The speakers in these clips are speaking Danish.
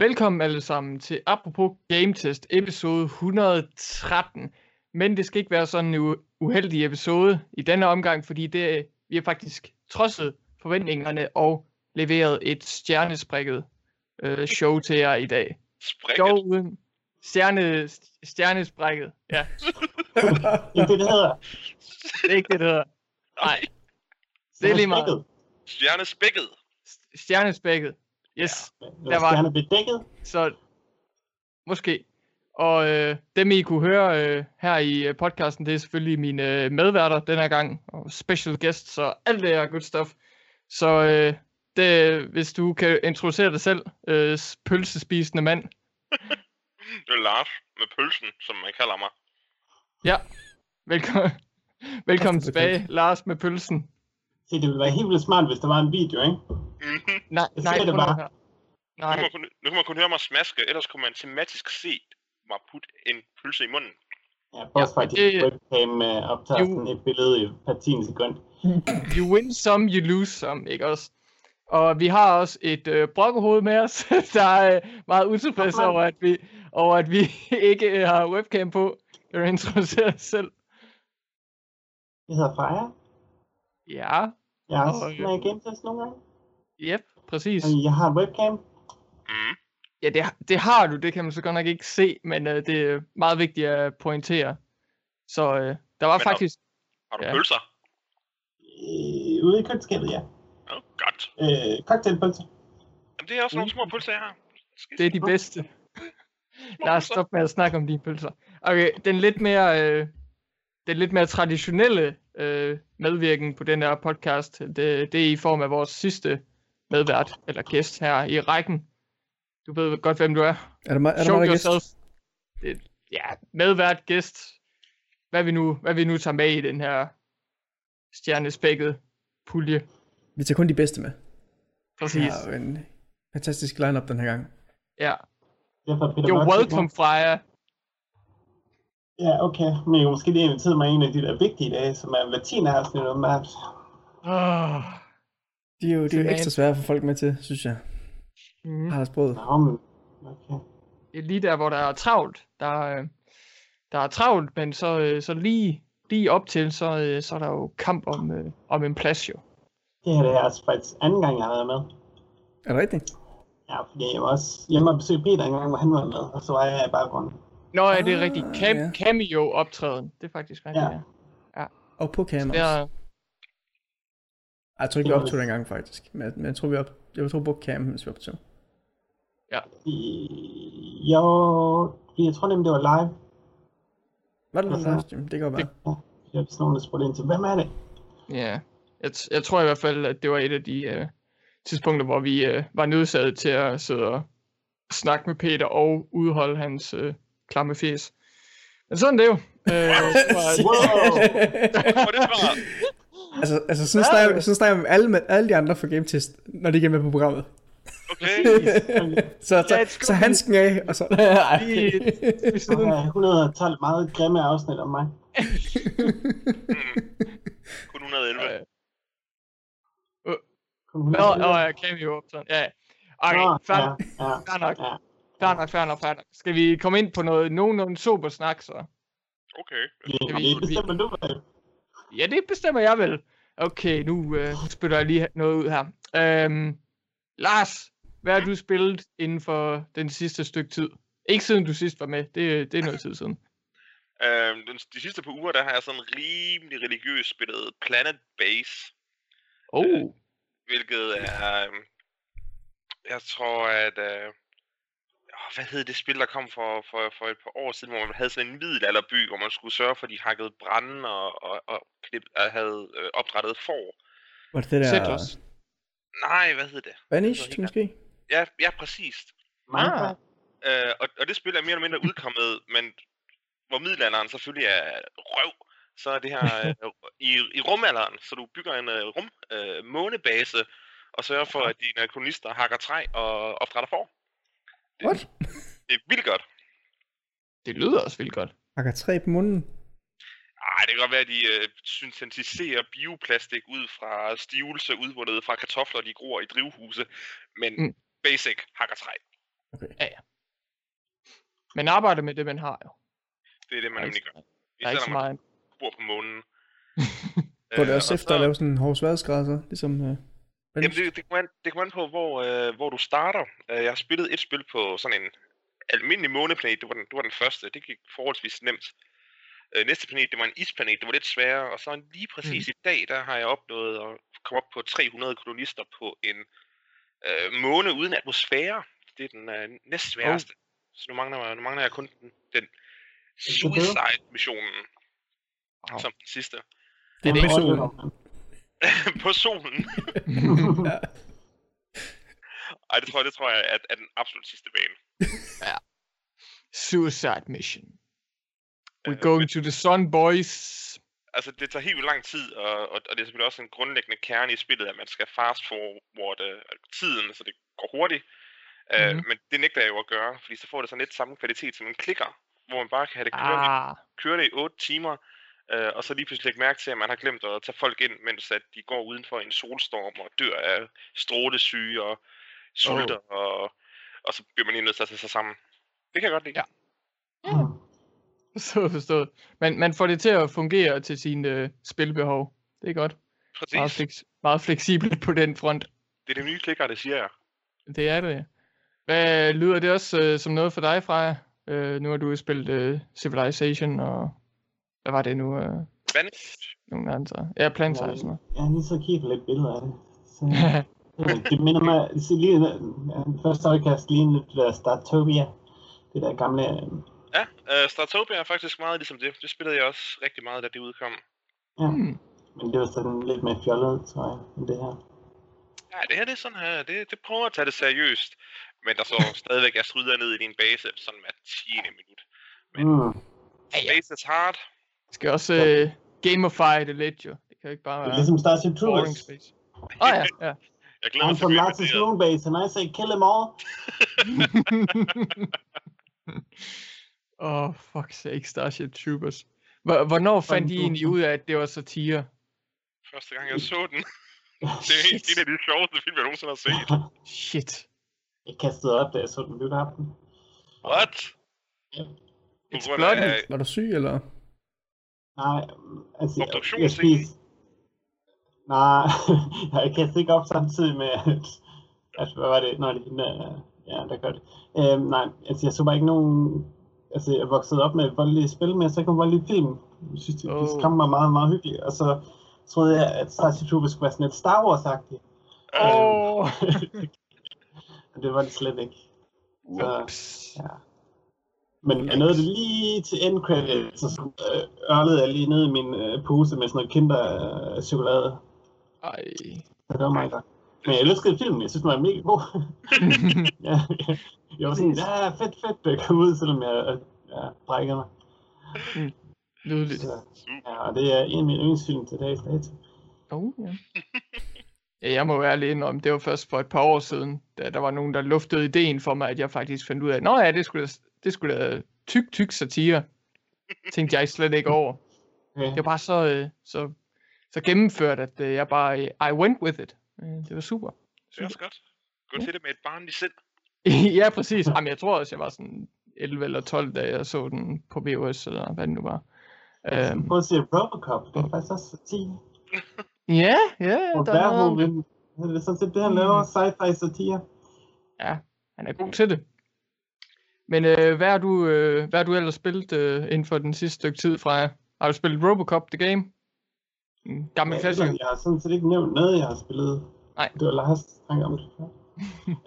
Velkommen alle sammen til Apropos Game Test episode 113. Men det skal ikke være sådan en uheldig episode i denne omgang, fordi det, vi har faktisk trodset forventningerne og leveret et stjernesprækket øh, show til jer i dag. Sprækket? Show uden stjerne, stjernesprækket, ja. Det er det, det hedder. Det er ikke det, det hedder. Nej, det er lige meget. Stjernespækket. Stjernespækket. Yes. Det Der var var- stjernebedækket. Så måske. Og øh, dem I kunne høre øh, her i øh, podcasten, det er selvfølgelig mine øh, medværter den her gang, og special guests, og alt det her good stuff. Så øh, det, hvis du kan introducere dig selv, øh, pølsespisende mand. Det er Lars med pølsen, som man kalder mig. Ja, velkommen, velkommen tilbage, Lars med pølsen. Se, det ville være helt vildt smart, hvis der var en video, ikke? Mhm. Nej, nej, det bare. her. Nu, kan Nej, man kun, nu kan man kun høre mig smaske, ellers kunne man tematisk se mig putte en pølse i munden. Ja, Boss Ja, faktisk det- webcam øh, optager sådan et billede i per 10 sekund. you win some, you lose some, ikke også? Og vi har også et øh, brokkehoved med os, der er øh, meget utilfreds over, at vi, over, at vi ikke øh, har webcam på. Kan du introducere dig selv? Jeg hedder Freja. Ja, Jeg er også Og, med i Game Test nogle gange. yep, præcis. Og jeg har webcam. Mm. Ja, det, det har du, det kan man så godt nok ikke se, men øh, det er meget vigtigt at pointere. Så øh, der var Men faktisk... Har du Ja. pølser? Øh, ude i køleskabet, ja. Ja, godt. Øh, cocktailpølse. Jamen, det er også nogle små pølser, jeg har. Skide Det er de bedste. små Lad os pølser. stoppe med at snakke om dine pølser. Okay, den lidt mere, øh, den lidt mere traditionelle øh, medvirken på den her podcast, det, det er i form af vores sidste medvært, eller gæst her i rækken. Du ved godt, hvem du er. Er der, ma- er der Show meget gæst? yourself. Det, ja, medvært, gæst. Hvad vi, nu, hvad vi nu tager med i den her stjernespækket pulje. Vi tager kun de bedste med. Præcis. Jo en fantastisk lineup den her gang. Ja. Derfor er You're welcome. Freja. Ja, okay. Men jeg kunne måske lige invitere mig en af de der vigtige dage, som er hver 10. afsnit om map. Oh. De er jo, de er jo ekstra svære for folk med til, synes jeg. Mm. Har sproget. Nå, men... Okay. det er lige der, hvor der er travlt. Der, er, øh, der er travlt, men så, øh, så lige, lige op til, så, øh, så er der jo kamp om, om en plads jo. Det her det er altså faktisk anden gang, jeg har været med. Er det rigtigt? Ja, fordi jeg var også hjemme og besøgte Peter en gang, hvor han var med, og så var jeg i baggrunden. Nå, er det Ah, rigtigt? Cam- ja. Cameo-optræden. Det er faktisk rigtigt, Ja. ja. Og på kamera. Er, Ej, Jeg tror ikke, vi optog den gang faktisk. Men, men jeg tror, vi op, jeg tror på cam, mens vi optog. I- Jo, jeg tror nemlig, det var live. Var det den Altså- livestream? Det kan godt være. Jeg er nogen, der spurgte ind til, hvem er det? ja. Jeg, t- jeg tror i hvert fald, at det var et af de øh, tidspunkter, hvor vi øh, var nødsaget til at sidde og snakke med Peter og udholde hans øh, klamme fjes. Men sådan er det jo. Øh, var- Wow! Er det altså, altså sådan snakker, jeg- sådan snakker jeg med alle, med alle de andre fra Game Test, når de ikke er med på programmet. Okay. så, så, Ja, så, så handsken af, og så... Ej. Lige ved Der siden. er 112 meget grimme afsnit om mig. Kun 111. Øh, Kun Nå, 111. nå, ja, cameo optræden. Ja. Okay, fair, ja, ja, fair nok. ja. Fair nok, fair nok, fair nok. Skal vi komme ind på noget nogenlunde sober snak, så? Okay. Det, Kan vi- det bestemmer du vel. Ja, det bestemmer jeg vel. Okay, nu øh, spytter jeg lige noget ud her. Øhm, Lars, hvad har du spillet inden for den sidste stykke tid? Ikke siden du sidst var med, det, det er noget tid siden. Øhm, den, de sidste par uger, der har jeg sådan rimelig religiøst spillet Planet Base. Oh, Hvilket er... øhm, Jeg tror, at... Øh, hvad hed det spil, der kom for, for, for et par år siden, hvor man havde sådan en middelalderby, hvor man skulle sørge for, at de hakkede brænde og, og, og, klip, og havde øh, opdrettet får. Var det det der... Settlers. Nej, hvad hed det? Vanished, måske? Ja, ja præcis. Minecraft. Øh, og, og det spil er mere eller mindre udkommet, men hvor middelalderen selvfølgelig er røv, så er det her øh, i, i rumalderen, så du bygger en øh, rum øh, månebase og sørger for, at dine kolonister hakker træ og opdrætter får. Det, What? det er vildt godt. det lyder også vildt godt. Hakker træ på munden. Ej, det kan godt være, at de øh, syntetiserer bioplastik ud fra stivelse udvundet fra kartofler, de gror i drivhuse, men Mm. basic hakker træ. Okay. Men arbejde med det, man har jo. Det er det, man nemlig ikke, gør. der er ikke så når man meget. bor på månen. Går det Øh, også og efter at så- lave sådan en hård sværdesgrad, så? Ligesom uh, Jamen, det, det, kommer an, det kommer an på, hvor, øh, hvor du starter. Øh, jeg har spillet et spil på sådan en almindelig måneplanet. Det var den, det var den første. Det gik forholdsvis nemt. Øh, næste planet, det var en isplanet. Det var lidt sværere. Og så lige præcis mm. i dag, der har jeg opnået at komme op på 300 kolonister på en øh, måne uden atmosfære. Det er den øh, næstsværeste. Oh. Så nu mangler, jeg- nu mangler jeg kun den, den Suicide-missionen Wow. som den sidste. det er det er også- på solen. ja. Ej, det tror jeg, det tror jeg er, er den absolut sidste bane. Suicide mission. We're Øh, going to the sun, boys. altså, det tager helt vildt lang tid, og, og, og det er selvfølgelig også en grundlæggende kerne i spillet, at man skal fast forward øh, tiden, så det går hurtigt. Mm-hmm. Uh, men det nægter jeg jo at gøre, fordi så får det sådan lidt samme kvalitet som en klikker, hvor man bare kan have det kørende, ah. Ah, kørende i 8 timer, uh, og så lige pludselig lægge mærke til, at man har glemt at tage folk ind, mens at de går uden for en solstorm og dør af strålesyge og sulter, oh. og, og så bliver man lige nødt til at tage sig sammen. Det kan jeg godt lide. Ja. så forstået. Men man får det til at fungere til sine øh, spilbehov. Det er godt. Meget, Præcis. fleks, meget fleksibelt på den front. Det er det nye klikker, det siger jeg. Det er det. Hvad lyder det også øh, som noget for dig, Freja? Øh, nu har du spillet øh, Civilization og... Hvad var det nu? Øh, Vanished. nogle andre. Ja, Plants og sådan noget. Jeg lige så kigget på lidt billeder af det. Så, det, minder mig så lige ja, første øjekast lige lidt det der Startopia. Det der gamle... øh, Ja, uh, Startopia er faktisk meget ligesom det. Det spillede jeg også rigtig meget, da det udkom. Ja, Hmm. men det var sådan lidt mere fjollet, tror jeg, end det her. Ja, det her det er sådan her. Det, det prøver at tage det seriøst. Men der så stadigvæk er stryder ned i din base sådan hver 10. minut. Men Mm. Ja, ja. Space is hard. Skal også øh, gamify det lidt, jo. Det kan jo ikke bare Det er være ligesom Starship Troopers. Åh oh, ja, ja. Jeg glæder mig I'm til from Nazis moon base, and I say kill them all. Åh, oh, fuck sake, Starship Troopers. Hvor- Hvornår fandt I egentlig ud af, at det var satire? Første gang jeg så den. Det er en, Shit. en af de sjoveste film, jeg nogensinde har set. Shit. Jeg kastede op, da jeg så den biografen. What? På It's grund af- bloody. Var du syg, eller? Nej, altså, jeg, jeg spiste... Nej, jeg kastede ikke op samtidig med, at, at hvad var det, når det hende, ja, der gør det. Øhm, nej, altså jeg så bare ikke nogen, altså jeg voksede op med voldelige spil, men jeg så ikke nogen voldelige film. Jeg synes, det, Oh. det skræmte mig meget, meget hyggeligt, og så troede jeg, at Starship skulle være sådan lidt Star Wars-agtigt. Øh, Åh, Men det var det slet ikke. Så, ups. ja. Men jeg nåede det lige til end credits, så øh, ørlede jeg lige ned i min øh, pose med sådan noget kinder øh, chokolade. Ej. Så det var meget godt. Men jeg elskede filmen, jeg synes, den var mega god. ja, ja. Jeg var sådan, ja, fedt, fedt, da jeg kom ud, selvom jeg øh, ja, brækkede mig. Lydeligt. Så, ja, og det er en af mine yndlingsfilm til dags dato. Oh, ja. ja, jeg må være ærlig indrømme, det var først for et par år siden, da der var nogen, der luftede ideen for mig, at jeg faktisk fandt ud af, nå ja, det skulle det skulle da tyk, tyk satire. Tænkte jeg slet ikke over. Okay. Det var bare så, øh, så, så gennemført, at øh, jeg bare, øh, I went with it. Øh, Det var super. Det er også godt. Gå til det med et barn i sind. ja, præcis. Jamen, jeg tror også, jeg var sådan 11 eller 12, da jeg så den på VHS, eller hvad det nu var. Øhm, Prøv at se Robocop, det er faktisk også 10. ja, ja, Og der er noget om det. Det er sådan set det, han laver, sci-fi satire. Ja, han er god til det. Men øh, hvad, har du, øh, hvad har du ellers spillet øh, inden for den sidste stykke tid fra Har du spillet Robocop The Game? En gammel Ja, klassiker. Jeg har sådan set ikke nævnt noget, jeg har spillet. Nej. Det var Lars, snakkede om det.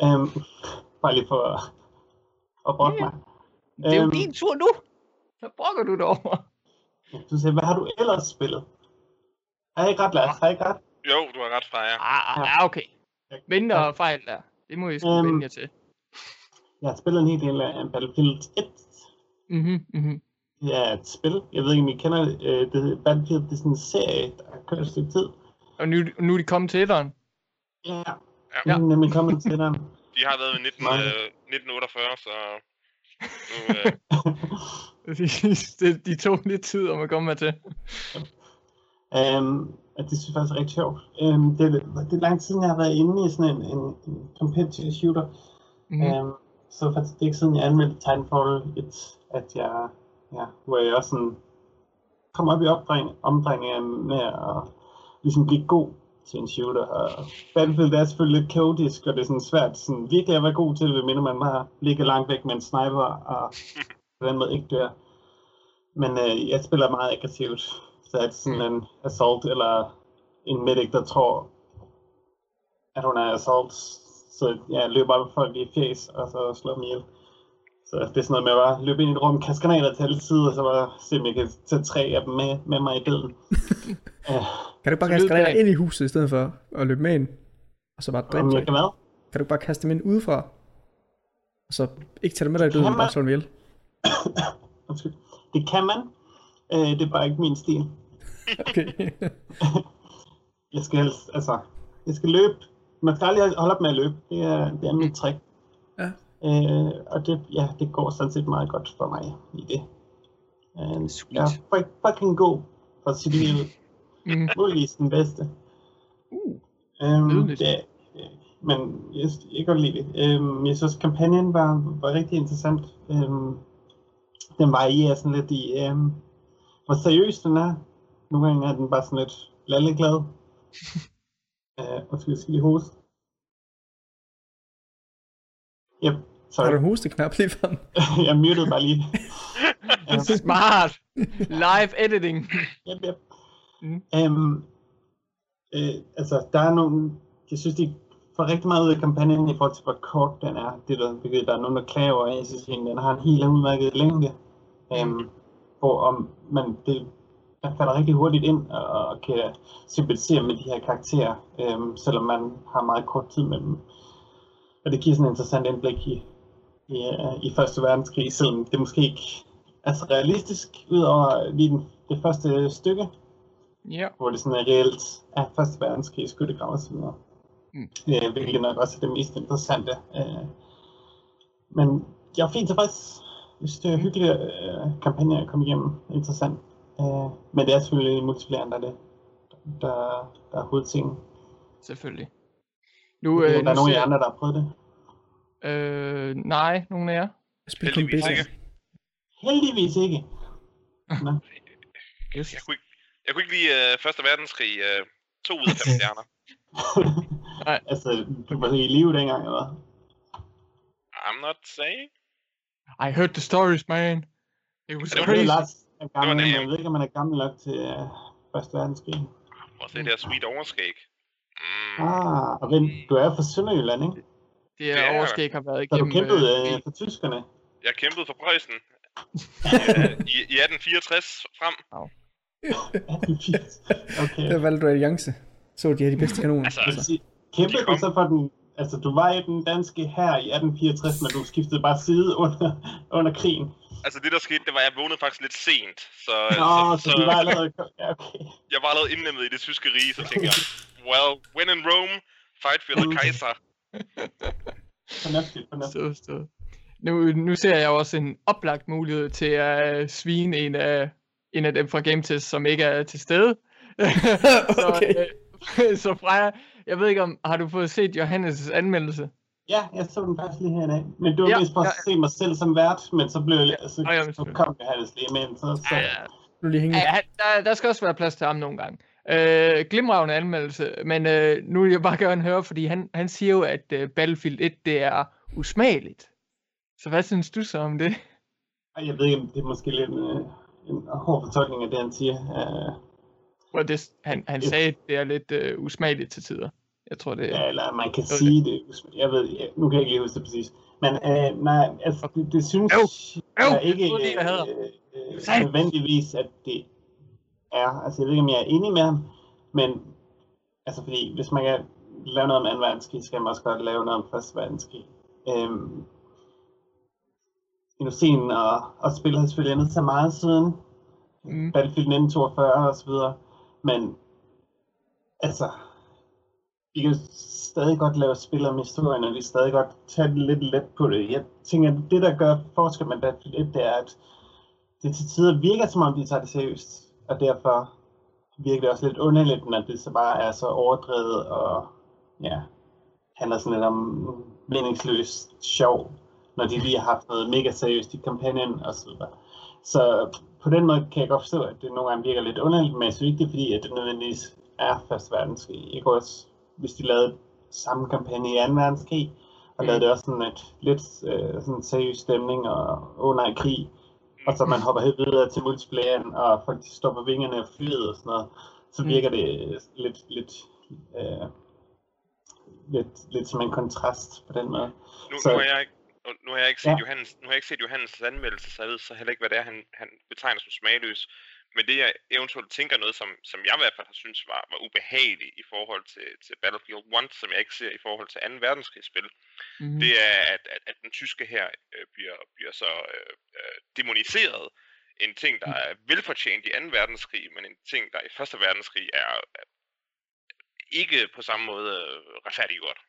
um, bare lige for at, at brokke Ja, mig. Det er jo Øhm. din tur nu. Så brokker du dig over. Du siger, hvad har du ellers spillet? Har jeg ikke ret, Lars? Har jeg ikke ret? Jo, du har ret, Freja. Ah, ah, okay. Mindre fejl der. Det må I sgu Øhm. vende jer til. Jeg har spillet en hel del af Battlefield 1. Mhm, mhm. Det er et spil. Jeg ved ikke, om I kender det. Øh, det Battlefield. Det er sådan en serie, der har kørt et stykke tid. Og nu, nu er de kommet til etteren. Ja, Ja. ja. er nemlig kommet til den. De har været i 19, Nej. øh, 1948, så... Nu, øh, det, de tog lidt tid om at komme med til. Um, og det synes jeg faktisk er rigtig sjovt. Um, det, er, det er lang tid, jeg har været inde i sådan en, en, en competitive shooter. Mhm. Mm. Um, så faktisk det er ikke siden jeg anmeldte Titanfall 1, at jeg, ja, hvor jeg også sådan kom op i opdreng, omdrejninger med at ligesom blive god til en shooter. Og Battlefield er selvfølgelig lidt kaotisk, og det er sådan svært sådan virkelig at være god til det, mindre man bare ligger langt væk med en sniper, og på den måde ikke dør. Men øh, jeg spiller meget aggressivt, så er det sådan Mm. en assault eller en medic, der tror, at hun er assault, så jeg løber op på folk i fjes, og så slår dem ihjel. Så det er sådan noget med at bare løbe ind i et rum, kaste granater til alle sider, og så bare se, om jeg kan tage tre af dem med, med mig i døden. uh, Kan du bare kaste granater ind i huset, i stedet for at løbe med ind? Og så bare dræbe folk? kan? Kan du bare kaste dem ind udefra? Og så ikke tage dem med dig i døden, men bare slå dem ihjel? Det kan man. Uh, det er bare ikke min stil. Okay. Jeg skal helst, altså, jeg skal løbe. Man skal aldrig holde op med at løbe. Det er, det er mit trick. Ja. Øh, og det, ja, det går sådan set meget godt for mig i det. Øh, Sweet. jeg er fuck- fucking god for det ud. Mm. Muligvis den bedste. Uh. Øhm, det, øh, men jeg, jeg kan godt lide det. Øhm, jeg synes, kampagnen var, var rigtig interessant. Øhm, den varierer sådan lidt i, øhm, hvor seriøs den er. Nogle gange er den bare sådan lidt lalleglad. øh, og skal jeg skal lige hoste. Yep, Har sorry. du en hosteknap lige frem? jeg mutede bare lige. Smart. Live editing. Yep, yep. Mm. Øhm, øh, altså, der er nogle... Jeg synes, de får rigtig meget ud af kampagnen i forhold til, hvor kort den er. Det der, hvilket der er nogen, der klager over. Jeg synes, den har en helt udmærket længde. Øhm, hvor om man, det, man falder rigtig hurtigt ind og, kan sympatisere med de her karakterer, øhm, selvom man har meget kort tid med dem. Og det giver sådan et interessant indblik i, i, øh, i Første Verdenskrig, selvom det måske ikke er så realistisk, udover lige den, det første stykke, Ja. hvor det sådan er reelt er Første Verdenskrig, skyttegrav og så videre. Mm. Øh, hvilket nok også er det mest interessante. Øh, men jeg er fint tilfreds. Jeg synes, det er en hyggelig øh, kampagne at komme igennem. Interessant. Øh, men det er selvfølgelig multiplayer, der er det, der, der er hovedtingen. Selvfølgelig. Nu, Øh, der nu er nogle af ser, jer andre, der har prøvet det. øh, nej, nogen af jer. Heldigvis ikke. Heldigvis ikke. Nå. Just. Jeg kunne ikke, jeg kunne ikke lide uh, Første Verdenskrig. Uh, to ud af fem stjerner. Nej. altså, du var i live dengang, eller? I'm not saying. I heard the stories, man. It was Ja, det var crazy. Lars er gammel, det, men ja. jeg ved ikke, om man er gammel nok til uh, Første Verdenskrig. Og så det der sweet overskæg. Mm. Ah, og vent, du er fra Sønderjylland, ikke? Det Ja. er overskæg har været Så du igennem... kæmpede øh, øh, for tyskerne? Jeg kæmpede for Preussen. I, i, I 1864 frem. okay. Der valgte du alliance. Så de har de bedste kanoner. Altså, sige, Kæmpede du så for den, altså du var i den danske her i 1864, men du skiftede bare side under, under krigen. Altså det der skete, det var, at jeg vågnede faktisk lidt sent. Så, Nå, så, så, så du var allerede, ja okay. jeg var allerede indlemmet i det tyske rige, så tænkte jeg, well, when in Rome, fight for the Mm. Kaiser. Fornuftigt, fornuftigt. Så, så. Nu, nu ser jeg også en oplagt mulighed til at svine en af, en af dem fra GameTest, som ikke er til stede. så, Okay. øh, så Freja, jeg ved ikke om, har du fået set Johannes' anmeldelse? Ja, jeg så den faktisk lige herinde. Men det var Ja, ja, mest for at ja. se mig selv som vært, men så blev jeg, altså, Ja, jamen, så kom jeg hans lige med, så, så Ja, Nu lige hænge. ja, der, der skal også være plads til ham nogle gange. Øh, glimragende anmeldelse, men øh, nu vil jeg bare gerne høre, fordi han, han siger jo, at øh, Battlefield 1, det er usmageligt. Så hvad synes du så om det? Jeg ved ikke, om det er måske lidt øh, en hård fortolkning af det, han siger. Uh, Well, det, han, han sagde, at det er lidt øh, usmageligt til tider. Jeg tror, det er... Ja, eller man kan det. sige det. Jeg ved, ja, nu kan jeg ikke lige huske det præcis. Men øh, nej, altså, det, det synes Øv! Øv! jeg ikke Det er det, jeg øh, øh, nødvendigvis, at det er. Altså, jeg ved ikke, om jeg er enig med ham, men altså, fordi hvis man kan lave noget om 2. verdenskrig, skal man også godt lave noget om 1. verdenskrig. Øhm, industrien og, og spillet har selvfølgelig ændret sig meget siden Mm. Battlefield 1942 og så videre, men altså, vi kan stadig godt lave spil om historien, og vi kan stadig godt tage det lidt let på det. Jeg tænker, at det der gør forskel med Battlefield 1, det er, at det til tider virker, som om de tager det seriøst, og derfor virker det også lidt underligt, når det så bare er så overdrevet og ja, handler sådan lidt om meningsløst sjov. når de lige har haft noget mega seriøst i kampagnen og så videre. Så på den måde kan jeg godt forstå, at det nogle gange virker lidt underligt, men jeg synes ikke, det er fordi, at det nødvendigvis er Første Verdenskrig. Kunne også, hvis de lavede samme kampagne i 2. verdenskrig, og lavede det også sådan et lidt øh, sådan seriøs stemning og under i krig, og så man hopper helt videre til multiplayeren, og folk de står på vingerne og flyet og sådan noget, så virker det lidt, lidt, øh, lidt, lidt som en kontrast på den måde. Nu, Så- nu, har jeg ikke, nu- nu har jeg ikke set Ja. Johannes, nu har jeg ikke set Johannes anmeldelse, så jeg ved så heller ikke, hvad det er, han, han betegner som smagløs. Men det jeg eventuelt tænker noget, som, som jeg i hvert fald har synes var, var ubehageligt i forhold til, til Battlefield 1, som jeg ikke ser i forhold til 2. verdenskrigsspil, Mm. det er, at, at, at den tyske her øh, bliver, bliver så øh, øh, demoniseret. En ting, der er velfortjent i 2. verdenskrig, men en ting, der i 1. verdenskrig er er ikke på samme måde øh, retfærdiggjort.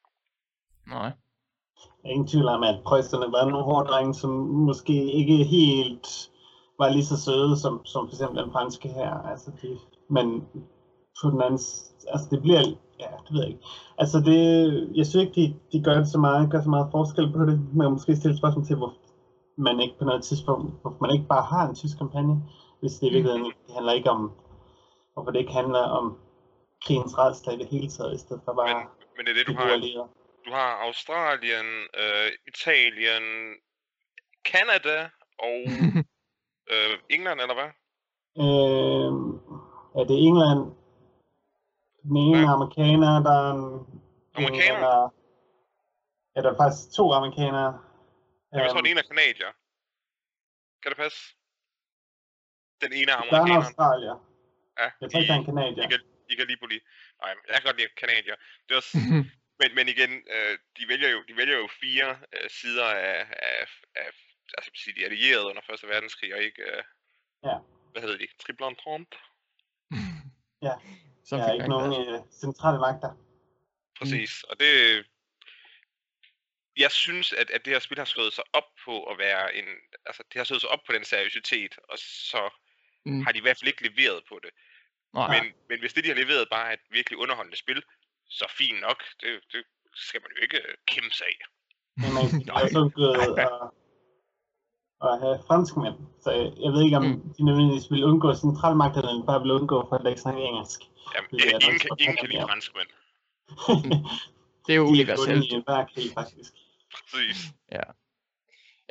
Nej. Ingen tvivl om, at prøjserne var nogle hårde drenge, som måske ikke helt var lige så søde som, som for eksempel den franske her. Altså de, men på den anden, altså det bliver, ja, det ved jeg ikke. Altså det, jeg synes ikke, de, de gør det så meget, gør så meget forskel på det. Man kan måske stille spørgsmål til, hvor man ikke på noget tidspunkt, hvorfor man ikke bare har en tysk kampagne, hvis det i virkeligheden det handler ikke om, hvorfor det ikke handler om krigens redsler i det hele taget, i stedet for bare Men, men det er det, du har. Du har Australien, øh, Italien, Kanada og øh, England, eller hvad? Øh, er det England? Den ene Ja. amerikaner, der er en... Amerikaner? Eller, ja, der er faktisk to amerikanere. Jeg tror, Øhm, den ene er kanadier. Kan det passe? Den ene er der er amerikaner. australier. Ja, Jeg tror ikke, der er en kanadier. I, kan, I kan lige på lige. Nej, jeg kan godt lide kanadier. Det er også, men, men igen, øh, de, vælger jo, de vælger jo fire øh, sider af, af, af altså, siger de allierede under 1. verdenskrig, og ikke, øh, Ja. hvad hedder de, triple entente? Så Der er ikke nogen øh, centrale magter. Præcis, og det... Jeg synes, at, at det her spil har slået sig op på at være en... Altså, det har slået sig op på den seriøsitet, og så Mm. har de i hvert fald ikke leveret på det. Nej. Men, men hvis det, de har leveret, bare er et virkelig underholdende spil, så fint nok. Det, det skal man jo ikke øh, kæmpe sig af. Men man kan også undgået at, at have franskmænd. Så jeg, ved ikke, om Mm. de nødvendigvis vil undgå centrale magter, eller bare vil undgå, for at der ikke snakker engelsk. Jamen, Det er ingen, ingen, kan- ingen kan lide ja. franskmænd. Det er jo De er universelt. bundet i enhver krig, faktisk. Præcis. Ja,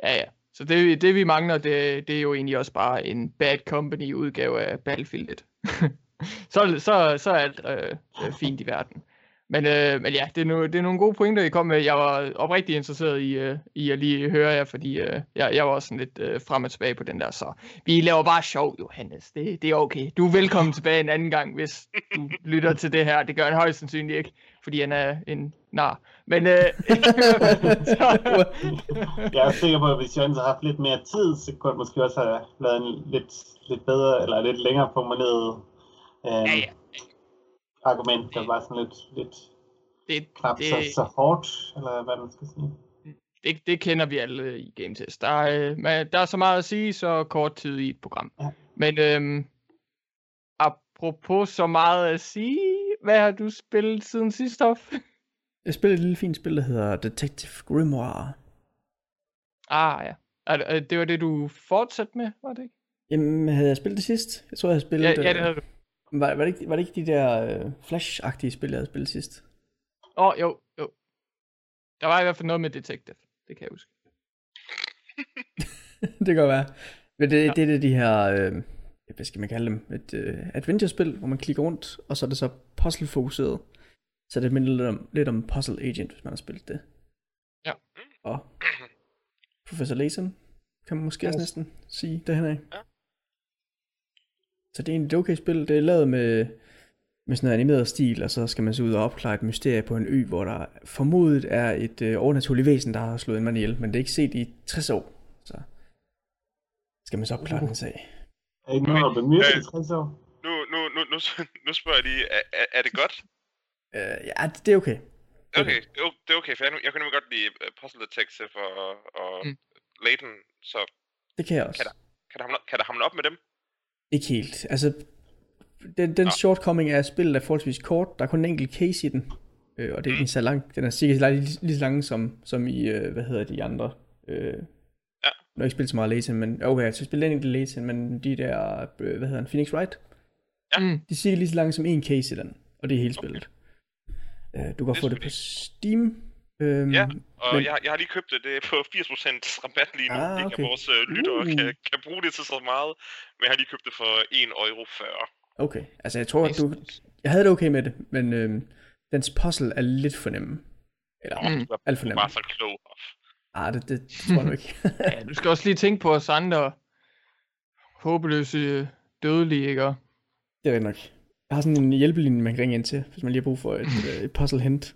ja. Så det, det vi mangler, det, det er jo egentlig også bare en Bad Company udgave af Battlefield 1. så, så, så er alt øh, øh, fint i verden. Men, øh, men ja, det er, no, det er nogle gode pointer, I kom med. Jeg var oprigtig interesseret i, øh, i at lige høre jer, fordi øh, jeg, jeg var også sådan lidt øh, frem og tilbage på den der. Så vi laver bare sjov, Johannes. Det, det er okay. Du er velkommen tilbage en anden gang, hvis du lytter til det her. Det gør han højst sandsynligt ikke, fordi han er en nar. Men øh, så, Jeg er sikker på, at hvis Jørgens havde haft lidt mere tid, så kunne han måske også have lavet en lidt, lidt bedre, eller lidt længere formuleret øh, ja, ja. Argument, der var sådan lidt, lidt Det, knap det, så, så hårdt, eller hvad man skal sige. det, det kender vi alle i Game Test. Der er, øh, der er så meget at sige, så kort tid i et program. Ja. Men øhm, apropos så meget at sige, hvad har du spillet siden sidst, Hoff? Jeg spillede et lille fint spil, der hedder Detective Grimoire. Ah, ja. Er, det- er, det var det, du fortsatte med, var det ikke? Jamen, havde jeg spillet det sidst? Jeg tror, jeg havde spillet... Ja, ja det øh, havde du. Var, var, det ikke, var det ikke de der øh, Flash-agtige spil, jeg havde spillet sidst? Åh, oh, jo, jo. Der var i hvert fald noget med Detective. Det kan jeg huske. det kan godt være. Men det, Ja. ja. det er det, de her, øh, hvad skal man kalde dem, et øh, adventure-spil, hvor man klikker rundt, og så er det så puzzle-fokuseret. Så det minder lidt om, lidt om Puzzle Agent, hvis man har spillet det. Ja. Og Professor Layton, kan man måske også næsten sige derhen af. Ja. Så det er egentlig et okay spil. Det er lavet med, med sådan noget animeret stil, og så skal man så ud og opklare et mysterie på en ø, hvor der formodet er et øh, overnaturligt væsen, der har slået en mand ihjel, men det er ikke set i 60 år. Så skal man så opklare den sag. Er ikke nogen, der Okay. Øh. i 60 år? Nu, nu, nu, nu, nu spørger jeg lige, er, er, er det godt? Øh, ja, det det er okay. Okay, det er o- det er okay, for jeg, jeg kunne nemlig godt lide uh, Puzzle Detective og, og Mm. Layton, så Det kan jeg også. Kan kan der, hamle, kan der hamle op med dem? Ikke helt. Altså, den, den Nå. shortcoming af spillet er forholdsvis kort. Der er kun en enkelt case i den. Øh, og det er ikke så lang. Den er cirka lige, lige så lang som, som i, øh, hvad hedder de andre, Øh, Ja. Nu har jeg ikke spillet så meget Layton, men okay, jeg har spillet en enkelt Layton, men de der, øh, hvad hedder han, Phoenix Wright, Ja. Mm. de siger lige så langt som en case i den, og det er hele spillet. Øh, du kan Det er få det på Steam. Øhm, Ja, Og Men- jeg, jeg har lige købt det, det er på 80% rabat lige nu. Ah, Ikke okay. at vores øh, lyttere Uh. kan, kan bruge det til så meget, men jeg har lige købt det for 1 euro 40. Okay, altså jeg tror, at du, jeg havde det okay med det, men øhm, dens puzzle er lidt for nem. Eller Mm. Du alt for du er bare så klog. Ah, det, det, det tror jeg nu ikke. Ja, du skal også lige tænke på os andre håbløse dødelige, ikke? Det er nok. Jeg har sådan en hjælpelinje, man kan ringe ind til, hvis man lige har brug for et, øh, et puzzle hint.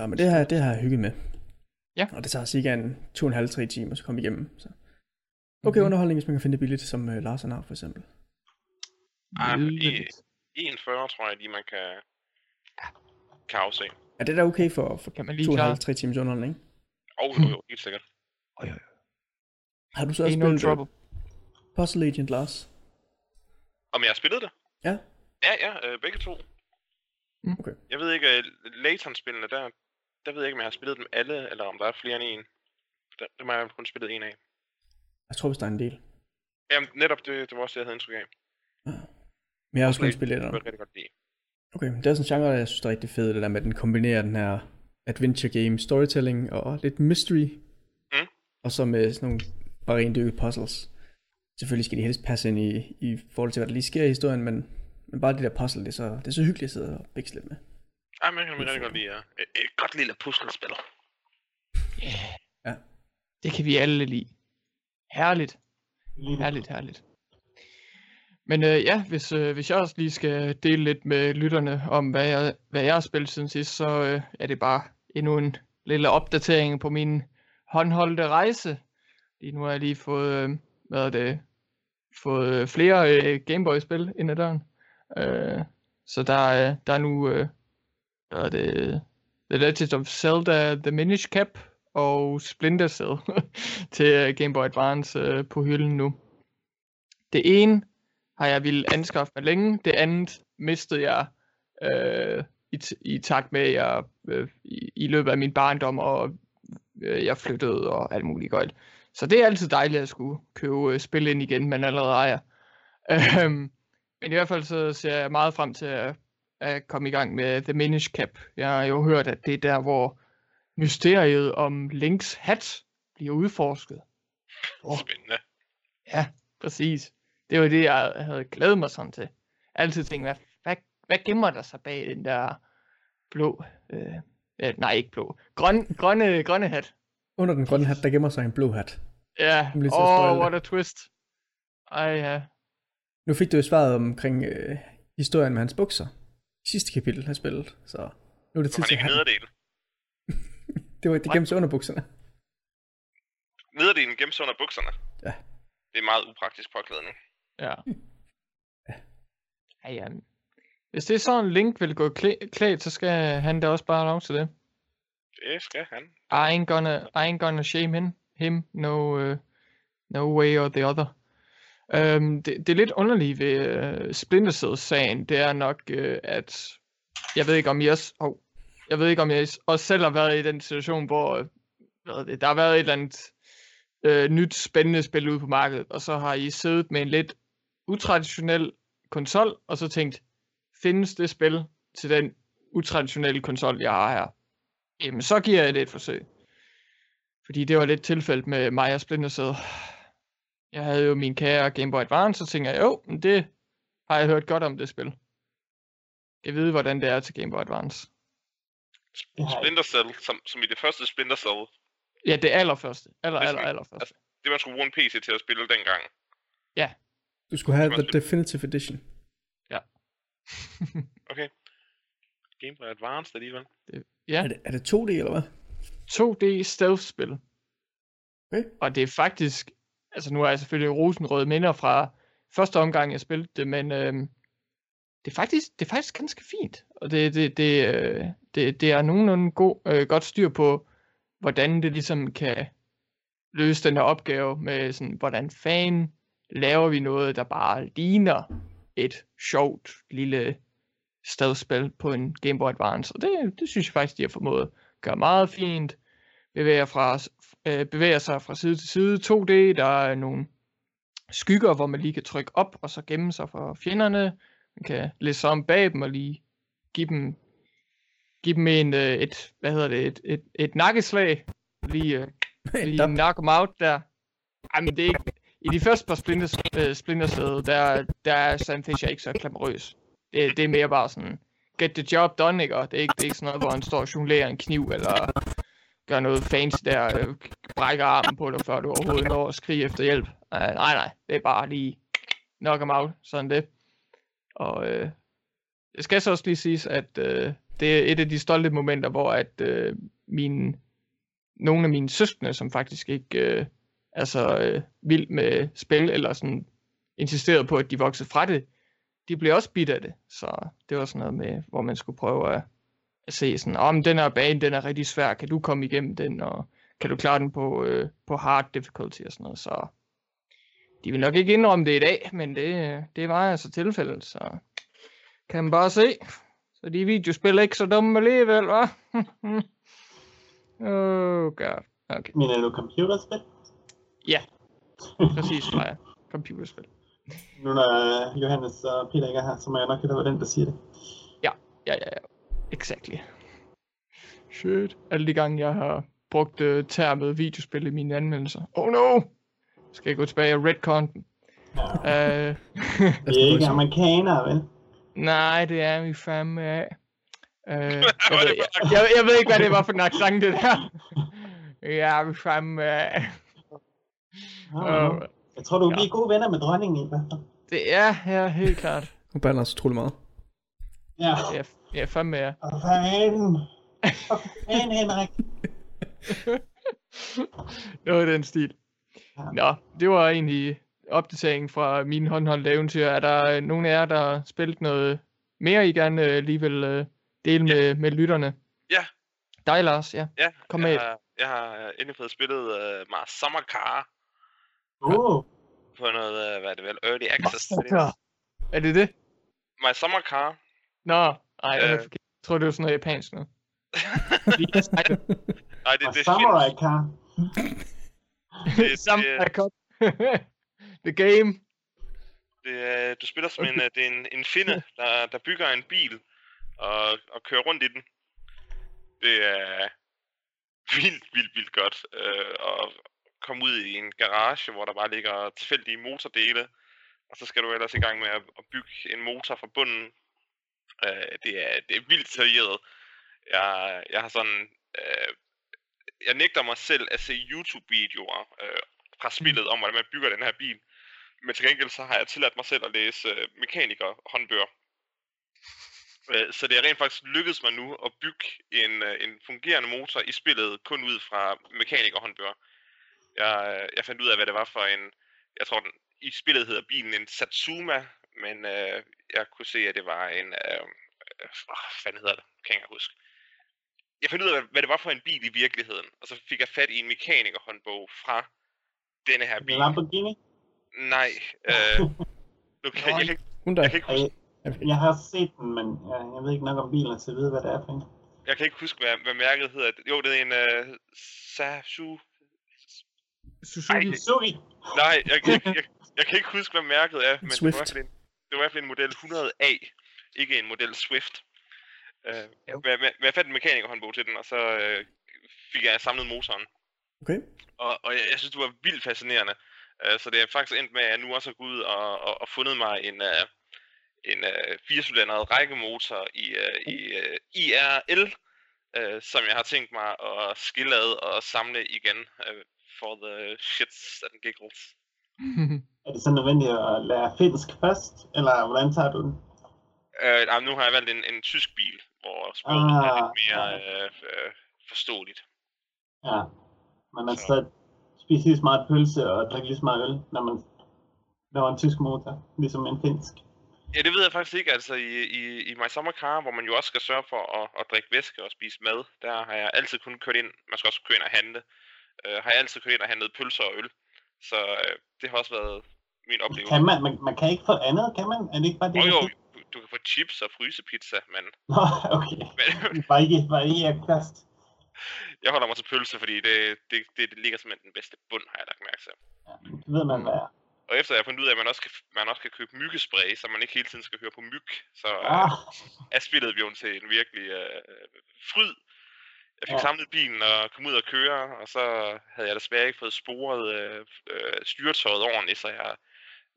Så men det har, det har jeg hygget med. Ja. Og det tager cirka en to og en halv, tre timer, så komme igennem. Så. Okay, Mhm. underholdning, hvis man kan finde det billigt, som øh, Lars har for eksempel. Ah, men Vildt. 1,40 tror jeg lige, man kan, kan afse. Er det da okay for, for Kan man lige to og en klare? halv, tre timers underholdning? Og jo, jo, helt sikkert. Har du så også no spillet trouble. øh, Puzzle Agent, Lars? Om jeg har spillet det? Ja. Ja, ja, øh, begge to. Mm. Okay. Jeg ved ikke, uh, Layton-spillene, der, der ved jeg ikke, om jeg har spillet dem alle, eller om der er flere end en. Der, dem har jeg kun spillet en af. Jeg tror, hvis der er en del. Jamen, netop det, det var også det, jeg havde indtryk af. Men jeg har også kun spillet Det et jeg rigtig godt lide. Okay, det er sådan en genre, jeg synes er rigtig fed, det der med, at den kombinerer den her adventure game storytelling og lidt mystery. Mm. Og så med sådan nogle bare rendyrkede puzzles. Selvfølgelig skal de helst passe ind i, i forhold til, hvad der lige sker i historien, men, men bare det der puzzle, det er så, det er så hyggeligt at sidde og bikse lidt med. Ej, men jeg kan rigtig godt lide, ja. Et, et godt lille puslespil. Yeah. Det kan vi alle lide. Herligt. Herligt, herligt. Men øh, ja, hvis, øh, hvis jeg også lige skal dele lidt med lytterne om, hvad jeg, hvad jeg har spillet siden sidst, så øh, er det bare endnu en lille opdatering på min håndholdte rejse. Lige nu har jeg lige fået, øh, hvad er det, fået øh, flere øh, Gameboy-spil ind ad døren. Øh, så der, er- der er nu, øh, hvad er det, The Legend of Zelda The Minish Cap og Splinter Cell til øh, Game Boy Advance øh, på hylden nu. Det ene har jeg ville anskaffe mig længe, det andet mistede jeg øh, i, i takt med, at jeg øh, i, i løbet af min barndom, og øh, jeg flyttede og alt muligt godt. Så det er altid dejligt at skulle købe øh, spil ind igen, man allerede ejer. Øh, men i hvert fald så ser jeg meget frem til at, at komme i gang med The Minish Cap. Jeg har jo hørt, at det er der, hvor mysteriet om Links hat bliver udforsket. Åh. Spændende. Ja, præcis. Det var det, jeg havde glædet mig sådan til. Altid tænkt, hvad, hvad, hvad gemmer der sig bag den der blå, øh, øh, nej ikke blå, grøn, grønne, grønne hat. Under den grønne hat, der gemmer sig en blå hat. Ja, åh, oh, det. what a twist. Ej, ja. Nu fik du jo svaret omkring øh, historien med hans bukser. Sidste kapitel af spillet, så nu er det tid han til ikke hatten. nederdelen. Det var det gemte sig under bukserne. Nederdelen gemmer sig under bukserne. Ja. Det er meget upraktisk påklædning. Ja. Ja, ja. Hvis det er sådan, Link vil gå klæ- klædt, så skal han da også bare have lov til det. Det skal han. I ain't gonna, I ain't gonna shame him, him no, uh, no way or the other. Øhm, det, det er lidt underligt ved øh, uh, Splinter Cell-sagen, det er nok, uh, at jeg ved ikke om I også, oh, jeg ved ikke om jeg også selv har været i den situation, hvor øh, hvad det, der har været et eller andet uh, nyt spændende spil ude på markedet, og så har I siddet med en lidt utraditionel konsol, og så tænkt, findes det spil til den utraditionelle konsol, jeg har her? Jamen, så giver jeg det et forsøg. Fordi det var lidt tilfældet med mig og Splinter Cell. Jeg havde jo min kære Game Boy Advance, så tænkte jeg, jo, men det har jeg hørt godt om det spil. Jeg ved, hvordan det er til Game Boy Advance. Det Splinter Cell, som, som i det første Splinter Cell, Ja, det allerførste. Aller, Det er aller, allerførste. det man skulle bruge en PC til at spille dengang. Du skulle have Det The Definitive Edition. Okay. Game Boy Advance alligevel. Ja. Er det, er det 2D eller hvad? 2D stealth-spil. Okay. Og det er faktisk, altså nu er jeg selvfølgelig rosenrøde minder fra første omgang, jeg spillede det, men øh, det, er faktisk, det er faktisk ganske fint. Og det, det, det, øh, det, det er nogenlunde god, øh, godt styr på, hvordan det ligesom kan løse den her opgave med sådan, hvordan fanden laver vi noget, der bare ligner et sjovt lille stadspil på en Game Boy Advance. Og det, det synes jeg faktisk, de har formået at gøre meget fint bevæger, fra, øh, bevæger sig fra side til side. 2D, der er nogle skygger, hvor man lige kan trykke op og så gemme sig for fjenderne. Man kan læse om bag dem og lige give dem, give dem en, øh, et, hvad hedder det, et, et, et nakkeslag. Lige, øh, lige knock dem out der. Ej, men det er ikke, i de første par Splinter, øh, Splinter der, der er Sam Fisher ikke så klamorøs. Det, det er mere bare sådan, get the job done, ikke? Og det er ikke, det er ikke sådan noget, hvor han står og jonglerer en kniv, eller gør noget fancy der, øh, brækker armen på dig, før du overhovedet når at skrige efter hjælp. Uh, nej, nej, det er bare lige knock ham out, sådan det. Og øh, det skal så også lige siges, at øh, det er et af de stolte momenter, hvor at øh, mine, nogle af mine søskende, som faktisk ikke øh, er så øh, vild med spil, eller sådan insisteret på, at de voksede fra det, de blev også bidt af det. Så det var sådan noget med, hvor man skulle prøve at se sådan, om oh, den her bane, den er rigtig svær, kan du komme igennem den, og kan du klare den på, øh, på hard difficulty og sådan noget. Så de vil nok ikke indrømme det i dag, men det, det var altså tilfældet, så kan man bare se. Så de videospil er ikke så dumme alligevel, hva'? oh god. Okay, Mener du computerspil? præcis, Freja. Computerspil. Nu når Johannes og Peter ikke er her, så må jeg nok være den, der siger det. Ja, ja, ja. Exactly. Shit. Alle de gange, jeg har brugt uh, termet videospil i mine anmeldelser. Oh no! Skal jeg gå tilbage og redcon den? Ja. Uh, Det er ikke amerikanere, vel? nej, det er vi fandme af. Uh, jeg, ved, jeg, jeg, jeg ved ikke, hvad det var for en accent, det der. Ja, vi fandme af. Ja, Uh, jeg tror, du vil ja. gode venner med dronningen i hvert fald. det er her helt klart. Hun bander så utrolig meget. Ja. Jeg, er fandme af. Og fanden. Og fanden, Henrik. Noget i den stil. Ja. Nå, det var egentlig opdateringen fra mine håndholdte eventyr. Er der øh, nogen af jer, der har spillet noget mere, I gerne øh, lige vil øh, dele med, med lytterne? Ja. Dig, Lars, ja. Ja, Kom med jeg, har, jeg har endelig fået spillet uh, Mars Summer Car Uh, på noget, uh, hvad er det vel, Early Access. til det. Master. Er det det? My Summer Car. Nå, ej, jeg, Øh. jeg tror, det var sådan noget japansk det. Nej, det, det, Samurai det, Car. det, Samurai Cop. The game. det, er- du spiller som en, øh, det er en, en finde, der, der bygger en bil og, og kører rundt i den. Det er vildt, vildt, vildt godt øh, at komme ud i en garage, hvor der bare ligger tilfældige motordele, og så skal du ellers i gang med at, at bygge en motor fra bunden. Øh, det, er, det er vildt seriøst. Jeg, jeg har sådan... Øh, jeg nægter mig selv at se YouTube-videoer øh, fra spillet om, hvordan man bygger den her bil. Men til gengæld så har jeg tilladt mig selv at læse øh, mekaniker-håndbøger. Øh, så det er rent faktisk lykkedes mig nu at bygge en, øh, en fungerende motor i spillet, kun ud fra mekanikerhåndbøger. Jeg, øh, jeg fandt ud af, hvad det var for en... Jeg tror, den, i spillet hedder bilen en Satsuma, men øh, jeg kunne se, at det var en... Øh, øh, hvad fanden hedder det? Kan jeg ikke huske. Jeg fandt ud af, hvad- det var for en bil i virkeligheden, og så fik jeg fat i en mekanikerhåndbog fra denne her bil. Lamborghini. Nej, øh, nu kan, jeg, jeg, jeg, kan ikke huske, Jeg, jeg har set den, men jeg, jeg ved ikke nok om bilen til at vide, hvad det er for en. jeg kan ikke huske hvad, hvad mærket hedder. Jo, det er en uh, Sasu... Suzuki. Ej, Suzuki. Nej, jeg, jeg, jeg, jeg kan ikke huske, hvad mærket er, men det var, Swift. en, det var i hvert fald en model 100A, ikke en model Swift. Uh, Jo. men, men, men jeg fandt en mekanikerhåndbog til den, og så uh, fik jeg samlet motoren. Okay. Og, og jeg, jeg synes, det var vildt fascinerende. Uh, så det er faktisk endt med, at jeg nu også har gået ud og, og, og fundet mig en, uh, en uh, firecylindret rækkemotor i, uh, i uh, IRL, uh, som jeg har tænkt mig at skille ad og samle igen uh, for the shits and giggles. Er det så nødvendigt at lære finsk først, eller hvordan tager du den? Jamen, nu har jeg valgt en, en tysk bil, hvor sproget er Ah, lidt mere ja. uh, uh, forståeligt. Ja. Men man så spise lige så meget pølse og drikke lige så meget øl, når man laver en tysk motor, ligesom en finsk. Ja, det ved jeg faktisk ikke. Altså i, i, i My Summer Car, hvor man jo også skal sørge for at, at drikke væske og spise mad, der har jeg altid kun kørt ind, man skal også køre ind og handle, øh, har jeg altid kørt ind og handlet pølser og øl. Så øh, det har også været min oplevelse. Kan man, man, man kan ikke få andet, kan man? Er det ikke bare det? Jo, jo, du, kan få chips og frysepizza, men, Nå, okay. men Bare ikke, bare ikke fast. jeg holder mig til pølse, fordi det, det, det, det ligger simpelthen den bedste bund, har jeg lagt mærke til. Ja, det ved man, hvad er. Og efter jeg har fundet ud af, at man også kan, man også kan købe myggespray, så man ikke hele tiden skal høre på myg, så øh, Ah, er spillet blevet til en virkelig øh, fryd. Jeg fik Ja. samlet bilen og kom ud og køre, og så havde jeg desværre ikke fået sporet øh, øh, styretøjet ordentligt, så jeg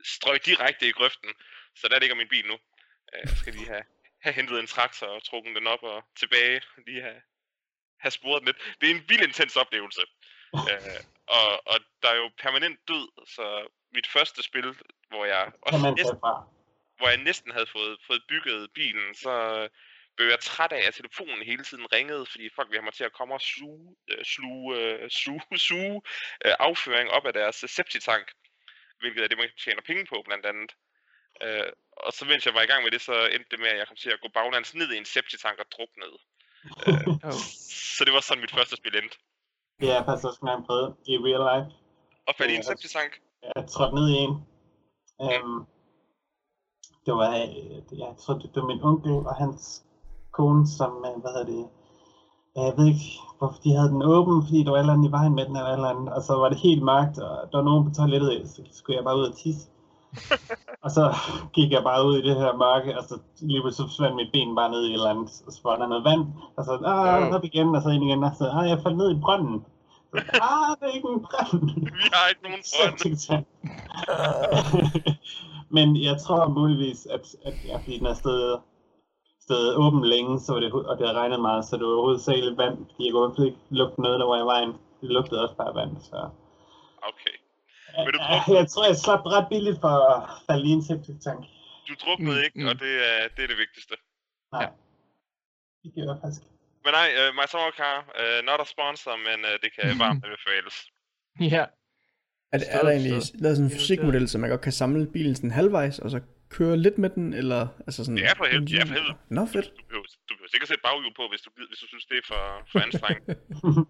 strøg direkte i grøften. Så der ligger min bil nu. Øh, Jeg skal lige have, have hentet en traktor og trukket den op og tilbage. Lige have, have sporet den lidt. Det er en vild intens oplevelse. øh, og, og der er jo permanent død, så mit første spil, hvor jeg også næsten hvor jeg næsten havde fået, fået bygget bilen, så blev jeg træt af, at telefonen hele tiden ringede, fordi folk ville have mig til at komme og suge, øh, sluge, øh, suge, suge øh, afføring op af deres øh, septitank, hvilket er det, man tjener penge på, blandt andet. Øh, og så mens jeg var i gang med det, så endte det med, at jeg kom til at gå baglands ned i en septitank og druknede. Oh. Så det var sådan mit første spil endte. Det er faktisk også engang prøvet i real life. Og faldt i en septitank. Jeg trådte ned i en. Øhm, det var, øh, jeg tror, det, det var min onkel og hans kone, som, øh, hvad hedder det, jeg ved ikke, hvorfor de havde den åben, fordi der var eller andet i vejen med den eller eller andet, og så var det helt mørkt, og der var nogen på toilettet, så skulle jeg bare ud og tisse. og så gik jeg bare ud i det her mørke, og så lige pludselig forsvandt mit ben bare ned i et eller andet, og så var der noget vand, og så, ah, op igen, og så ind igen, og så, ah, jeg faldt ned i brønden. Så, ah, det er ikke en brønd. Vi har ikke nogen brønd. Men jeg tror muligvis, at, at ja, fordi den er stedet, stedet åben længe, så var det, og det havde regnet meget, så det var hovedsageligt vand, fordi jeg kunne i hvert fald ikke lugte noget, der var i vejen. Det lugtede også bare vand, så... Okay. Men du druknede- jeg tror, jeg slap ret billigt for at falde i en septic tank. Du druknede Mm, ikke, mm. og det er, det er det vigtigste. Nej. Ja. Det jeg faktisk. Men nej, uh, My Summer Car, uh, not a sponsor, men uh, det kan varmt anbefales. Ja. Er, det, er der egentlig lavet sådan en fysikmodel, så man godt kan samle bilen sådan halvvejs, og så køre lidt med den, eller altså sådan... Er for helvede, er for helvede. Nå, fedt. Du behøver, du behøver sikkert sætte baghjul på, hvis du, hvis du synes, det er for, for anstrengt.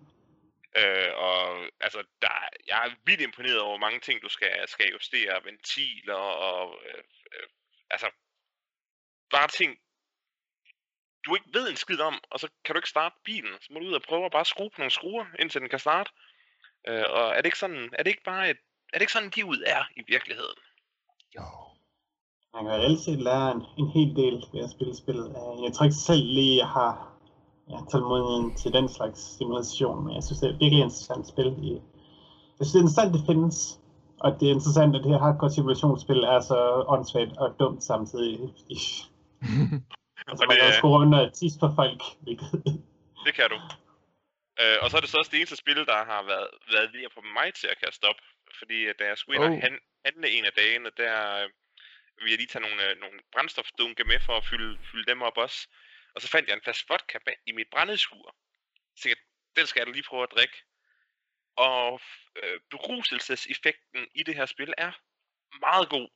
øh, og altså, der, jeg er vildt imponeret over mange ting, du skal, skal justere. Ventiler og... Øh, øh, altså, bare ting, du ikke ved en skid om, og så kan du ikke starte bilen. Så må du ud og prøve at bare skrue på nogle skruer, indtil den kan starte. Øh, og er det ikke sådan, er det ikke bare et, er det ikke sådan, livet er i virkeligheden? Jo. Man kan reelt set lære en, en hel del ved at spille spillet. Øh, Jeg tror ikke selv lige, jeg har ja, tålmodigheden til den slags simulation, men jeg synes, det er et virkelig interessant spil. I, jeg synes, det er interessant, det findes. Og det er interessant, at det her hardcore simulationsspil er så åndssvagt og dumt samtidig. Fordi, altså, Og man det kan er- også gå rundt og tisse på folk, hvilket Det kan du. Øh, og så er det så også det eneste spil, der har været, været lige at få mig til at kaste op. Fordi at da jeg skulle ind og Oh. han, handle en af dagene, der vi ville jeg lige tage nogle, øh, nogle brændstofdunke med for at fylde, fylde dem op også. Og så fandt jeg en flaske vodka i mit brændeskur. Så jeg, den skal jeg da lige prøve at drikke. Og øh, beruselseseffekten i det her spil er meget god.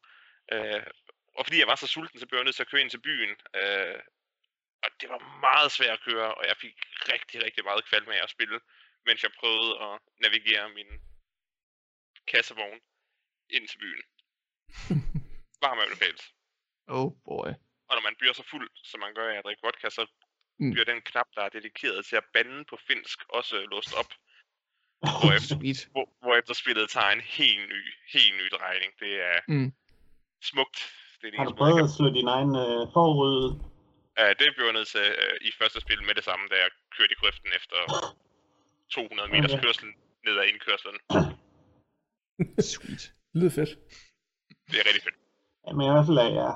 Øh, og fordi jeg var så sulten, så blev jeg nødt til at køre ind til byen. Øh, og det var meget svært at køre, og jeg fik rigtig, rigtig meget kvalme af at spille, mens jeg prøvede at navigere min kassevogn ind til byen. Varm anbefales. oh boy. Og når man bliver så fuld, som man gør af at drikke vodka, så Mm. bliver den knap, der er dedikeret til at bande på finsk, også låst op. Hvorefter, Sweet. hvor, hvorefter spillet tager en helt ny, helt ny drejning. Det er Mm. smukt. Det er det har du prøvet at slå din egen øh, forrude? Ja, det blev jeg nødt til øh, i første spil med det samme, da jeg kørte i grøften efter 200 meters Okay. kørsel ned ad indkørslen. Sweet. Det lyder fedt. Det er rigtig fedt. Ja, men i hvert fald er jeg,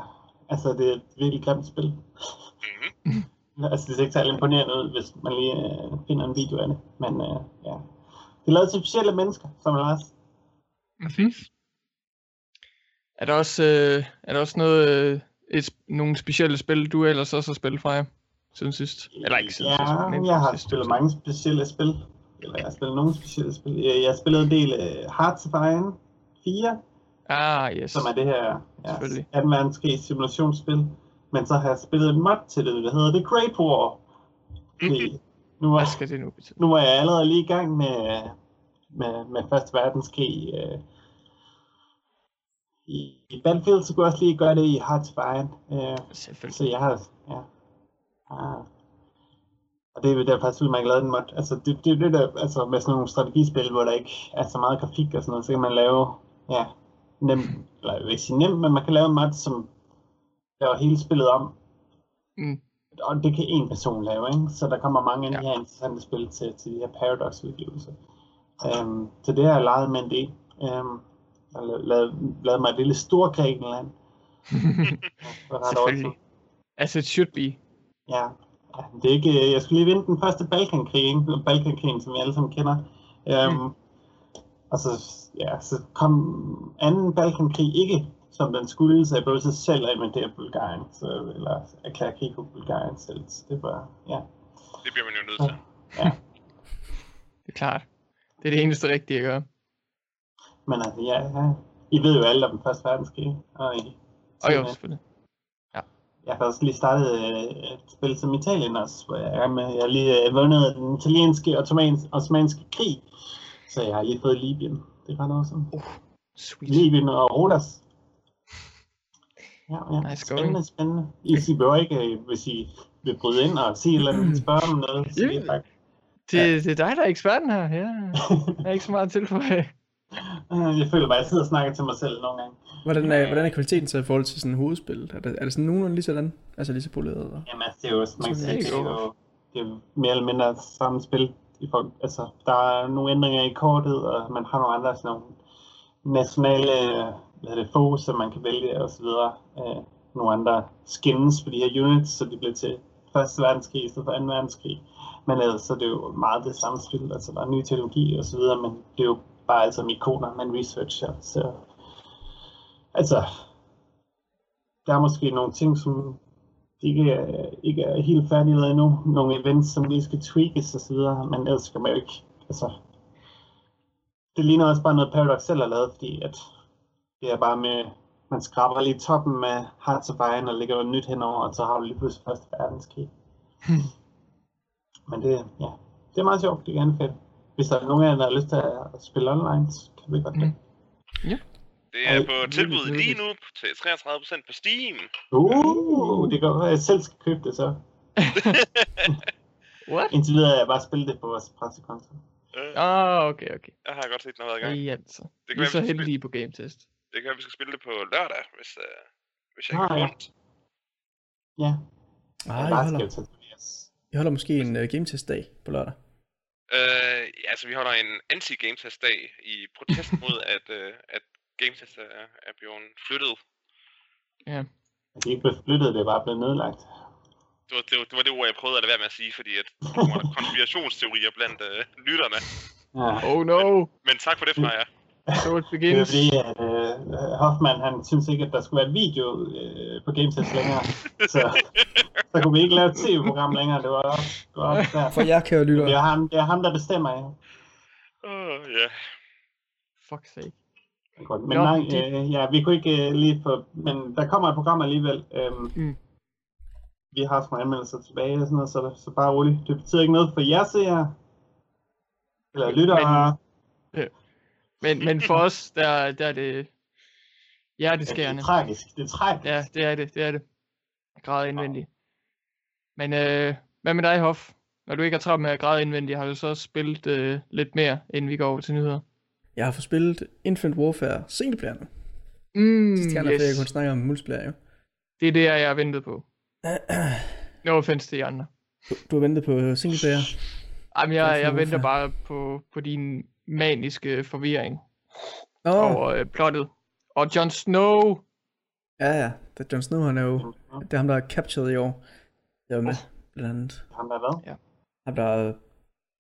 altså det er et virkelig grimt spil. Mm-hmm. Altså det ser ikke særlig imponerende ud, hvis man lige øh, finder en video af det. Men øh, ja, det er lavet til specielle mennesker, som Lars. Mm-hmm. Er der også, øh, er der også noget, øh, et, nogle specielle spil, du ellers også har spillet fra jer siden sidst? Eller ikke siden ja, sidst, men jeg har sidste spillet mange specielle spil. Eller jeg har spillet nogle specielle spil. Jeg, jeg har spillet en del øh, Hearts of Iron 4, tid. Ah, yes. som er det her ja, Selvfølgelig. 2. verdenskrig simulationsspil. Men så har jeg spillet en mod til det, der hedder The Great War. Fordi nu er, Hvad skal det nu betyde? nu er jeg allerede lige i gang med, med, med Første Verdenskrig. Øh, i, I Battlefield, så kunne jeg også lige gøre det i Hearts of Iron. Øh, så Selvfølgelig. jeg har, ja, har Og det er derfor faktisk, man kan lave den mod. Altså, det, det er det der, altså med sådan nogle strategispil, hvor der ikke er så meget grafik og sådan noget, så kan man lave, ja, nem, eller jeg vil ikke sige nem, men man kan lave en mod, som laver hele spillet om. Mm. Og det kan en person lave, ikke? Så der kommer mange af de Ja. her interessante spil til, til de her Paradox-udgivelser. Um, så det har jeg leget med en del. Um, jeg lavet, lavet mig et lille stor Grækenland. Selvfølgelig. As it should be. Ja, Ja, det er ikke, jeg skulle lige vinde den første Balkankrig, ikke? Balkankrigen, som vi alle sammen kender. Um, Mm. Og så, ja, så kom anden Balkankrig ikke, som den skulle, så jeg blev så selv at invadere Bulgarien, så, eller erklære krig på Bulgarien selv. Så det var, ja. Det bliver man jo nødt til. Det er klart. Det er det eneste rigtige at gøre. Men altså, ja, ja. I ved jo alle om den første verdenskrig. Og, I, Og jo, selvfølgelig. Jeg har også lige startet øh, et spil som Italien også, hvor jeg er med. Jeg har lige øh, vundet den italienske og ottomanske, osmanske krig, så jeg har lige fået Libyen. Det var noget sådan. Sweet. Libyen og Rodas. Ja, ja. Nice going. spændende, spændende. I, I behøver ikke, øh, hvis I vil bryde ind og sige eller andet, spørge om noget. Så det er faktisk, Det, det er dig, der er eksperten her. Ja, jeg er ikke så meget at tilføje. Øh, jeg føler bare, at jeg sidder og snakker til mig selv nogle gange. Hvordan er, hvordan er kvaliteten så i forhold til sådan hovedspil? Er det, er det sådan nogenlunde lige sådan? Altså lige så poleret? Eller? Jamen altså, det er jo, man kan sige, det er jo det er mere eller mindre samme spil. I folk. altså, der er nogle ændringer i kortet, og man har nogle andre sådan nogle nationale hvad hedder det, fokus, som man kan vælge og så videre. Øh, nogle andre skins for de her units, så de bliver til første verdenskrig i stedet for 2. verdenskrig. Men ellers så er det jo meget det samme spil, altså der er ny teknologi og så videre, men det er jo bare altså ikoner, man researcher. Så, altså, der er måske nogle ting, som ikke er, ikke er helt færdige endnu. Nogle events, som lige skal tweakes og så videre, men ellers skal man jo ikke, altså, det ligner også bare noget Paradox selv har lavet, fordi at det er bare med, man skraber lige toppen med Hearts of Iron og lægger noget nyt henover, og så har du lige pludselig første verdenskrig. Men det, ja, det er meget sjovt, det er gerne fedt. Hvis der er nogen af jer, der har lyst til at spille online, så kan vi godt det. Det er på tilbud lige nu til 33% på Steam. Uh, det kan være, at jeg selv skal købe det så. What? Indtil videre har jeg bare spillet det på vores pressekonto. Øh, Ah, okay, okay. Jeg har godt set, den har været i gang. Ej, altså. Det Vi kan er så vi skal, spille, heldige på Game Test. det kan være, vi skal spille det på lørdag, hvis, uh, hvis jeg Ah, ikke er ja. rundt. Ja, Ah, jeg I holder. I holder måske en uh, game test dag på lørdag. Øh, ja, altså vi holder en anti-game test dag i protest mod, at, uh, at game test er, er blevet flyttet. Det er ikke blevet flyttet, det er bare blevet nedlagt. Det var det, var, det var det ord, jeg prøvede at lade være med at sige, fordi at der der konspirationsteorier blandt uh, lytterne. Ja. Oh no, Men tak for det, Freja. so it Det er begins. fordi, at øh, Hoffman, han synes ikke, at der skulle være video øh, på GameTest længere. Så, så kunne vi ikke lave et tv-program længere. Det var også, det var også der. For jer, kære lytter. Det er ham, det er ham der bestemmer. Ja. Åh, ja. Fuck sake. Godt. Men Nå, nej, det- øh, ja, vi kunne ikke øh, lige få... Men der kommer et program alligevel. Øhm, Mm. Vi har haft nogle anmeldelser tilbage og sådan noget, så, så bare roligt. Det betyder ikke noget for jer seere. Eller lyttere. Men, men for os, der, der er det Ja, det hjerteskærende. er tragisk. Det er tragisk. Ja, det er det, det er det. Jeg græder indvendigt. Men øh, hvad med dig, Hoff? Når du ikke har travlt med at græde indvendigt, har du så spillet øh, lidt mere, inden vi går over til nyheder? Jeg har fået spillet Infinite Warfare singleplayer nu. Mm, Sidste gang, yes. jeg kun snakke om multiplayer jo. Det er det, jeg har ventet på. No offense til de andre. Du, du har ventet på singleplayer. Jamen, jeg, Infinite jeg venter bare på, på din maniske forvirring Åh, oh. oh, over øh, plottet. Og Jon Snow! ja ja. Det er Jon Snow, han er jo... Det er ham, der er captured i år. Jeg var med, blandt andet. Ham der hvad? Ham, der er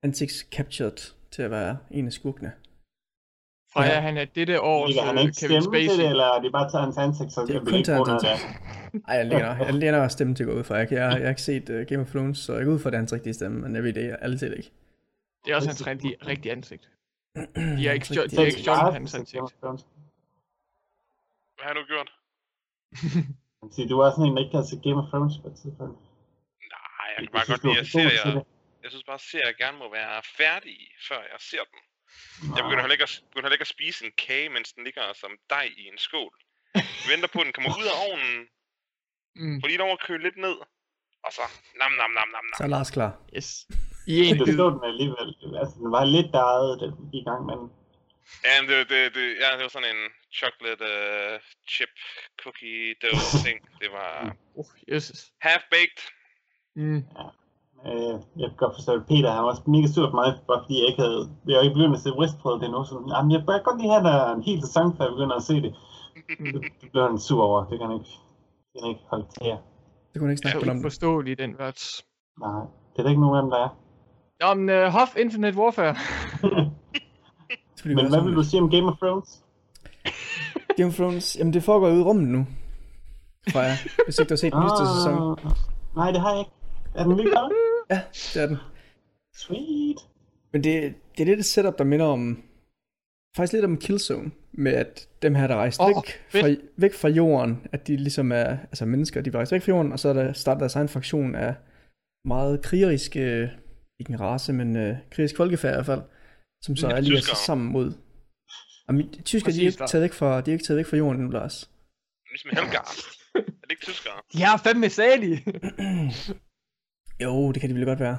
ansigts-captured til at være en af skurkene. Freja, Ja. han er dette års Ligger han øh, ikke Kevin stemme til Spacey. det, eller er det bare taget hans ansigt, så Det er det kun ikke noget ansigt. Ej, jeg læner, jeg læner stemmen til at gå ud fra. Jeg, jeg, jeg har ikke set uh, Game of Thrones, så jeg går ud fra, at det er hans rigtige stemme, men jeg ved det jeg altid ikke. Det er også hans rigtige, rigtige ansigt. De har ikke, rigtige de har ikke stjålet hans ansigt. Hvad har du gjort? Sige, du er sådan en, der ikke kan se Game of Thrones på et tidspunkt. Nej, jeg kan bare godt lide, at for serier... det. Jeg synes bare, at serier gerne må være færdige, før jeg ser dem. Jeg begynder heller ikke at, begynder heller ikke at spise en kage, mens den ligger som dej i en skål. Jeg venter på, at den kommer ud af ovnen, Mm. får lige lov at køle lidt ned, Og så nam nam nam nam Så er nam. Lars klar. Yes. I en Det stod den alligevel. Altså, den var lidt dejet, da den gik i gang, men Ja, det, det, det, ja, det var sådan en chocolate uh, chip cookie dough ting. Det var Oh, Jesus. half-baked. Mm. Øh, jeg kan godt forstå, at Peter han var også mega sur på mig, bare fordi jeg ikke havde, jeg var ikke begyndt at se Westworld det nu, så jamen, jeg bør godt lige have der en hel sæson, før jeg begynder at se det. Det, det blev han sur over, det kan han ikke, det kan han ikke holde til jer. Det kunne han ikke snakke om. uforståelig, den værts. Nej, det er der ikke nogen af dem, der er. Nå, men uh, Hoff Infinite Warfare. Men hvad vil du sige om Game of Thrones? Game of Thrones, jamen det foregår ude i rummet nu. Freja, hvis ikke du har set den nyeste sæson. Ah, nej, det har jeg ikke. Er den godt? Ja, det er den. Sweet. Men det, det er lidt et setup, der minder om... Faktisk lidt om Killzone. Med at dem her, der rejste oh, væk, fedt. fra, væk fra jorden, at de ligesom er altså mennesker, de var rejst væk fra jorden, og så er der startet deres egen fraktion af meget krigeriske, ikke en race, men uh, krigerisk folkefærd i hvert fald, som så Ja, allierer sig tyskere. sammen mod... Jamen, tyskere, de er, ikke taget væk fra, de er ikke taget væk fra jorden nu, Lars. Ligesom Helgard. er det ikke tyskere? De har fandme Sali. Jo, det kan de vel godt være.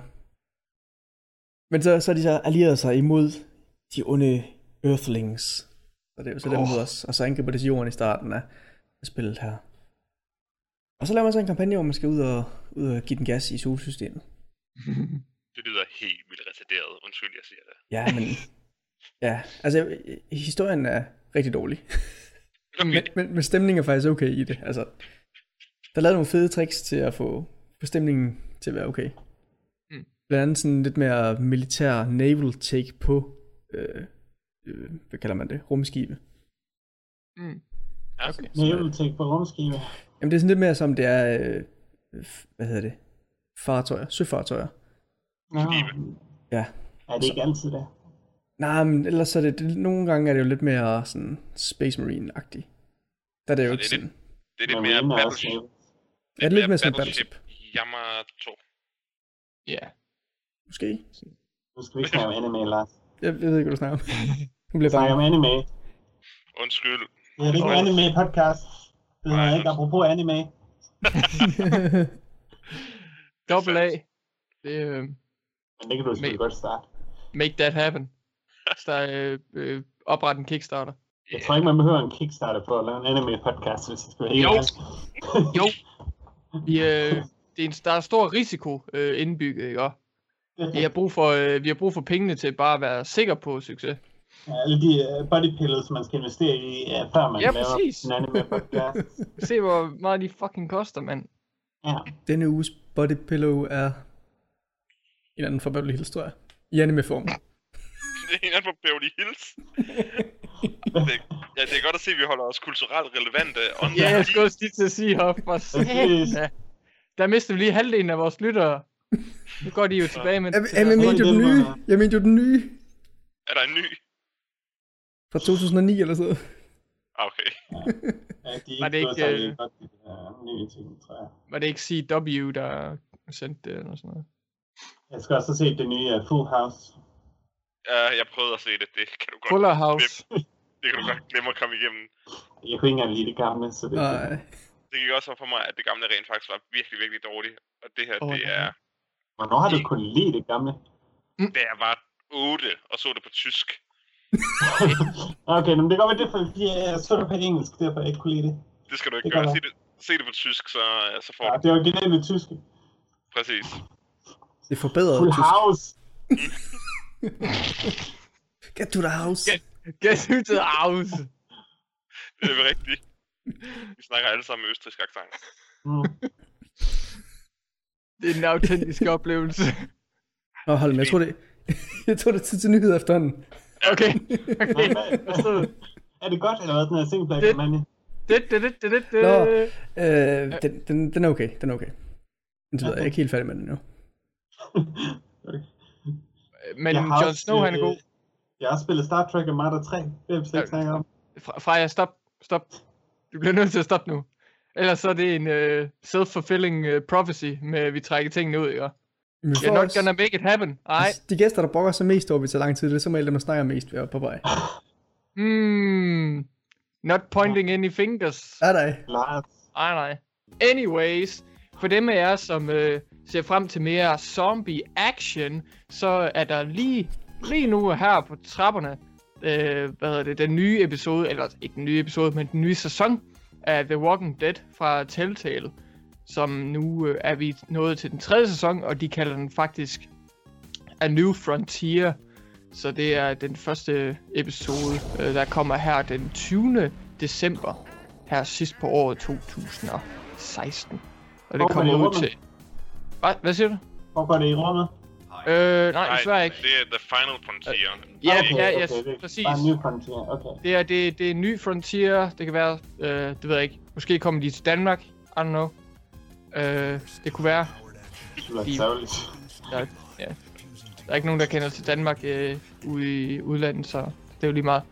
Men så, så er de så allieret sig imod de onde Earthlings. Så det er jo så dem Åh. mod os. Og så angriber det jorden i starten af spillet her. Og så laver man så en kampagne, hvor man skal ud og, ud og give den gas i solsystemet. Det lyder helt vildt retarderet. Undskyld, jeg siger det. Ja, men... ja, altså historien er rigtig dårlig. Men, men, men stemningen er faktisk okay i det. Altså, der er lavet nogle fede tricks til at få, få stemningen til at være okay. Mm. Blandt andet sådan lidt mere militær naval take på, øh, øh, hvad kalder man det, rumskibe. mm. Ja. Okay. Naval take på rumskive. Jamen det er sådan lidt mere som det er, øh, hvad hedder det, fartøjer, søfartøjer. Nå. Ja. Er det ikke altid det? Nej, men ellers så er det, det, nogle gange er det jo lidt mere sådan Space Marine-agtigt. Der er det jo Så ikke det er sådan. Det er lidt mere er Battleship. Ja, det er lidt mere som Battleship. Yamato. Ja. Måske. Nu skal ikke snakke om anime, Lars. Jeg, jeg ved ikke, hvad du snakker om. Nu bliver jeg om anime. Undskyld. Det er ikke en Åh. anime podcast. Det er ikke apropos anime. Dobbelt A. Det uh, Men det kan du selvfølgelig godt starte. make that happen. Så der uh, uh, opret en Kickstarter. Jeg tror ikke, man behøver en Kickstarter for at lave en anime podcast, hvis jeg skal være Jo. Jo. Vi, uh, det er en, der er stor risiko uh, indbygget, ikke? Og vi har brug for, uh, vi har brug for pengene til bare at være sikker på succes. Ja, Alle de uh, body pillows, man skal investere i, uh, før man Ja, laver præcis. en anime podcast. Se, hvor meget de fucking koster, mand. Ja. Denne uges body pillow er en anden fra Beverly Hills, tror jeg. I anime-form. Det er en anden på Beverly Hills. det, ja, det er godt at se, at vi holder os kulturelt relevante. Ja, jeg skulle også lige til at sige, Hoff. For. Der mistede vi lige halvdelen af vores lyttere. Nu går de jo tilbage med... Jeg, jeg, jeg mente jo den nye. Jeg mente jo den nye. Er der en ny? Fra 2009 eller sådan noget. Ah, Okay. Ja, de er Var det ikke ikke, øh, godt, de der nye ting, tror jeg. Var det ikke CW, der sendte det eller sådan noget? Jeg skal også set det nye uh, Full House. Uh, jeg prøvede at se det. Det kan du godt, Fuller House. det kan du godt glemme at komme igennem. Jeg kunne ikke engang lide det gamle, så det Nej. Det gik også op for mig, at det gamle rent faktisk var virkelig, virkelig dårligt. Og det her, Åh, det er... Hvornår har du kunnet lide det gamle? Da jeg var 8 og så det på tysk. okay, men det godt være, det er fordi jeg så det på engelsk, derfor jeg ikke kunne lide det. Det skal du ikke Det gøre. Se det, se det på tysk, så, øh, så får Ja, du det var originale tyske. præcis. Det er forbedret Full tysk. House. Get to the house. Get- Get to the house. Det er rigtigt. Vi snakker alle sammen med østrisk accent. Mm. Det er en autentisk oplevelse. Nå, hold med, jeg tror det, jeg tror det er tid til nyheder efterhånden. Okay. Okay. Er det godt, eller hvad, den her singleplayer Det- kampagne? Det, det, det, det, det, det. Nå. Øh, den, den, den er okay, den er okay. Så ved jeg, jeg er ikke helt færdig med den nu. Men Jeg har Jon også, Snow, han er øh, god. Jeg har spillet Star Trek Armada 3. Det vi slet ikke om. Fra- Freja, stop. Stop. Du bliver nødt til at stoppe nu. Ellers så er det en uh, self-fulfilling uh, prophecy med, at vi trækker tingene ud, ikke? Men You're not gonna make it happen. Ej. De gæster, der brokker sig mest over, vi tager lang tid, det er som regel dem, der snakker mest ved på vej. Hmm. Not pointing any fingers. Er der Lars. Nej, nej. Anyways. for dem af jer, som øh, ser frem til mere zombie action, så er der lige, lige nu her på trapperne, øh, hvad hedder det, den nye episode, eller ikke den nye episode, men den nye sæson af The Walking Dead fra Telltale, som nu øh, er vi nået til den tredje sæson, og de kalder den faktisk A New Frontier. Så det er den første episode, øh, der kommer her den 20. december, her sidst på året 2016. Og det Hvor kommer ud til... Hvad, hvad siger du? Hvor går det i rummet? Øh, nej, desværre ikke. det er The Final Frontier. Ja, okay, ja, okay, yes, det er præcis. Bare New Frontier, okay. Det er, det, det er en ny frontier. Det kan være, øh, det ved jeg ikke. Måske kommer de til Danmark. I don't know. Øh, det kunne være. Det er- ja. der er ikke nogen, der kender til Danmark øh, ude i udlandet, så det er jo lige meget.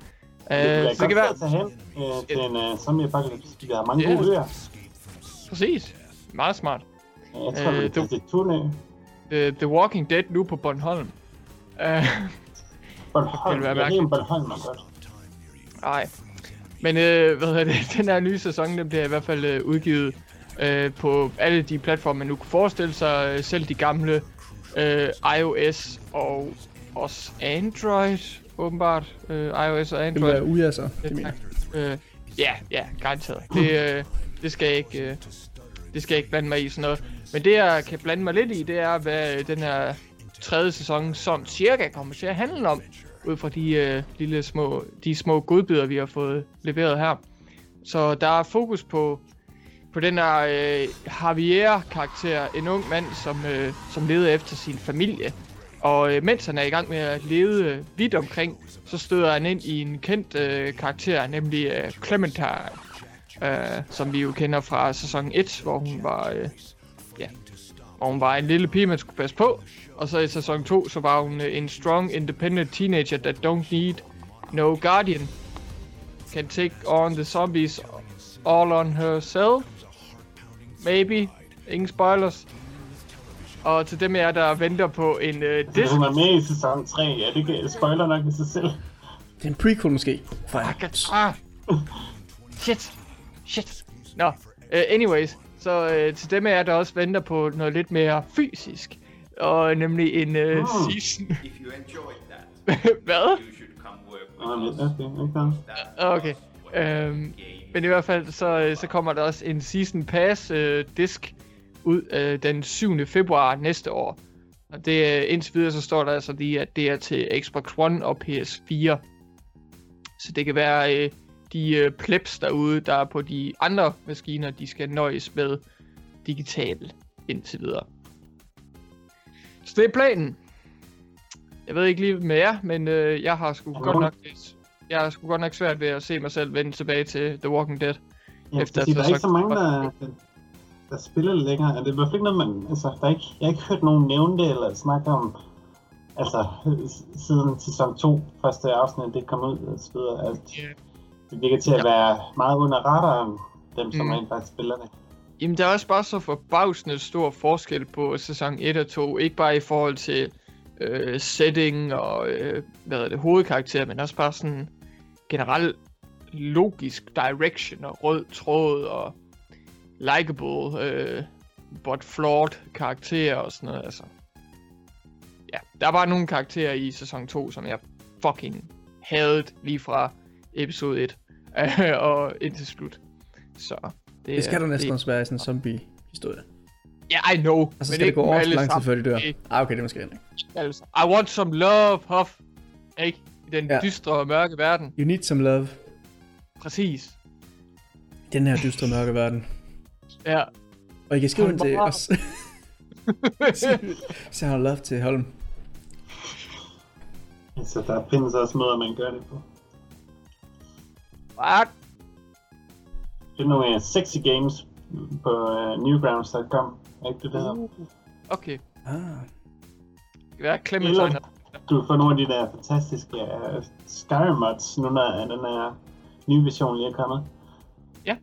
Øh, Det så det kan være, tage hen øh, til en uh, zombie apocalypse, fordi der er mange Ja. gode øer. præcis. Meget smart. Øh, Jeg tror, Øh, det du- er til Tunø. The, The Walking Dead nu på Bornholm. Øh, Bornholm. Det Jeg er helt mærkeligt. Bornholm, man godt. Nej. Men øh, hvad hedder det? Den her nye sæson, den bliver i hvert fald øh, udgivet øh, på alle de platforme, man nu kan forestille sig. Øh, selv de gamle øh, iOS og også Android, åbenbart. Øh, iOS og Det Android. vil være uja så, det mener jeg. Øh, ja, ja, garanteret. Det, øh, det skal jeg ikke, øh, det skal jeg ikke blande mig i sådan noget. Men det jeg kan blande mig lidt i, det er, hvad øh, den her tredje sæson som cirka kommer til at handle om. Ud fra de øh, lille små, de små godbidder, vi har fået leveret her. Så der er fokus på, på den her øh, Javier-karakter, en ung mand, som, øh, som leder efter sin familie. Og øh, mens han er i gang med at lede øh, vidt omkring, så støder han ind i en kendt øh, karakter, nemlig øh, Clementine. Øh, som vi jo kender fra sæson 1, hvor hun var, øh, hvor hun var en lille pige, man skulle passe på. Og så i sæson 2, så var hun øh, en strong, independent teenager that don't need no guardian. Can take on the zombies all on herself. Maybe. Ingen spoilers. Og til dem af jer, der venter på en øh, Det disk... hun er med i sæson 3, ja, det kan spoiler nok i sig selv. Det er en prequel måske. Fra Ah, shit. Shit. Nå, uh, anyways. Så uh, til dem af jer, der også venter på noget lidt mere fysisk. Og nemlig en uh, Mm. season... If you enjoyed that, Hvad? you should come work with men us. okay, ikke noget. Okay. Øhm, men i hvert fald, så, øh, så kommer der også en Season Pass øh, disk ud øh, den 7. februar næste år. Og det, øh, indtil videre, så står der altså lige, at det er til Xbox One og PS4. Så det kan være øh, de øh, plebs derude, der er på de andre maskiner, de skal nøjes med digital indtil videre. Så det er planen. Jeg ved ikke lige med jer, men øh, jeg har sgu godt nok jeg har sgu godt nok svært ved at se mig selv vende tilbage til The Walking Dead. Ja, Efter fordi der er ikke så mange, der, der spiller det længere. Det er i hvert fald ikke noget, man... Altså, der er ikke, jeg har ikke hørt nogen nævne det eller snakke om... Altså, siden sæson 2, første afsnit, det kom ud og så videre. At det virker til at være meget under radaren, dem som Mm. rent faktisk spiller det. Jamen, der er også bare så forbavsende stor forskel på sæson 1 og 2. Ikke bare i forhold til øh, setting og øh, hvad er det, hovedkarakter, men også bare sådan generelt logisk direction og rød tråd og likable, øh, but flawed karakterer og sådan noget. Altså. Ja, der er bare nogle karakterer i sæson 2, som jeg fucking havde lige fra episode 1 og indtil slut. Så det, Det skal er- der næsten det- også være i sådan en zombie-historie. Ja, I know. Og så skal det gå over lang tid, før de dør. Ah, okay, det er måske ikke. I want some love, Huff. Ikke? I den Ja. dystre og mørke verden. You need some love. Præcis. Den her dystre mørke verden. Ja. Og I kan skrive til os. Så har love til Holm. Så der findes også måder, man gør det på. What? Det er nogle uh, sexy games på uh, newgrounds.com. Er ikke det, det hedder? Okay. Ah. Det kan være Clementine. Eller- Du får nogle af de der fantastiske uh, Skyrim mods, nu når den her nye version lige er kommet. Ja.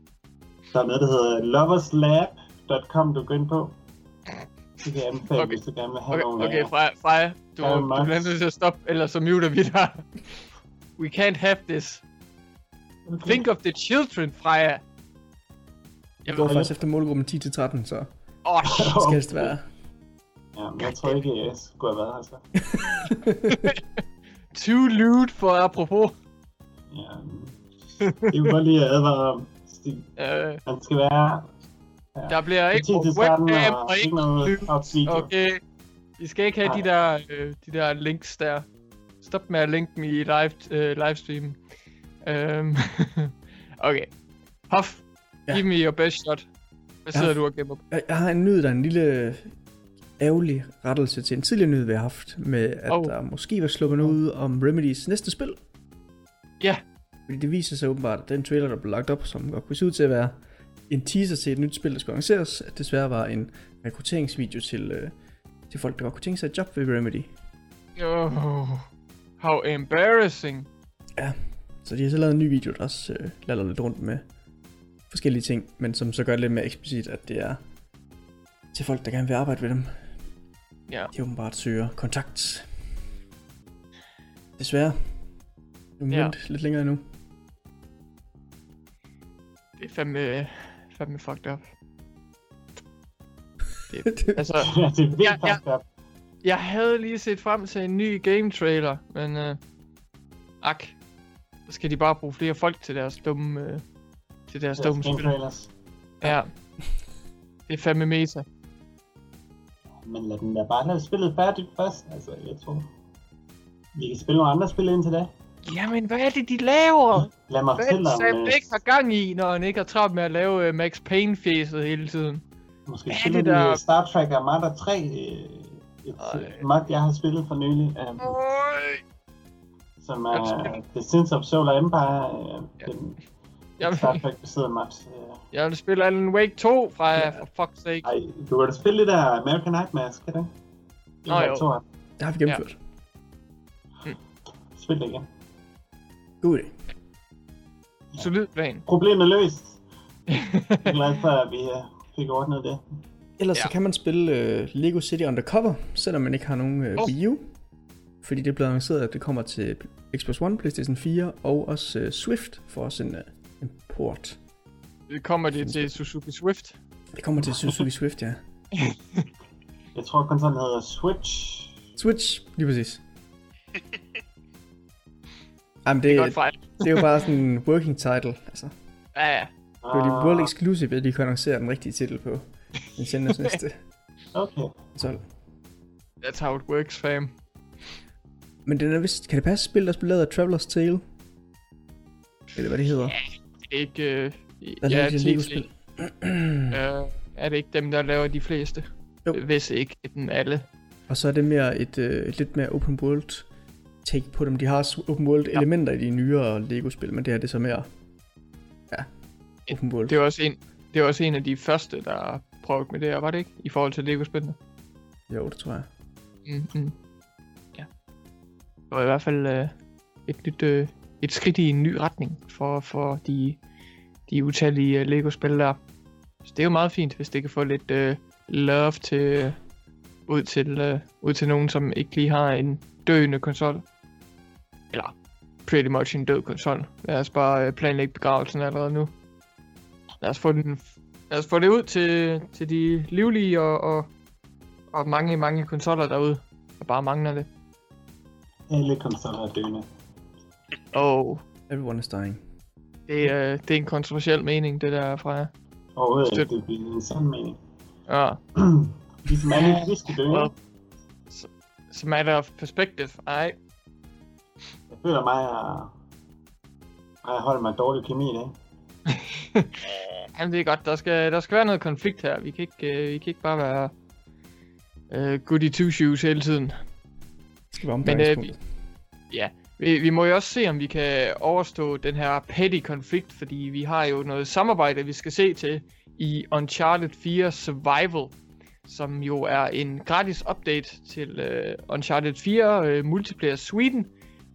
Der er noget, der hedder loverslab.com, du går ind på. Det kan jeg anbefale, Okay. hvis du gerne vil have Okay, nogle... okay uh, Freja, Freja. Du, du bliver nødt til at stoppe, ellers så muter vi dig. We can't have this. Think of the children, Freja. Jeg går faktisk efter målgruppen 10-13, så... Åh, skal helst være. Ja, men jeg tror ikke, jeg skulle have været her så. too lewd for apropos. Ja, det vil bare lige advare om. Stig. Øh, Man skal være der bliver ikke 10 til brugt 13 webcam og og ikke lyd. Okay. I skal ikke have de der, øh, de der links der. Stop med at linke dem i live, øh, livestream. Øhm, okay. Hoff, Ja. give me your best shot. Hvad Ja. sidder du og gemmer på? Jeg, jeg har en nyhed, der er en lille ærgerlig rettelse til en tidligere nyhed, vi har haft, med at Oh. der måske var sluppet noget ud om Remedies næste spil. Ja. Fordi det viser sig åbenbart, at den trailer, der blev lagt op, som godt kunne se ud til at være en teaser til et nyt spil, der skulle lanceres, at desværre var en rekrutteringsvideo til, øh, til folk, der godt kunne tænke sig et job ved Remedy. Oh, how embarrassing. Så de har så lavet en ny video, der også øh, lader lidt rundt med forskellige ting, men som så gør det lidt mere eksplicit, at det er til folk, der gerne vil arbejde ved dem. Ja. De åbenbart søger kontakt. Desværre. Nu må Ja. lidt længere endnu. Det er fandme, fandme fucked up. Det, altså, Ja, det er vildt fucked up. jeg havde lige set frem til en ny game trailer, men øh, ak. Så skal de bare bruge flere folk til deres dumme, øh, til deres dumme spil. Ja. Det er fandme meta. Men lad den da bare lade spillet færdigt først. Altså, jeg tror... Vi kan spille nogle andre spil indtil da. Jamen, hvad er det, de laver? Lad mig Hvad er fortælle det, om... Sam øh, ikke har gang i, når han ikke har travlt med at lave uh, Max Payne-fæset hele tiden? Måske hvad er spiller det, vi der- der... Star Trek Armada 3. Øh, et øh, mod, jeg har spillet for nylig. Øh, som er Jeg The Sins of Solar Empire. Øh, Ja. den Jamen, Star Trek baseret mod. Øh, jeg vil spille Alan Wake 2 fra, Ja. for fuck's sake. ej, du kan da spille det der American Nightmares, kan du? Det Nå, er jo. toeren. Det har vi gennemført. Spil det igen. God idé. Solid plan. Problemet løst. Jeg er glad for, at vi øh, fik ordnet det. Ellers Ja. ja. så kan man spille uh, Lego City Undercover, selvom man ikke har nogen uh, Oh. Wii U. Fordi det er blevet annonceret, at det kommer til Xbox One, Playstation 4 og også uh, Swift for også en, uh, en port. Det kommer det til Suzuki Swift. Det kommer til Suzuki Swift, ja. Jeg tror kun sådan hedder Switch. Switch, lige præcis. Jamen Det det, er det, er jo bare sådan en working title, altså. Ja, ja. Det er jo Ah, de World Exclusive, at de kan annoncere den rigtige titel på Nintendo's næste Okay. konsol. That's how it works, fam. Men den er vist, kan det passe spil, der er lavet af Traveler's Tale? Eller hvad det hedder? Ikke... Øh, Der er ja, ja, et TT. Lego-spil. Øh, er det ikke dem, der laver de fleste? Jo. Hvis ikke dem alle. Og så er det mere et, øh, et lidt mere open world take på dem. De har open world elementer i de nyere Lego-spil, men det her det er så mere... Ja, open world. Det er også en, det er også en af de første, der prøvede med det her, var det ikke? I forhold til Lego-spillene. Jo, det tror jeg. Mm-hmm. Det var i hvert fald øh, et nyt, øh, et skridt i en ny retning for, for de, de utallige øh, Lego-spil der. Så det er jo meget fint, hvis det kan få lidt øh, love til, øh, ud, til, øh, ud til nogen, som ikke lige har en døende konsol. Eller pretty much en død konsol. Lad os bare øh, planlægge begravelsen allerede nu. Lad os få, den, lad os få det ud til, til de livlige og, og, og mange, mange konsoller derude, der bare mangler det. Alle konsoller er døende. Og Everyone is dying. det, er, det er en kontroversiel mening, det der fra jer. Overhovedet ikke, det bliver en sand mening. Ja, Ligesom alle friske døde. Well. så matter of perspective. Ej, Jeg føler mig, at at jeg holder mig dårlig kemi i dag. Jamen, det er godt. Der skal, der skal være noget konflikt her. Vi kan ikke, øh, vi kan ikke bare være øh, goody two shoes hele tiden. Skal være Men, øh, omdrejningspunktet. Vi, vi må jo også se, om vi kan overstå den her petty konflikt, fordi vi har jo noget samarbejde, vi skal se til i Uncharted 4 Survival, som jo er en gratis update til uh, Uncharted 4 uh, Multiplayer Sweden,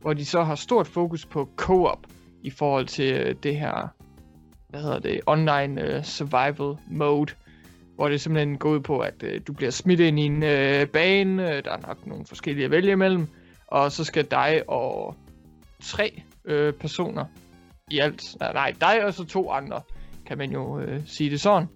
hvor de så har stort fokus på co-op i forhold til uh, det her, hvad hedder det, online uh, survival mode, hvor det simpelthen går ud på, at øh, du bliver smidt ind i en øh, bane, øh, der er nok nogle forskellige at vælge imellem, og så skal dig og tre øh, personer i alt, nej, nej, dig og så to andre, kan man jo øh, sige det sådan.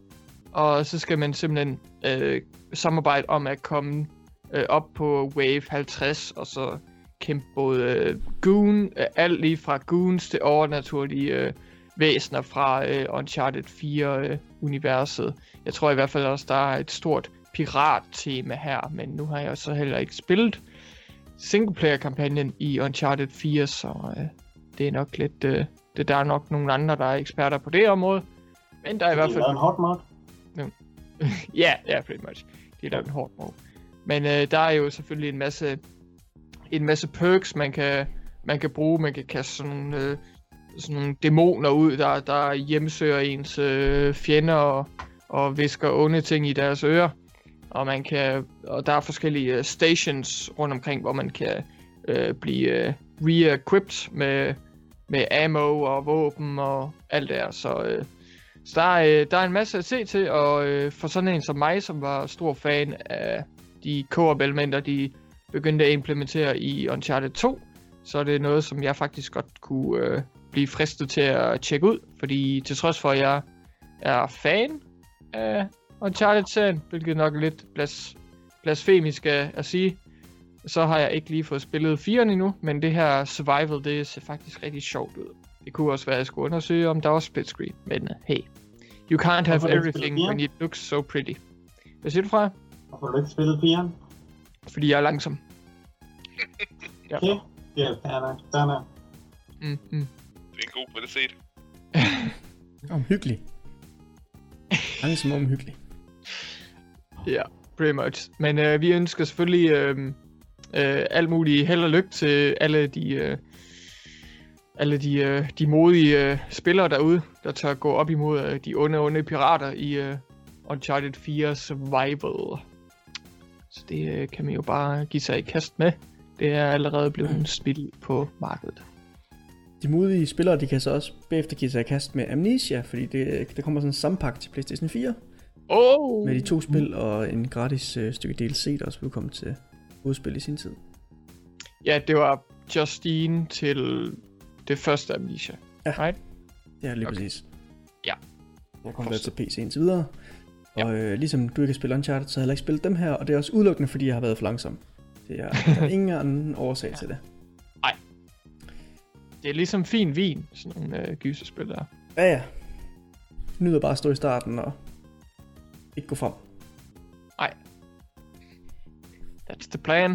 og så skal man simpelthen øh, samarbejde om at komme øh, op på Wave 50, og så kæmpe både øh, Goon, øh, alt lige fra Goons til overnaturlige øh, væsener fra øh, Uncharted 4-universet jeg tror i hvert fald også, der er et stort pirat-tema her, men nu har jeg så heller ikke spillet singleplayer-kampagnen i Uncharted 4, så øh, det er nok lidt... Øh, det, der er nok nogle andre, der er eksperter på det område. Men der er i hvert Det fald... er en hot mod. Ja, ja, pretty much. Det er da en hård mode. Men øh, der er jo selvfølgelig en masse, en masse perks, man kan, man kan bruge. Man kan kaste sådan nogle, øh, sådan nogle dæmoner ud, der, der hjemsøger ens øh, fjender og, og visker onde ting i deres ører. Og, man kan, og der er forskellige øh, stations rundt omkring, hvor man kan øh, blive øh, re-equipped med, med ammo og våben og alt det der. Så øh, så der øh, der er en masse at se til, og øh, for sådan en som mig, som var stor fan af de co-op-elementer, de begyndte at implementere i Uncharted 2, så er det noget, som jeg faktisk godt kunne øh, blive fristet til at tjekke ud, fordi til trods for, at jeg er fan af Uncharted-serien, hvilket nok er lidt blas, blasfemisk at, at sige, så har jeg ikke lige fået spillet 4'eren endnu, men det her survival, det ser faktisk rigtig sjovt ud. Det kunne også være, at jeg skulle undersøge, om der var split screen, men uh, hey. You can't have Hvorfor har everything when it looks so pretty. Hvad siger du fra? Og får du ikke spillet 4'eren? Fordi jeg er langsom. Ja. Okay. Det er fair nok. Fair nok. Mm, mm. Det er en god kvalitet. Omhyggelig. Langsom omhyggelig. Ja, pretty much. Men øh, vi ønsker selvfølgelig øh, øh, alt muligt held og lykke til alle de, øh, alle de, øh, de modige øh, spillere derude, der tør gå op imod øh, de onde, onde pirater i øh, Uncharted 4 Survival. Så det øh, kan man jo bare give sig i kast med. Det er allerede blevet smidt på markedet. De modige spillere, de kan så også bagefter give sig i kast med Amnesia, fordi det, der kommer sådan en sampakke til PlayStation 4, Oh! med de to spil og en gratis øh, stykke DLC, der også vil komme til udspil i sin tid. Ja, det var Justine til det første Amnesia. Ja. Right? Ja, lige Okay. præcis. Ja. Jeg kommer der til PC indtil videre. Og øh, ligesom du ikke har spillet Uncharted, så har jeg heller ikke spillet dem her, og det er også udelukkende, fordi jeg har været for langsom. Det er, der er ingen anden årsag til det. Det er ligesom fin vin, sådan nogle øh, gyserspil der. Ja, ja. Nyder bare at stå i starten og ikke gå frem. That's the plan.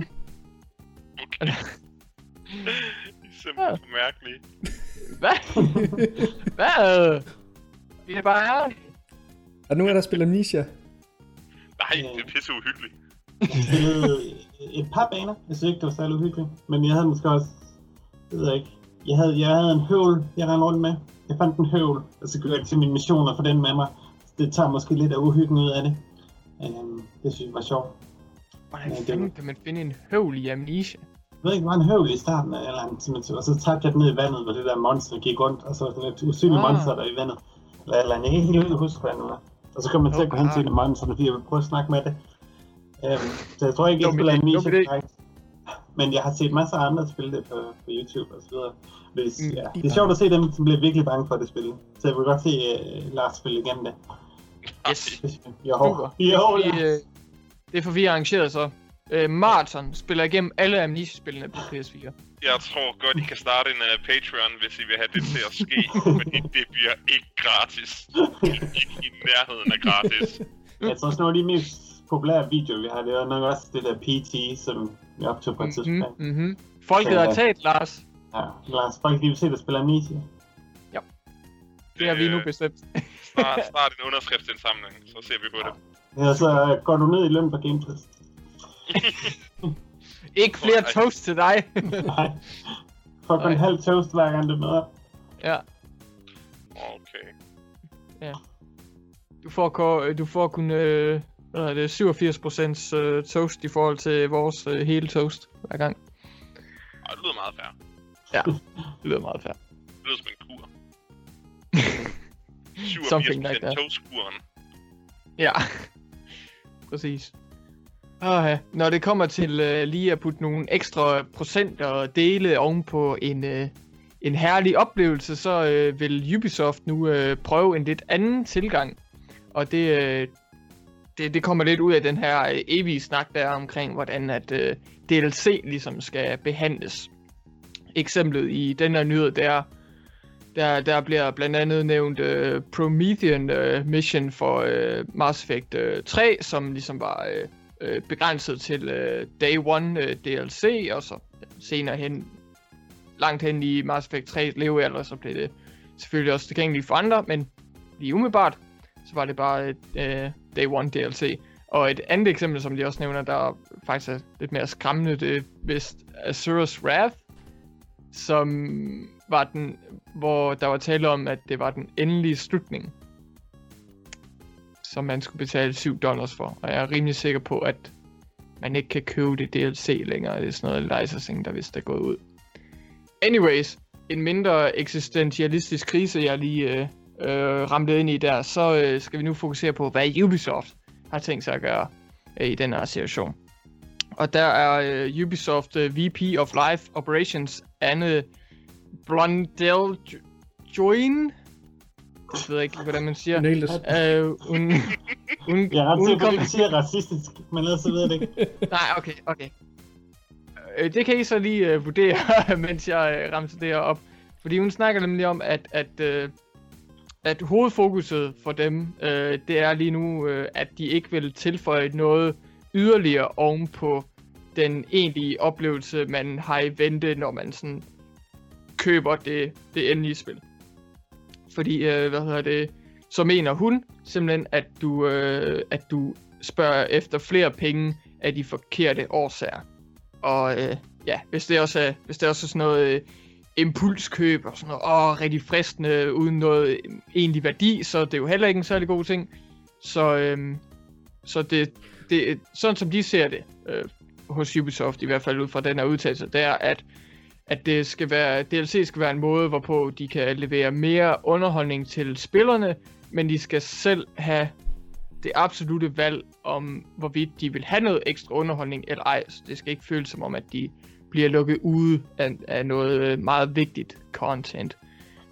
Okay. Det er simpelthen for mærkeligt. Hvad? Hvad? Vi er bare ærlige. Er der nogen af jer, der spiller Amnesia? Nej, det er pisse uhyggeligt. Jeg spillede et par baner. Jeg synes ikke, det var særlig uhyggeligt. Men jeg havde måske også... Det ved jeg ikke. Jeg havde, jeg havde en høvl, jeg rendte rundt med. Jeg fandt en høvl, og så gjorde jeg til mine missioner for den med mig. Det tager måske lidt af uhyggen ud af det. Um, det synes jeg var sjovt. Hvordan Ja, fanden kan man finde en høvl i Amnesia? Jeg ved ikke, var en høvl i starten af eller andet, og så tabte jeg den ned i vandet, hvor det der monster gik rundt, og så var der et usynligt Ah. monster der i vandet. Eller, eller andet. jeg kan ikke helt huske, hvad det var. Og så kom man til at gå hen til det monster, fordi jeg ville prøve at snakke med det. Um, så jeg tror ikke, jeg spiller en idé. korrekt. Men jeg har set masser af andre spille det på, på YouTube og så videre. Hvis, Mm, ja. de Det er sjovt at se dem, som bliver virkelig bange for det spil. Så jeg vil godt se uh, Lars spille igen det. Yes. Jo, jo, øh, det er for vi har arrangeret så. Øh, Marathon spiller igennem alle Amnesia-spillene på PS4. Jeg tror godt, I kan starte en uh, Patreon, hvis I vil have det til at ske. fordi det bliver ikke gratis. Ikke i nærheden af gratis. Jeg tror også, nogle af de mest populære videoer, vi har, det er nok også det der PT, som vi optog på et tidspunkt. Mm-hmm. Mm-hmm. Folket har talt, Lars. Ja, Lars, folk lige vil se dig spille Amnesia. Det har vi nu Øh, bestemt. Start, start en underskriftsindsamling, så ser vi på det. Ja, så går du ned i løn på Game Pass. Ikke flere toast til dig. Nej. Får kun en halv toast hver gang du møder. ja. Okay. Du får, du får kun øh, hvad er det, 87% øh, toast i forhold til vores øh, hele toast hver gang. Ej, det lyder meget fair. Det lyder meget fair. Det lyder som en kur. Something like 87% that. toastkuren. Ja, præcis. Og, ja. Når det kommer til øh, lige at putte nogle ekstra procent og dele ovenpå en, øh, en herlig oplevelse, så øh, vil Ubisoft nu øh, prøve en lidt anden tilgang. Og det, øh, det, det kommer lidt ud af den her øh, evige snak, der er omkring, hvordan at øh, DLC ligesom skal behandles. Eksemplet i den her nyhed, der, der, der bliver blandt andet nævnt øh, Promethean øh, Mission for øh, Mass Effect øh, 3, som ligesom var øh, øh, begrænset til øh, Day 1 øh, DLC, og så senere hen, langt hen i Mass Effect 3 levealder, så blev det selvfølgelig også tilgængeligt for andre, men lige umiddelbart, så var det bare et øh, Day One DLC. Og et andet eksempel, som de også nævner, der faktisk er lidt mere skræmmende, det er vist Azura's Wrath, som var den, hvor der var tale om, at det var den endelige slutning, som man skulle betale 7 dollars for. Og jeg er rimelig sikker på, at man ikke kan købe det DLC længere. Det er sådan noget licensing, der vist er gået ud. Anyways, en mindre eksistentialistisk krise, jeg lige øh, øh, ramte ind i der, så øh, skal vi nu fokusere på, hvad Ubisoft har tænkt sig at gøre øh, i den her situation. Og der er øh, Ubisoft øh, VP of Life Operations, Anne Blondell Join. Jeg ved ikke, hvordan man siger. It. Øh, hun, hun, Jeg er ret hun sikker på, at siger racistisk, men ellers så ved jeg det ikke. Nej, okay, okay. Øh, det kan I så lige øh, vurdere, mens jeg øh, ramser det her op. Fordi hun snakker nemlig om, at, at, øh, at hovedfokuset for dem, øh, det er lige nu, øh, at de ikke vil tilføje noget yderligere oven på den egentlige oplevelse, man har i vente, når man sådan køber det, det endelige spil. Fordi, øh, hvad hedder det, så mener hun simpelthen, at du, øh, at du spørger efter flere penge af de forkerte årsager. Og øh, ja, hvis det også er, hvis det også er sådan noget øh, impulskøb og sådan noget, åh, rigtig fristende, uden noget egentlig værdi, så det er jo heller ikke en særlig god ting. Så, øhm, så det, det, sådan som de ser det øh, hos Ubisoft, i hvert fald ud fra den her udtalelse, det er, at at det skal være, DLC skal være en måde, hvorpå de kan levere mere underholdning til spillerne, men de skal selv have det absolute valg om, hvorvidt de vil have noget ekstra underholdning eller ej. Så det skal ikke føles som om, at de bliver lukket ude af, af noget øh, meget vigtigt content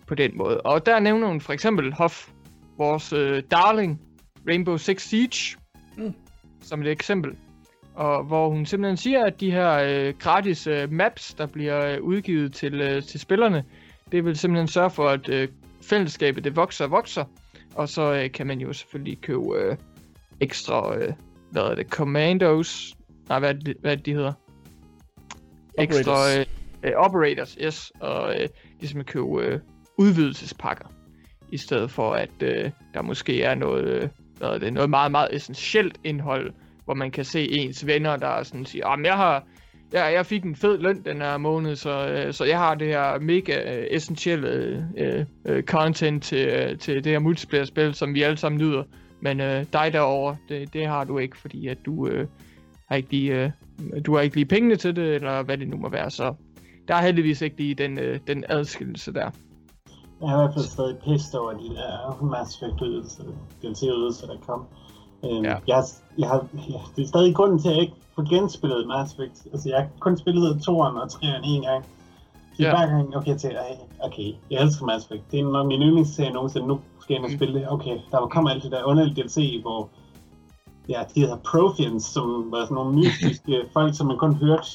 på den måde. Og der nævner hun for eksempel Hoff, vores øh, darling, Rainbow Six Siege, Mm. som et eksempel. Og hvor hun simpelthen siger, at de her øh, gratis øh, maps, der bliver øh, udgivet til, øh, til spillerne, det vil simpelthen sørge for, at øh, fællesskabet det vokser og vokser. Og så øh, kan man jo selvfølgelig købe øh, ekstra, øh, hvad er det, commandos, nej, hvad hvad det de hedder? Ekstra øh, øh, operators, yes, og øh, ligesom at købe øh, udvidelsespakker, i stedet for at øh, der måske er noget, øh, hvad er det, noget meget, meget essentielt indhold, hvor man kan se ens venner, der sådan siger, at jeg har, ja, jeg fik en fed løn den her måned, så, øh, så jeg har det her mega øh, essentielle øh, øh, content til, øh, til det her multiplayer-spil, som vi alle sammen nyder. Men øh, dig derovre, det, det har du ikke, fordi at du øh, har ikke lige, øh, du har ikke lige pengene til det, eller hvad det nu må være. Så der er heldigvis ikke lige den, øh, den adskillelse der. Jeg har i hvert fald stadig pissed over de der Mass Effect udvidelser, DLC-udvidelser, der kom. Øhm, Ja. jeg, har- jeg har, ja, det er stadig grunden til, at jeg ikke får genspillet Mass Effect. Altså, jeg har kun spillet 2'eren og 3'eren en gang. Så Ja. hver gang, okay, jeg tænker, "Ej, okay, jeg elsker Mass Effect. Det er nok min yndlingsserie nogensinde. Nu skal jeg ind og Mm. spille det. Okay, der kommer alt det der underlige DLC, hvor ja, de hedder Profians, som var sådan nogle mystiske folk, som man kun hørte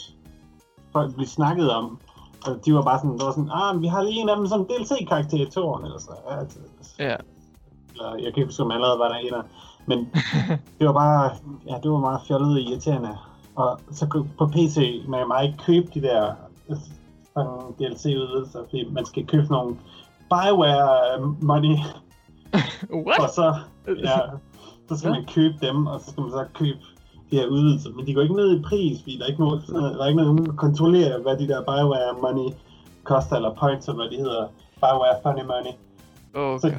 folk blive snakket om. Og de var bare sådan, der var sådan, ah, vi har lige en af dem som DLC-karakter i toren, eller så. Ja, altså, Ja. eller, jeg kan ikke huske, om allerede var der en Men det var bare, ja, det var meget fjollet og irriterende. Og så på PC, man kan bare ikke købe de der sådan DLC-udvidelser, fordi man skal købe nogle Bioware øh, money, What? og så, ja, så skal Ja. man købe dem, og så skal man så købe de her udvidelser. Men de går ikke ned i pris, fordi der er ikke nogen, der er ikke nogen, der kontrollerer, hvad de der Bioware money koster, eller points, eller hvad de hedder. Bioware funny money. Oh Så- god.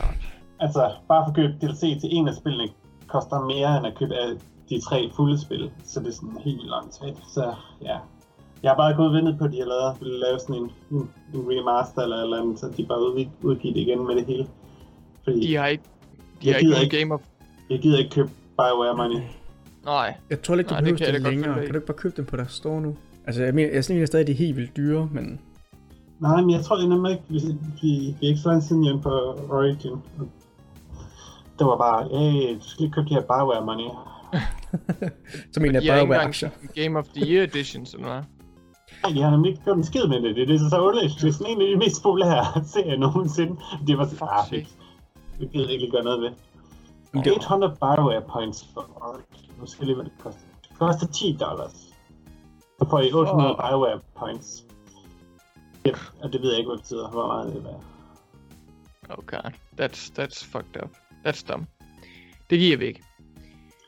Altså, bare for at købe DLC til en af spillene, koster mere end at købe af de tre fulde spil. Så det er sådan helt vildt åndssvagt. Så ja. Jeg har bare gået og ventet på, at de har lavet, ville lave sådan en, en, en remaster eller eller andet, så de bare ud, udgive det igen med det hele. Fordi De har ikke, de Jeg har ikke nogen ikke. gamer. Jeg gider ikke købe Bioware Money. Nej. Jeg tror ikke, du Nej, det behøver kan jeg det, da godt længere. Kan du ikke bare købe dem på deres store nu? Altså, jeg mener, jeg mener stadig, de er helt vildt dyre, men... Nej, men jeg tror det er nemlig ikke, vi, vi, vi er ikke så lang siden hjemme på Origin. det var bare, hey, du skal lige købe de her Bioware money. De har ikke Bioware aktier. Game of the Year Edition, sådan noget. Nej, de har nemlig ikke gjort en skid med det. Det er så, så underligt. Det er sådan en af de mest populære serier nogensinde. Det var så Fuck sake. det, det gider jeg ikke gøre noget ved. Men det- 800 Bioware points for Origin. Nu skal jeg lige, hvad det koster. Det koster 10 dollars. Så får I 800 Fuck. Bioware points. Ja, og det ved jeg ikke, hvad det betyder. Hvor meget det er. Okay, that's, that's fucked up. That's dumb. Det giver vi ikke.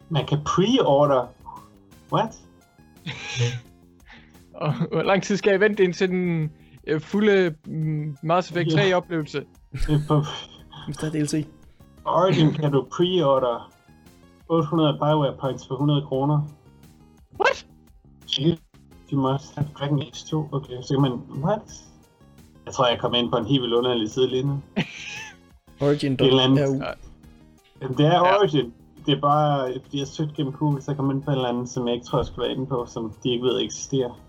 Man kan pre-order... What? Og hvor lang tid skal jeg vente indtil den øh, fulde mm, Mass Effect Ja. 3 oplevelse? Det er På Hvis der er DLC. Origin kan du pre-order 800 Bioware points for 100 kroner. What? Shit, you must have Dragon Age 2. Okay, så kan man... What? Jeg tror, jeg kom ind på en helt vildt underlig side lige nu. Origin. Det er en anden-. Jamen, det er Ja. Origin. Det er bare, fordi jeg søgte gennem Google, så kom jeg ind på en eller anden, som jeg ikke tror, jeg skulle være inde på, som de ikke ved eksisterer.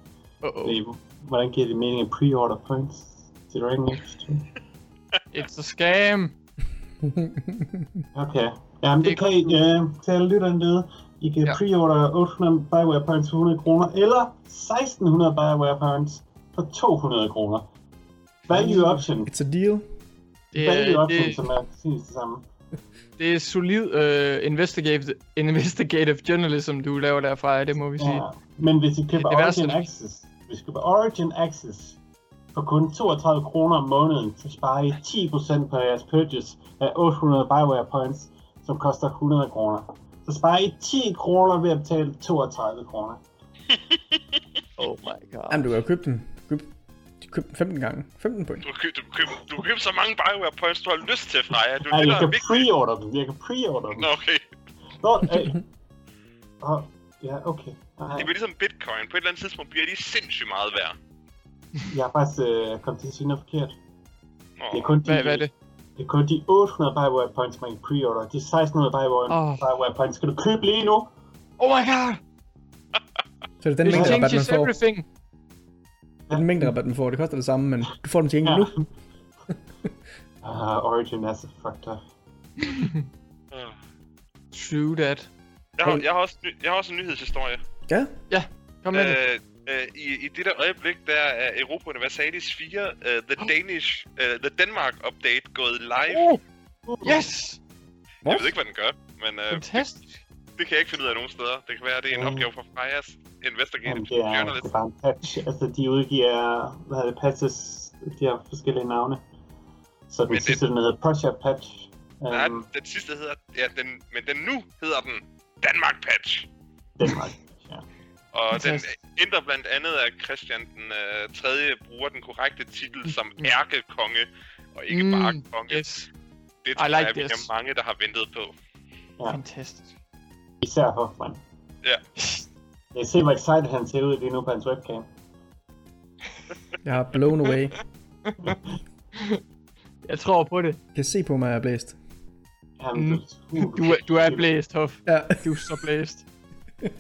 Uh-oh. Hvordan giver det mening at pre-order points til Dragon Age 2? It's a scam. Okay. Jamen, Det det, kan I, ja, til alle lytterne derude. I kan Ja. pre-order 800 Bioware points for 100 kroner, eller 1600 Bioware points for 200 kroner. Value option. It's a deal. Det Value er, option, det, som er præcis det samme. det er solid uh, investigative, investigative journalism, du laver derfra, det må vi sige. Ja. Men hvis I køber Det- det Origin Access, hvis I køber Origin Access for kun 32 kroner om måneden, så sparer I 10% på jeres purchase af 800 Bioware points, som koster 100 kroner. Så sparer I 10 kroner ved at betale 32 kroner. Oh my god. Jamen, du jo købe den. Køb, køb den 15 gange. 15 point. Du købe, du, købe, du købe så mange Bioware points, du har lyst til, Freja. Er Ej, jeg er kan pre-order dem. Jeg kan pre-order dem. Nå, okay. Nå, hey. Åh, ja, okay. Nej, Det bliver ligesom bitcoin. På et eller andet tidspunkt bliver de sindssygt meget værd. Jeg har faktisk øh, kommet til at sige noget forkert. Nå. Det er kun de, Hvad, hvad er det? Det er kun de 800 Bioware points, man kan pre-order. De 1600 Bioware, Åh. Bioware points skal du købe lige nu. Oh my god! Så er det den It mængde rabat, man får. everything. Det er den mængde rabat, man får. Det koster det samme, men du får den til Ja. gengæld nu. Ah, Origin er så fucked up. Øh. True that. Jeg har, jeg, har også, jeg har også en nyhedshistorie. Ja, Kom med det. Øh, øh, i, I det der øjeblik, der er Europa Universalis 4, uh, The Danish, uh, The Denmark Update gået live. Oh, yes! Jeg ved ikke, hvad den gør, men uh, Fantastisk. det kan jeg ikke finde ud af nogen steder. Det kan være, at det er en Mm. opgave fra Frejas Investigative Jamen, det, er, Journalist. det er bare en patch. Altså, de udgiver, hvad hedder det, patches, de har forskellige navne. Så den Men det- sidste, den hedder Project Patch. Nej, Um, den sidste hedder, ja, den, men den nu hedder den Danmark Patch. Denmark. Og den Fantastisk. ændrer blandt andet, at Christian den uh, tredje bruger den korrekte titel som ærkekonge, og ikke Mm, bare konge. Yes. Det I tror like jeg, vi er mange, der har ventet på. Ja. Fantastisk. Især Hoffman. Ja. Jeg ser, hvor excited han ser ud lige nu på hans webcam. jeg har blown away. Jeg tror på det. Jeg kan se på mig, jeg er blæst. Jamen, Mm. du, Du, er- du er blæst, Hoff. Ja. Du er så blæst.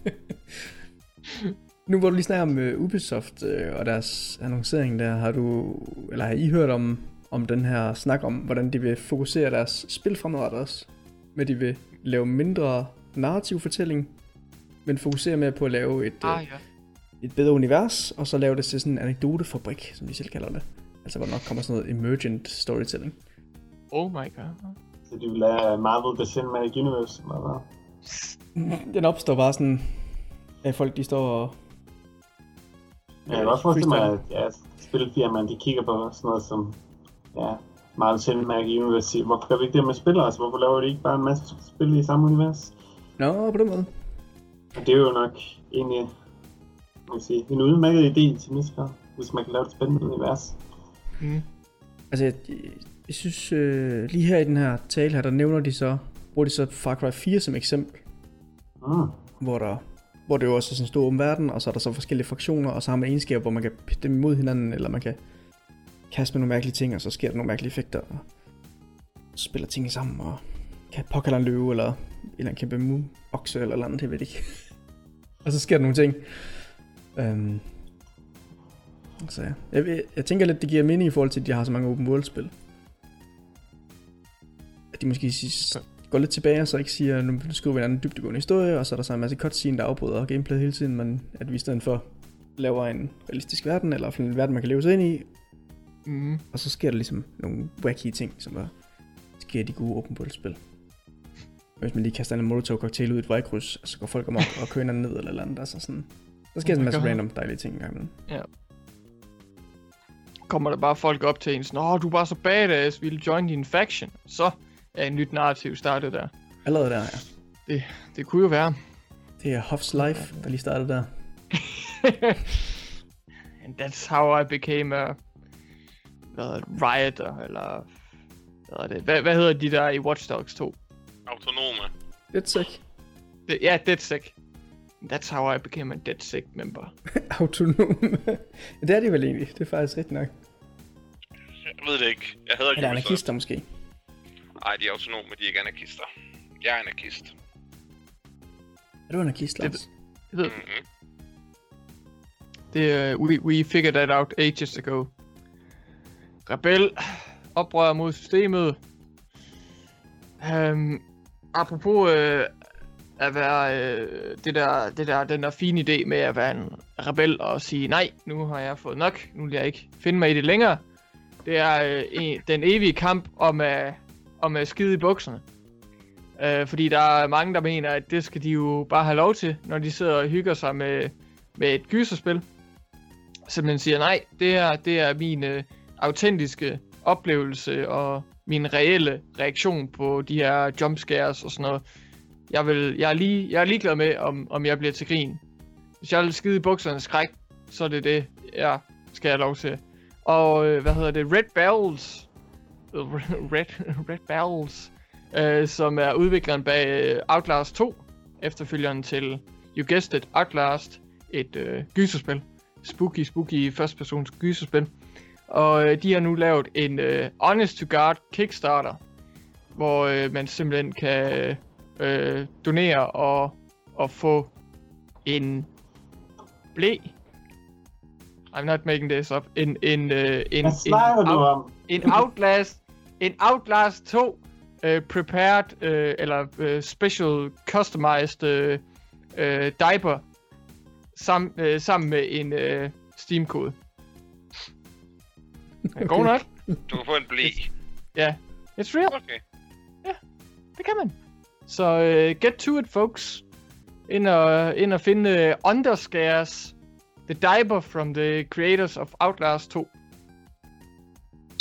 Nu hvor du lige snakker om uh, Ubisoft uh, og deres annoncering der, har du, eller har I hørt om, om den her snak om, hvordan de vil fokusere deres spil fremadrettet også? Men de vil lave mindre narrativ fortælling, men fokusere mere på at lave et, Ah, uh, ja. et bedre univers, og så lave det til sådan en anekdotefabrik, som de selv kalder det. Altså hvor der nok kommer sådan noget emergent storytelling. Oh my god. Så de vil lade Marvel The Cinematic Universe, eller hvad? Den opstår bare sådan, at folk de står og... Ja, jeg kan også forestille mig, at ja, spilfirmaerne, de kigger på sådan noget som, ja, Marvel Cinematic Universe, siger, hvorfor gør vi ikke det med spillere? Altså, hvorfor laver de ikke bare en masse spil i samme univers? Nå, på den måde. Og det er jo nok egentlig, man kan sige, en udmærket idé til næste gang, hvis man kan lave et spændende univers. Mm. Altså, jeg, jeg synes, øh, lige her i den her tale her, der nævner de så, bruger de så Far Cry 4 som eksempel, Mm. hvor der hvor det jo også er sådan en stor åben verden, og så er der så forskellige fraktioner, og så har man egenskaber, hvor man kan pitte dem imod hinanden, eller man kan kaste med nogle mærkelige ting, og så sker der nogle mærkelige effekter, og spiller ting sammen, og kan påkalde en løve, eller en eller kæmpe mu okse, eller noget andet, jeg ved ikke. og så sker der nogle ting. Øhm, så ja. jeg, jeg tænker lidt, det giver mening i forhold til, at de har så mange open world spil. At de måske sidst går lidt tilbage, og så ikke siger, nu skriver vi en anden dybdegående historie, og så er der så en masse cutscene, der afbryder gameplayet hele tiden, men at vi i stedet for laver en realistisk verden, eller en verden, man kan leve sig ind i, Mm. og så sker der ligesom nogle wacky ting, som der sker i de gode open world spil. Hvis man lige kaster en molotov cocktail ud i et vejkryds, så går folk amok og kører hinanden ned eller eller andet, altså sådan. Der sker Oh en masse God. random dejlige ting engang imellem. Kommer der bare folk op til en sådan, åh, du er bare så badass, vil join din faction? Så er et nyt narrativ startet der. Allerede der, ja. Det kunne jo være. Det er Huff's Life, der lige startede der. And that's how I became a hvad hedder det, rioter, eller hvad, er det? Hvad, hvad hedder de der i Watch Dogs 2? Autonome. Det, ja, DedSec. That's how I became a DedSec member. Autonom. ja, det er de vel egentlig. Det er faktisk rigtigt nok. Jeg ved det ikke. Jeg hader Eller Ubisoft. anarkister måske. Nej, de er autonome, de er ikke anarkister. Jeg er anarkist. Er du anarkist, Det- Lars? Jeg ved, Mm-hmm. det, uh, we, we figured that out ages ago. Rebel, oprør mod systemet. Um, apropos uh, at være uh, det der, det der, den der fine idé med at være en rebel og sige, nej, nu har jeg fået nok, nu vil jeg ikke finde mig i det længere. Det er uh, en, den evige kamp om at, om at skide i bukserne. Øh, fordi der er mange, der mener, at det skal de jo bare have lov til, når de sidder og hygger sig med, med et gyserspil. Simpelthen siger, nej, det her det er min øh, autentiske oplevelse og min reelle reaktion på de her jumpscares og sådan noget. Jeg, vil, jeg, er, lige, jeg er ligeglad med, om, om jeg bliver til grin. Hvis jeg vil skide i bukserne skræk, så er det det, jeg skal have lov til. Og øh, hvad hedder det? Red Barrels. Red, Red Barrels. Øh, som er udvikleren bag øh, Outlast 2. Efterfølgeren til, you guessed it, Outlast. Et øh, gyserspil. Spooky, spooky førstpersons gyserspil. Og øh, de har nu lavet en øh, honest to god Kickstarter. Hvor øh, man simpelthen kan øh, donere og, og få en blæ. I'm not making this up. En, en, øh, en, Hvad snakker du out- om? En Outlast, en Outlast 2 øh, prepared, øh, eller øh, special customized øh, øh, diaper sam, øh, sammen med en øh, Steam-kode. Okay. God nok? Du kan få en blæ. Ja. It's real. Okay. Det kan man. Så uh, get to it, folks. Ind og, ind og finde uh, Underscares. The diaper from the creators of Outlast 2.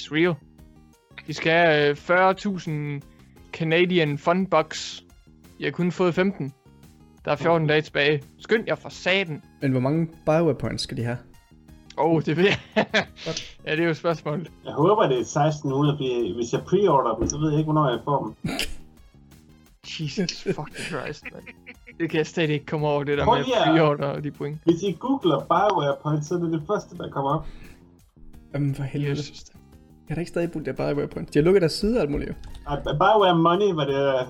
It's real. De skal have uh, 40.000 Canadian fun bucks. Jeg har kun fået 15. Der er 14 dage tilbage. Skynd jer for saten. Men hvor mange Bioware points skal de have? Åh, oh, det ved jeg. ja, det er jo et spørgsmål. Jeg håber, det er 1600, fordi hvis jeg preorder dem, så ved jeg ikke, hvornår jeg får dem. Jesus fucking Christ, man. Det kan jeg slet ikke komme over, det der Prøv med at- pre-order og de point. Hvis I googler Bioware Points, så er det det første, der kommer op. Jamen for helvede. Jesus. Jeg har da ikke stadig brugt der Bioware points. De har lukket deres side og alt muligt Bioware Money var det, jeg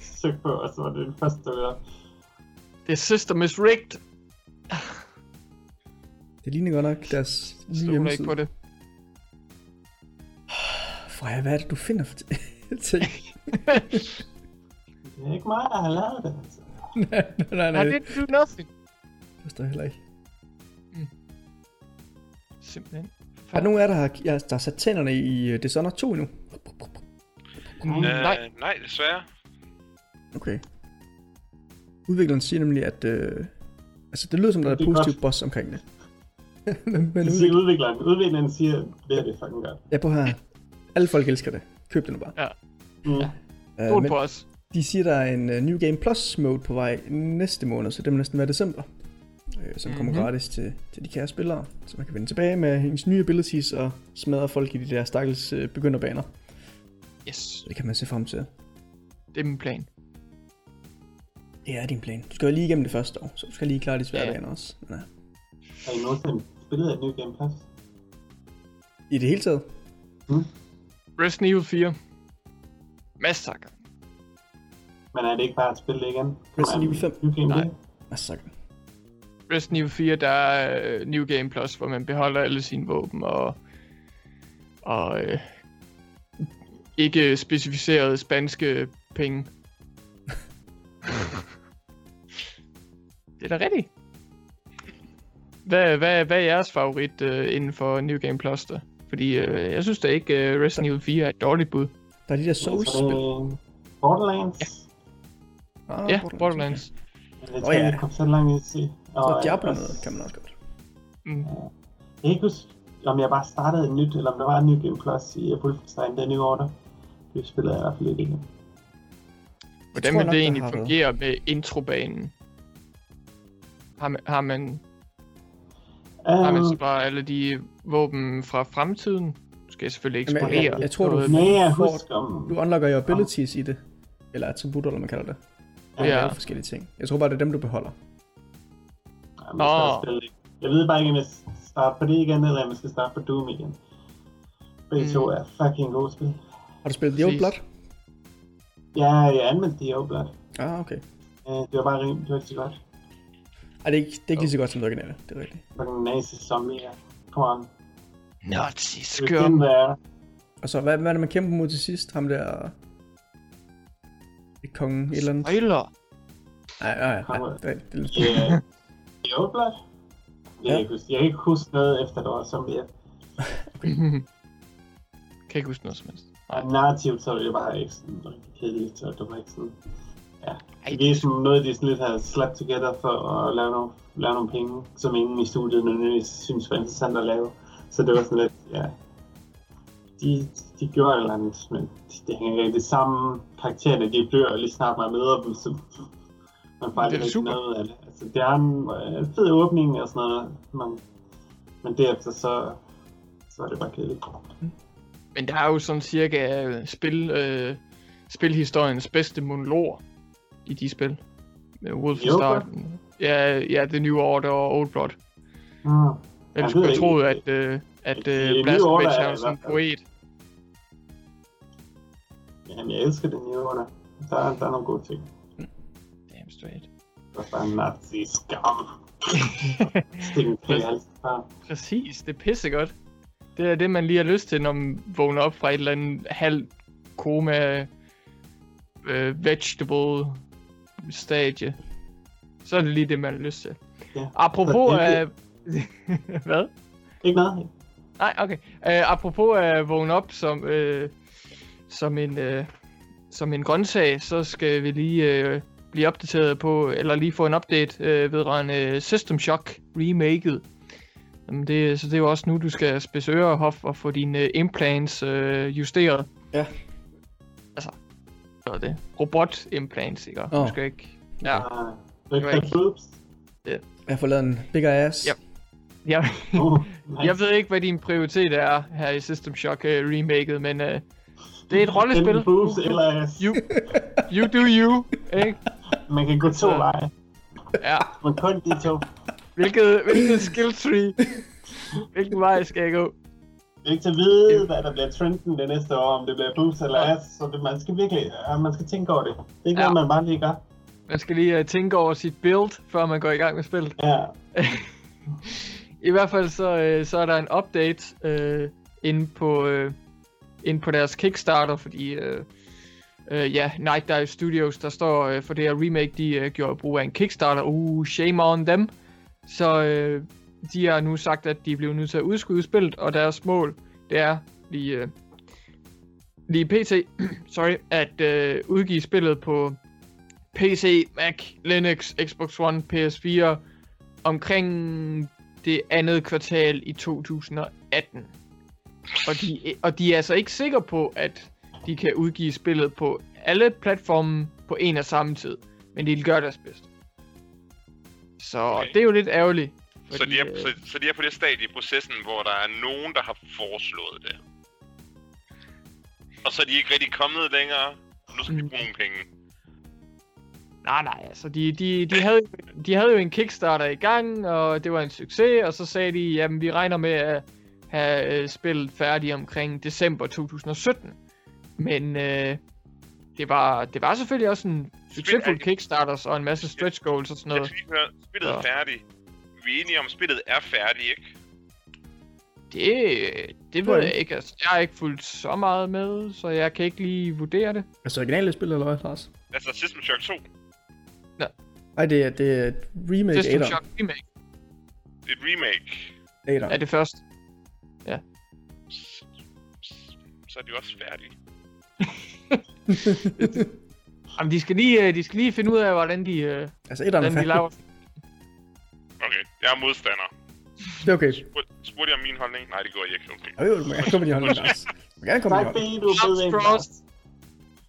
søgte på, og så var det det første, der. The system is rigged. Det ligner godt nok deres nye Stoler ikke hjemmeside. på det. Freja, hvad er det, du finder for ting? Det er ikke mig, der har lavet det. Altså. nej, nej, nej. I didn't do nothing. Det forstår jeg heller ikke. Simpelthen. Er der nogen af jer, der har, ja, der har sat tænderne i uh, Dishonored 2 endnu? Mm, Øh, nej, nej, desværre. Okay. Udvikleren siger nemlig, at... Øh, altså, det lyder som, der er Det er positiv godt. buzz omkring det. men, men Det siger udvikler, udvikleren. Udvikleren siger, det her det er fucking godt. ja, på her. Alle folk elsker det. Køb det nu bare. Mm. Ja. Uh, stol men på os. de siger, der er en uh, New Game Plus mode på vej næste måned, så det må næsten være december. Øh, som kommer Mhm. gratis til, til de kære spillere. Så man kan vende tilbage med hendes nye abilities og smadre folk i de der stakkels uh, begynderbaner. Yes, Så det kan man se frem til. det er min plan. Det er din plan. Du skal jo lige igennem det første år, så du skal lige klare de svære Ja. baner også. Men, ja. Har I nogensinde spillet et New Game Plus? I det hele taget, Resident Evil 4. Massacre. Men er det ikke bare at spille det igen? Resident Evil 5? New Game Nej. Nej. Resident Evil 4, der er øh, New Game Plus, hvor man beholder alle sine våben og, og øh, ikke specificerede spanske penge. det er da rigtigt. Hvad, hvad, hvad er jeres favorit øh, inden for New Game Plus da? Fordi øh, jeg synes da ikke, øh, Resident Evil 4 er et dårligt bud. Der er de der Souls-spil. Borderlands? Ja, ah, ja Borderlands. Borderlands. Okay. Jeg tror, oh, ja. kom så langt i se. Så Diablo noget kan man også godt. Mm. Jeg kan ikke huske, om jeg bare startede et nyt, eller om der var en ny Game Plus i Wolfenstein The New Order. Det spillede jeg i hvert fald lidt igen. Hvordan vil det egentlig fungere med introbanen? Har man, har man, har man så Um, bare alle de våben fra fremtiden? Nu skal jeg selvfølgelig ikke Jamen, spolere. jeg- jeg tror, du- nej, jeg får- husker om... Du unlocker jo abilities i det. Eller attributter, eller man kalder det. Ja. Ja. Alle forskellige ting. Jeg tror bare, det er dem, du beholder. Jamen, jeg, skal spille det. jeg ved bare ikke, om jeg skal starte på det igen, eller om jeg skal starte på Doom igen. Begge Mm. to er fucking gode spil. Har du spillet The Old. Blood? Ja, jeg anmeldte de Blood. Ah, okay. Uh, det var bare rimelig, det var ikke så godt. Ej, det er ikke, det er ikke lige så godt som det originale. Det er rigtigt. Fucking nazi zombie, ja. Come on. Nazi der. Og så, hvad, hvad er det, man kæmper mod til sidst? Ham der... Det er kongen, et eller andet. Spoiler. Nej, nej, nej. Det er, det lidt Ja. Jeg, jeg kan ikke huske noget efter, der var zombie. kan ikke huske noget som helst. Og narrativt, så er det bare ikke sådan rigtig kedeligt, så det var ikke sådan... Ja, Ej, det er sådan noget, de sådan lidt har slappet together for at lave nogle, lave nogle penge, som ingen i studiet nødvendigvis synes var interessant at lave. Så det var sådan lidt, ja... De, de gjorde et eller andet, men det hænger ikke rigtig sammen. Karaktererne, de dør lige snart man møder dem, så man får Det aldrig rigtig super. noget af det. Altså, det er en øh, fed åbning og sådan noget, men, men derefter så, så er det bare kedeligt. Men der er jo sådan cirka øh, spil, øh, spilhistoriens bedste monologer i de spil. Med Wolfenstein. Ja, ja, The New Order og Old Blood. Mm. Ellers Jeg skulle jeg tro, ikke. at, øh, at The øh, New Blazkowicz Order er sådan en poet. Jamen, jeg elsker det nye under. Der, er- der er nogle gode ting. Straight. Der er en nazi skam. Præcis, det er pissegodt. Det er det, man lige har lyst til, når man vågner op fra et eller andet halv koma øh, vegetable stadie. Så er det lige det, man har lyst til. Ja. Apropos det- af... Hvad? Ikke noget? Nej, okay. Uh, apropos at vågne op som, uh, som, en, uh, som en grøntsag, så skal vi lige uh, blive opdateret på, eller lige få en update uh, vedrørende System Shock remaket. Jamen det, så det er jo også nu, du skal spidse ører, Hof, og få dine uh, implants uh, justeret. Ja. Altså, hvad er det? Robot implants, ikke? Åh. Du skal ikke... Ja, Ah, Du ikke boobs? Jeg har fået lavet en bigger ass. Ja. jeg, Oh, nice. jeg ved ikke, hvad din prioritet er her i System Shock uh, remaket, men uh, det er et rollespil. Boobs eller ass. You, you do you, ikke? Man kan gå to veje. Ja. Men kun de to. Hvilket, hvilket skill tree? Hvilken vej skal jeg gå? Ikke til at vide, hvad der bliver trenden det næste år, om det bliver boobs eller ass. Så det, man skal virkelig ja, man skal tænke over det. Det er ikke Ja. noget, man bare lige gør. Man skal lige uh, tænke over sit build, før man går i gang med spillet. Ja. I hvert fald så, uh, så er der en update uh, inde, på, uh, ind på deres Kickstarter, fordi øh, øh, ja, Night Dive Studios, der står øh, for det her remake, de øh, gjorde brug af en Kickstarter. Uh, shame on them. Så øh, de har nu sagt, at de blev nødt til at udskyde spillet, og deres mål, det er lige, øh, lige pt, sorry, at øh, udgive spillet på PC, Mac, Linux, Xbox One, PS4 omkring det andet kvartal i 2018. Og de, og de er altså ikke sikre på, at de kan udgive spillet på alle platforme på en og samme tid. Men de vil gøre deres bedste. Så Okay. det er jo lidt ærgerligt. Så de, er, øh, så, så de er på det stadie i processen, hvor der er nogen, der har foreslået det. Og så er de ikke rigtig kommet længere. og Nu skal de Mm. bruge nogle penge. Nej, nej, altså de, de, de, havde, de havde jo en Kickstarter i gang, og det var en succes, og så sagde de, jamen vi regner med at have øh, spillet færdigt omkring december 2017. Men øh, det, var, det var selvfølgelig også en succesfuld er- Kickstarters og en masse stretch goals og sådan Jeg noget. skal lige høre, spillet er færdigt. Vi er enige om, spillet er færdigt, ikke? Det, det ved jeg ikke, altså jeg har ikke fulgt så meget med, så jeg kan ikke lige vurdere det. Altså originale spil, eller hvad, Lars? Altså System Shock 2. Nej, det er, det er et remake System Shock Remake Det er et remake. Adam. er det første. Så er de også færdige. Jamen, de skal lige, øh, de skal lige finde ud af, hvordan de, øh, Altså, er hvordan de laver. Okay, jeg er modstander. Det er okay. Spurgte spurgte jeg om min holdning? Nej, det går jeg ikke. Okay. Jo, jo, du må gerne komme med din holdning, Lars. Du må gerne komme med Tak din holdning. fordi du. Lars.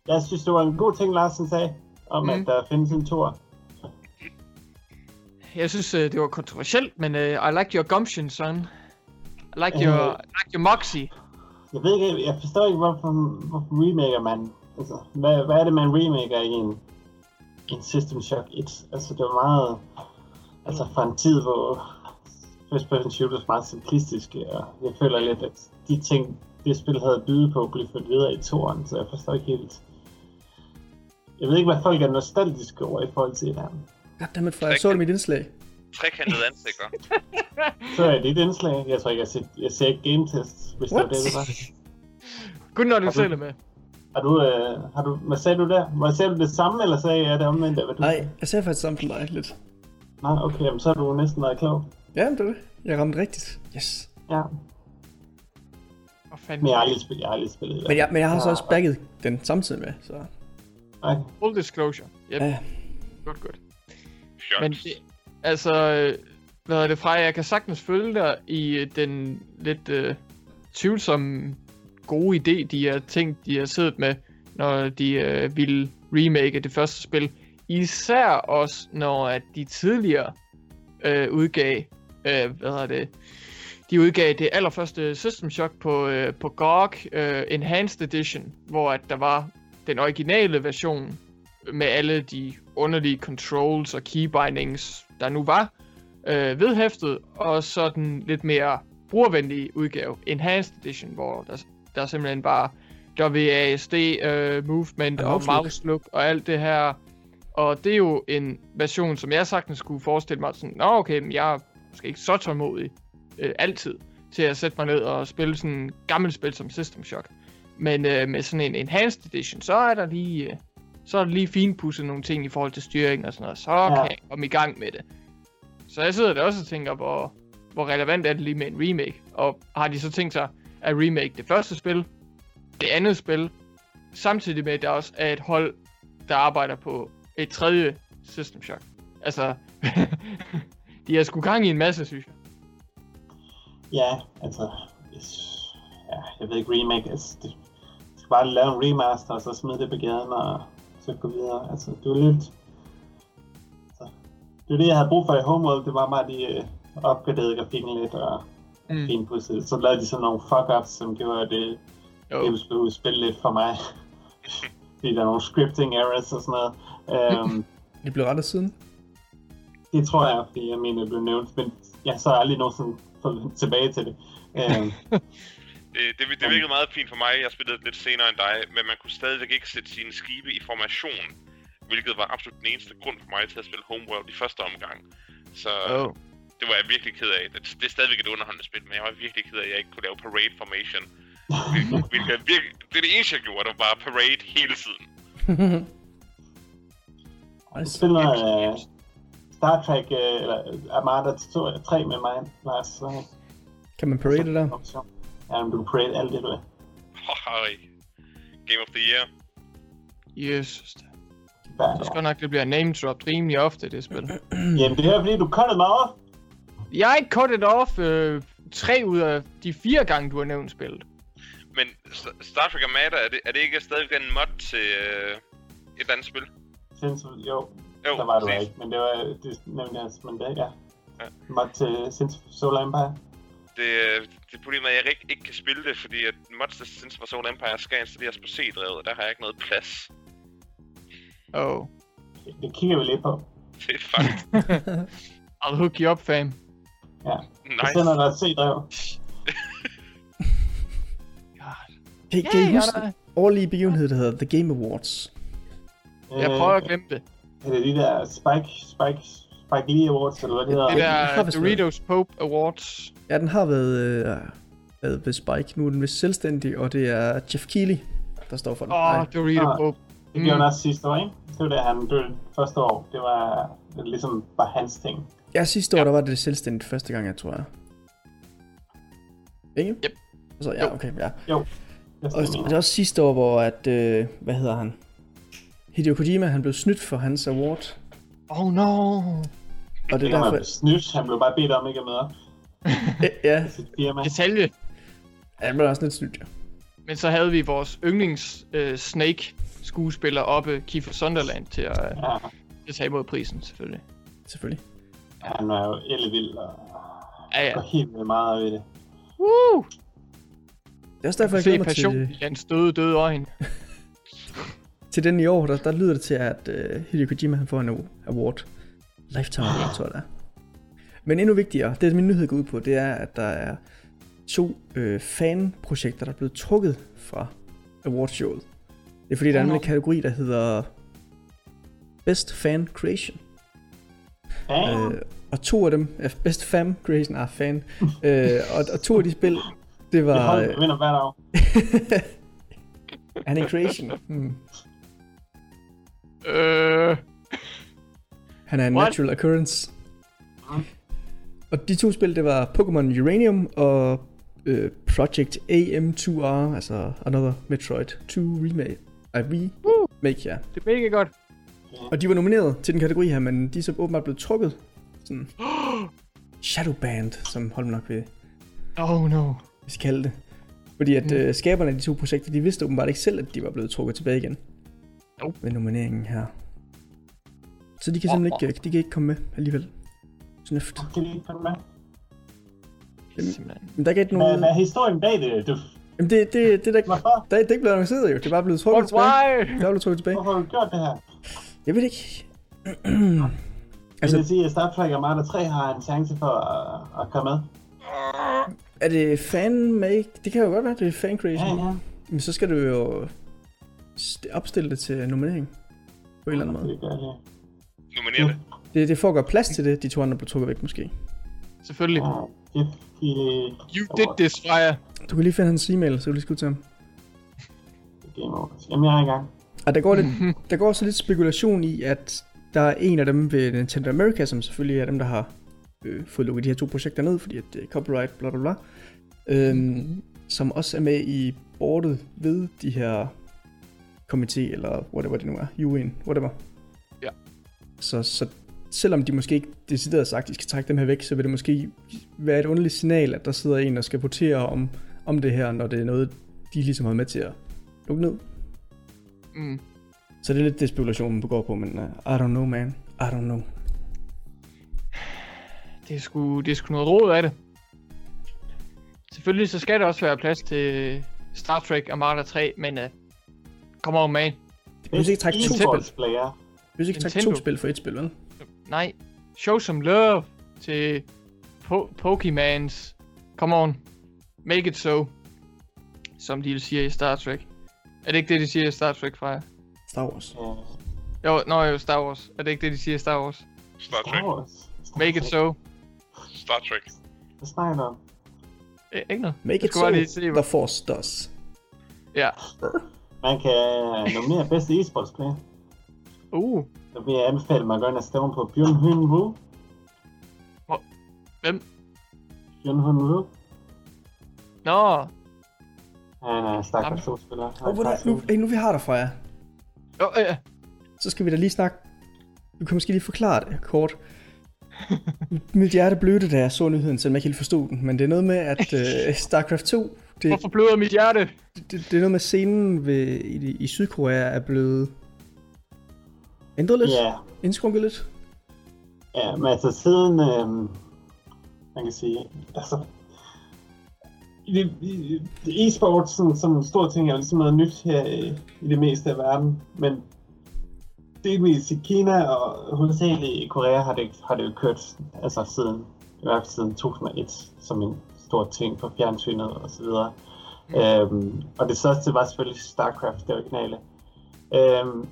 Jeg synes, det var en god ting, Larsen sagde, om Mm. at der findes en tor. Jeg synes, øh, det var kontroversielt, men øh, I like your gumption, son. Like your, Øh. Like your moxie. Jeg ved ikke, jeg forstår ikke, hvorfor, hvorfor remaker man. Altså, hvad, hvad er det, man remaker i en, en System Shock 1? Altså, det var meget... Altså, fra en tid, hvor first person shooters var meget simplistiske, og jeg føler lidt, at de ting, det spil havde at byde på, blev ført videre i toren, så jeg forstår ikke helt... Jeg ved ikke, hvad folk er nostalgiske over i forhold til det her. Goddammit, for jeg så det i mit indslag. Trekantede ansigter. Så er det et indslag. Jeg tror ikke, jeg ser, jeg ser ikke game test, hvis det var What? det, det var. Kun når du du- selv er med. Har du, øh, har du, hvad sagde du der? Hvad sagde du det samme, eller sagde jeg det omvendt hvad du Nej, sagde? jeg ser faktisk sammen som dig lidt. Nej, okay, jamen, så har du næsten været klog. Ja, det er det. Jeg ramte rigtigt. Yes. Ja, Hvor fanden. men jeg har aldrig spillet, jeg har aldrig spillet. Men jeg, men jeg har så Ja. også backet den samtidig med, så... Okay. Full disclosure. Yep. Ja. Godt, godt. Shots. Men det, altså, øh, hvad er det fra? Jeg kan sagtens følge dig i øh, den lidt øh, tvivlsomme gode idé, de har tænkt, de har siddet med, når de øh, ville remake det første spil. Især også, når at de tidligere øh, udgav, øh, hvad hedder det, de udgav det allerførste System Shock på, øh, på GOG øh, Enhanced Edition, hvor at der var den originale version med alle de underlige controls og keybindings, der nu var øh, vedhæftet, og så den lidt mere brugervenlige udgave, Enhanced Edition, hvor der, der simpelthen bare WASD øh, movement Og mouse look. og alt det her. Og det er jo en version, som jeg sagtens skulle forestille mig sådan, nå okay, men jeg er måske ikke så tålmodig øh, altid til at sætte mig ned og spille sådan en gammelt spil som System Shock. Men øh, med sådan en Enhanced Edition, så er der lige, øh, så er der lige finpudset nogle ting i forhold til styring og sådan noget. Så ja. kan jeg komme i gang med det. Så jeg sidder der også og tænker, hvor, hvor relevant er det lige med en remake? Og har de så tænkt sig at remake det første spil, det andet spil, samtidig med, at der også er et hold, der arbejder på et tredje System Shock. Altså, de har sgu gang i en masse, synes jeg. Ja, altså, ja, jeg ved ikke, remake, altså, det, det skal bare lave en remaster, og så smide det på gaden, og så gå videre. Altså, det var lidt, altså, det var det, jeg havde brug for i Homeworld, det var bare, at de øh, opgraderede grafikken lidt, og Mm. finpudset. Så lavede de sådan nogle fuck-ups, som gjorde, at det, Jo. det blev spillet lidt for mig. Fordi der er nogle scripting errors og sådan noget. Um, Det blev rettet siden. det tror jeg, fordi jeg mener, det blev nævnt, men jeg har så aldrig nogensinde fået tilbage til det. Um, Det, det, det virkede meget fint for mig. Jeg spillede lidt senere end dig, men man kunne stadigvæk ikke sætte sine skibe i formation. Hvilket var absolut den eneste grund for mig til at spille Homeworld i første omgang. Så Oh. det var jeg virkelig ked af. Det, det er stadigvæk et underholdende spil, men jeg var virkelig ked af, at jeg ikke kunne lave parade formation. Hvilket, hvilket er virkelig, det er det eneste, jeg gjorde. Det var bare parade hele tiden. nice. spiller uh, Star Trek, uh, eller Armada 2, 3 med mig, Lars. Så, Kan man parade det der? Ja, men du kan parade alt det, du vil. Hej. Game of the Year. Jesus. Så skal nok, det bliver name dropped rimelig ofte, det spil. Jamen, det er fordi, du cuttede mig off. Jeg har ikke cut it off øh, tre ud af de fire gange, du har nævnt spillet. Men St- Star Trek Armada, er det, er det ikke stadigvæk en mod til øh, et andet spil? Since, jo, Jo, der var du ikke, men det var, det nævnte jeg, men det, ja. Ja. Mod til Since Solar Empire. Det, det problemet er, at jeg ikke, ikke kan spille det, fordi at mods til Sins for Soul Empire skal installeres på C-drevet, og der har jeg ikke noget plads. Oh. Det, det kigger vi lidt på. Det er faktisk I'll hook you up, fam. Jeg nice. sender dig et C-drev. Kan, Ja, kan I ja, huske den årlige begivenhed, der hedder The Game Awards? Jeg prøver at glemme det. Øh, Er det de der Spike, Spike, Spike Lee Awards, eller hvad det hedder? Det det der været. Doritos Pope Awards. Ja, den har været, øh, været ved Spike. Nu er den vist selvstændig, og det er Jeff Keighley, der står for den. Åh, oh, Dorito Ah. Pope. Det gjorde han også sidste år, ikke? Det var det, han døde første år. Det var det ligesom var hans ting. Ja, sidste år, der var det selvstændigt første gang, jeg tror jeg. Ikke? Yep. Så, ja, Jo. okay, ja. Det Og er det det, var også sidste år, hvor at, øh, hvad hedder han? Hideo Kojima, han blev snydt for hans award. Oh no. Og det er derfor... snydt, han blev bare bedt om ikke at møde op ja. Detalje. han blev også lidt snydt, ja. Men så havde vi vores yndlings øh, Snake skuespiller oppe, Kiefer Sunderland, til at, øh, Ja, at tage imod prisen, selvfølgelig. Selvfølgelig. han var jo ellevild og Ja, ja. går helt med meget ved det. Woo! Det er også derfor, jeg Se glæder mig til, i hans døde, døde øjne. til den i år. Der, der lyder det til, at uh, Hideo Kojima han får en award. Lifetime award, tror jeg det er. Men endnu vigtigere, det min nyhed går ud på, det er, at der er to øh, fanprojekter, der er blevet trukket fra awardshowet. Det er fordi, der er Oh, en kategori, der hedder Best Fan Creation. Ja, Øh, og to af dem, øh, Best Fan Creation er fan, øh, og, og to af de spil, det var... hold, Øh, der vinder hver dag. han er en creation. Hmm. Øh, Han er en What? natural occurrence. Mm. Og de to spil, det var Pokémon Uranium og øh, Project AM2R, altså Another Metroid 2 Remake. Ej, remake, ja. det er mega godt. Og de var nomineret til den kategori her, men de er så åbenbart blevet trukket. Sådan Shadowband, som Holm nok vil, Oh no. vil kalde det. Fordi at Mm. øh, skaberne af de to projekter, de vidste åbenbart ikke selv, at de var blevet trukket tilbage igen. Nope. Ved nomineringen her. Så de kan simpelthen ikke, de kan ikke komme med alligevel. Snøft. Kan de ikke komme med? Simpelthen. Men der er ikke nogen... hvad er historien bag det? Du, Jamen det, det, det, der, hvorfor? der, det er ikke blevet annonceret jo. Det er bare blevet trukket tilbage. Det er blevet trukket tilbage. Hvorfor har du gjort det her? Jeg ved ikke. Altså, vil det sige, at Star Trek Armada 3 har en chance for at, at komme med? er det fan make? Det kan jo godt være, det er fan creation. Ja, ja. Men så skal du jo st- opstille det til nominering. På en eller anden måde. Det gør det. Nominere det. Det, det får at gøre plads til det, de to andre blev trukket væk måske. Selvfølgelig. Det er You did this, Freja. Du kan lige finde hans e-mail, så kan du lige skrive til ham. Jamen, jeg er i gang. Og der går, lidt, der går også lidt spekulation i, at der er en af dem ved Nintendo America, som selvfølgelig er dem, der har øh, fået lukket de her to projekter ned, fordi at det er copyright, bla bla bla. Øhm, som også er med i bordet ved de her komité, eller whatever det nu er, UN, whatever. Så, så selvom de måske ikke decideret sagt, at de skal trække dem her væk, så vil det måske være et underligt signal, at der sidder en og skal votere om, om det her, når det er noget, de ligesom har med til at lukke ned. Mm. Så det er lidt det spekulationen går på, men uh, I don't know, man. I don't know. Det er sgu, det er sgu noget råd af det. Selvfølgelig så skal der også være plads til Star Trek Armada 3, men uh, come on man. Du kan ikke trække to player. Du kan ikke trække to spil for et spil, vel? Nej, show some love til po- Pokemans. Come on, make it so. Som de siger i Star Trek. Er det ikke det, de siger i Star Trek, Freja? Star Wars. Ja, Jo, nå jo, Star Wars. Er det ikke det, de siger i Star Wars? Star Star Trek. Wars. Star Make it so. Star Trek. Hvad snakker du om? Eh, ikke noget. Make it so, lige se, the force does. Ja. Man kan nominere bedste e-sports player. Uh, Så vil jeg anbefale mig at gå ind og stemme på Byun Hyun Woo. hvem? Byun Hyun Woo. Nå, Han er Starcraft Jamen. 2-spiller. Og hvordan, nu, hey, nu vi har dig fra jer, jo, øh, så skal vi da lige snakke. Du kan måske lige forklare det kort. Mit hjerte blødte, da jeg så nyheden, selvom jeg ikke helt forstod den. Men det er noget med, at uh, StarCraft 2, det, hvorfor bløder mit hjerte? det, det, er noget med scenen ved, i, i Sydkorea er blevet ændret lidt, Ja, indskrunket lidt. ja, men altså siden, øhm, man kan sige, altså, det, e-sport som, som en stor ting er ligesom noget nyt her i, i det meste af verden, men delvis i Kina og hovedsageligt i Korea har det, har det jo kørt altså siden, i hvert fald siden 2001 som en stor ting på fjernsynet og så videre. Mm. Øhm, og det største var selvfølgelig StarCraft, det originale. Øhm,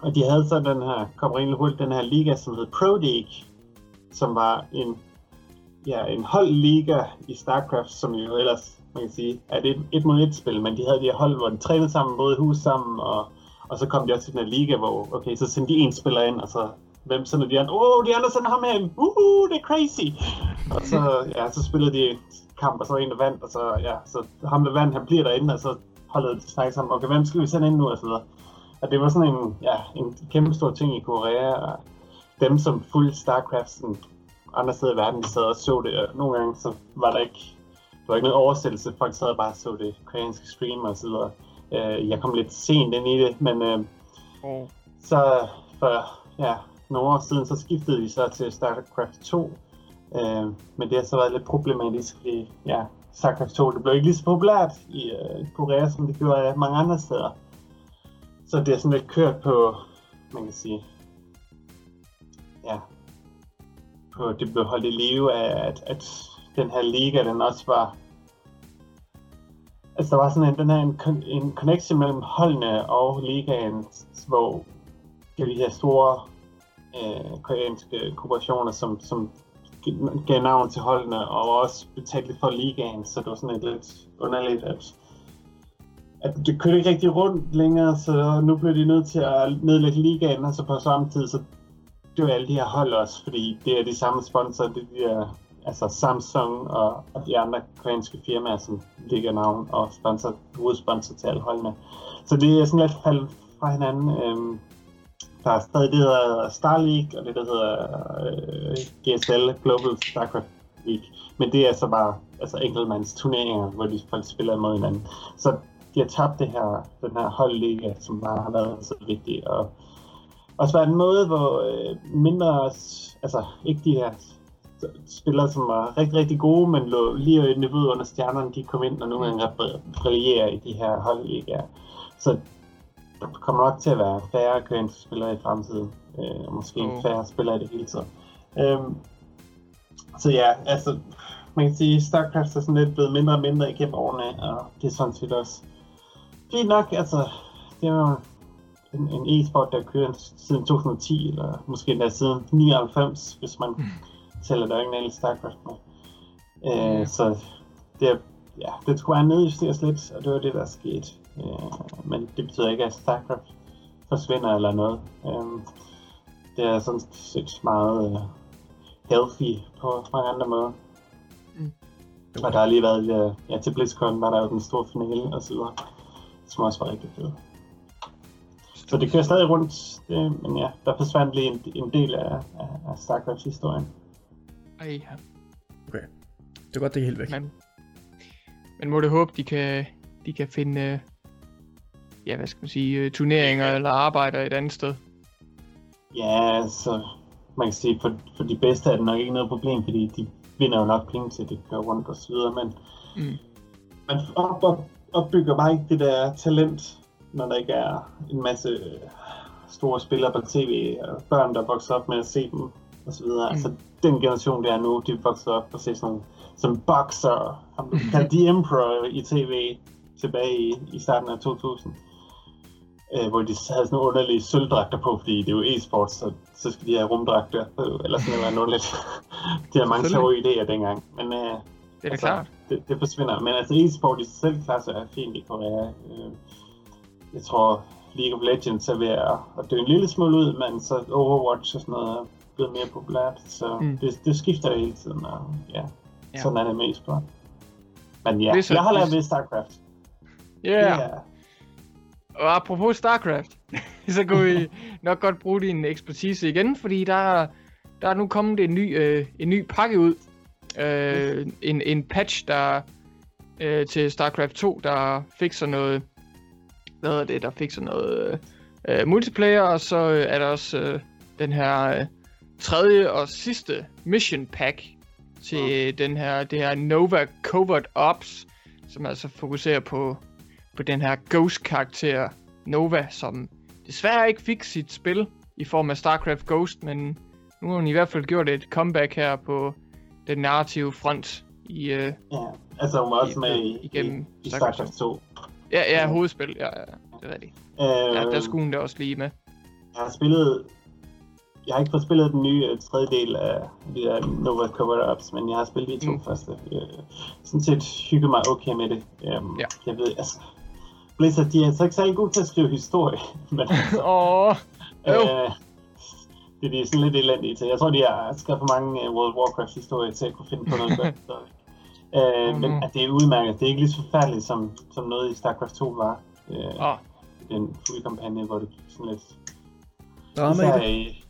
og de havde så den her, kom rimelig hurtigt, den her liga, som hed Pro League, som var en, ja, en holdliga i StarCraft, som jo ellers, man kan sige, er det et, et mod et spil, men de havde de her hold, hvor de trænede sammen, både hus sammen, og, og så kom de også til den her liga, hvor, okay, så sendte de en spiller ind, og så hvem sender de andre, åh, oh, de andre sender ham her, Uh, det er crazy. Og så, ja, så spillede de kamp, og så var en, der vandt, og så, ja, så ham, der vandt, han bliver derinde, og så holdet de snakke sammen, okay, hvem skal vi sende ind nu, og så videre. Og det var sådan en, ja, en kæmpe stor ting i Korea, og dem, som fulgte StarCraft sådan, andre steder i verden, de sad og så det, og nogle gange så var der ikke, der var ikke noget oversættelse, folk sad og bare så det koreanske stream og så videre. Øh, jeg kom lidt sent ind i det, men øh, Oh. så for ja, nogle år siden, så skiftede de så til StarCraft 2. Øh, men det har så været lidt problematisk, fordi ja, StarCraft 2 det blev ikke lige så populært i øh, Korea, som det gjorde mange andre steder. Så det er sådan lidt kørt på, man kan sige, ja, på, det blev holdt i live af, at, at den her liga, den også var, altså der var sådan en, den her, en, en connection mellem holdene og ligaen, hvor det er de her store øh, koreanske korporationer, som, som gav navn til holdene, og også betalte for ligaen, så det var sådan et lidt underligt, at, at det kørte ikke rigtig rundt længere, så nu blev de nødt til at nedlægge ligaen, og så på samme tid, så det var alle de her hold også, fordi det er de samme sponsorer, det er de altså Samsung og, og de andre koreanske firmaer, som ligger navn og sponsor, hovedsponsor til alle holdene. Så det er sådan lidt faldet fra hinanden. Øhm, der er stadig det, der hedder Star League, og det, der hedder øh, GSL, Global StarCraft League. Men det er så bare altså enkeltmands turneringer, hvor de folk spiller mod hinanden. Så de har tabt det her, den her holdliga, som bare har været så vigtig. Og også været en måde, hvor øh, mindre, altså ikke de her spillere, som var rigtig, rigtig gode, men lå lige i niveauet under stjernerne, de kom ind og nogle gange brillerer i de her holdligaer. Så der kommer nok til at være færre spillere i fremtiden. Øh, og måske Mm. færre spillere i det hele taget. Øhm, så ja, altså, man kan sige, StarCraft er sådan lidt blevet mindre og mindre igennem årene, og det er sådan set også fint nok, altså, det er jo en, en e-sport, der kører siden 2010, eller måske endda siden 99, hvis man tæller det originale StarCraft med. Øh, Mm. så det, ja, det skulle være nedjusteres lidt, og det var det, der er sket. Øh, men det betyder ikke, at StarCraft forsvinder eller noget. Øh, det er sådan set meget øh, healthy på mange andre måder. Mm. Og der har lige været, ja, ja til BlizzCon var der jo den store finale og så videre, som også var rigtig fed. Så det kører stadig rundt, det, men ja, der forsvandt lige en, en del af, af, af StarCrafts historien. Ej, ja. Okay. Det er godt, det er helt væk. Men, men må det håbe, de kan, de kan finde, øh, ja, hvad skal man sige, øh, turneringer eller arbejder et andet sted. Ja, så man kan sige, for, for de bedste er det nok ikke noget problem, fordi de vinder jo nok penge til, at det kører rundt og så videre, men Mm. man op, op, opbygger bare ikke det der talent, når der ikke er en masse øh, store spillere på tv, og børn, der vokser op med at se dem, og så videre. Mm. Altså, den generation der er nu, de vokser op og ser sådan nogle, som boxer, ham blev kaldt The Emperor i tv tilbage i, i starten af 2000. Øh, hvor de havde sådan nogle underlige sølvdragter på, fordi det er jo e-sport, så, så skal de have rumdragter, eller sådan noget underligt. de har mange sjove idéer dengang, men øh, Det er Altså, klart. Det, det forsvinder. Men altså e-sport i sig selv klarer sig fint i Korea. Øh, jeg tror League of Legends er ved at, at dø en lille smule ud, men så Overwatch og sådan noget er blevet mere populært. Så Mm. det, det skifter hele tiden, og ja, Ja. ja. sådan er det med e-sport. Men ja, Hvis- jeg holder hvis- ved StarCraft. Yeah. Ja. Og apropos StarCraft, så kunne vi nok godt bruge din ekspertise igen, fordi der, der er nu kommet en ny, øh, en ny pakke ud. Øh, en, en patch, der øh, til StarCraft 2, der fikser noget, hvad hedder det, der fikser noget øh, multiplayer, og så øh, er der også øh, den her øh, tredje og sidste mission pack til den her, det her Nova Covert Ops, som altså fokuserer på på den her Ghost-karakter Nova, som desværre ikke fik sit spil i form af StarCraft Ghost, men nu har hun i hvert fald gjort et comeback her på den narrative front i, øh, ja. Altså hun var også I- med i, igennem i, i StarCraft StarCraft 2. ja, ja, hovedspil, ja, ja, det er rigtigt. Øh, Ja, der skulle hun da også lige med. Jeg har spillet... Jeg har ikke fået spillet den nye øh, tredje del af de der Nova Cover-Ups, men jeg har spillet de to Mm. første. Øh, sådan set hygget mig okay med det. Um, Ja. Jeg ved, altså... Blizzard, de er altså ikke særlig gode til at skrive historie, men Åh, Jo. øh, det er de sådan lidt elendige til. Jeg tror, de har skrevet for mange uh, World of Warcraft historier til at kunne finde på noget godt. Så. Uh, Men Mhm. at det er udmærket. Det er ikke lige så forfærdeligt, som, som noget i StarCraft 2 var. Uh, Åh, Den fulde kampagne, hvor det gik sådan lidt... Drama i især det. i,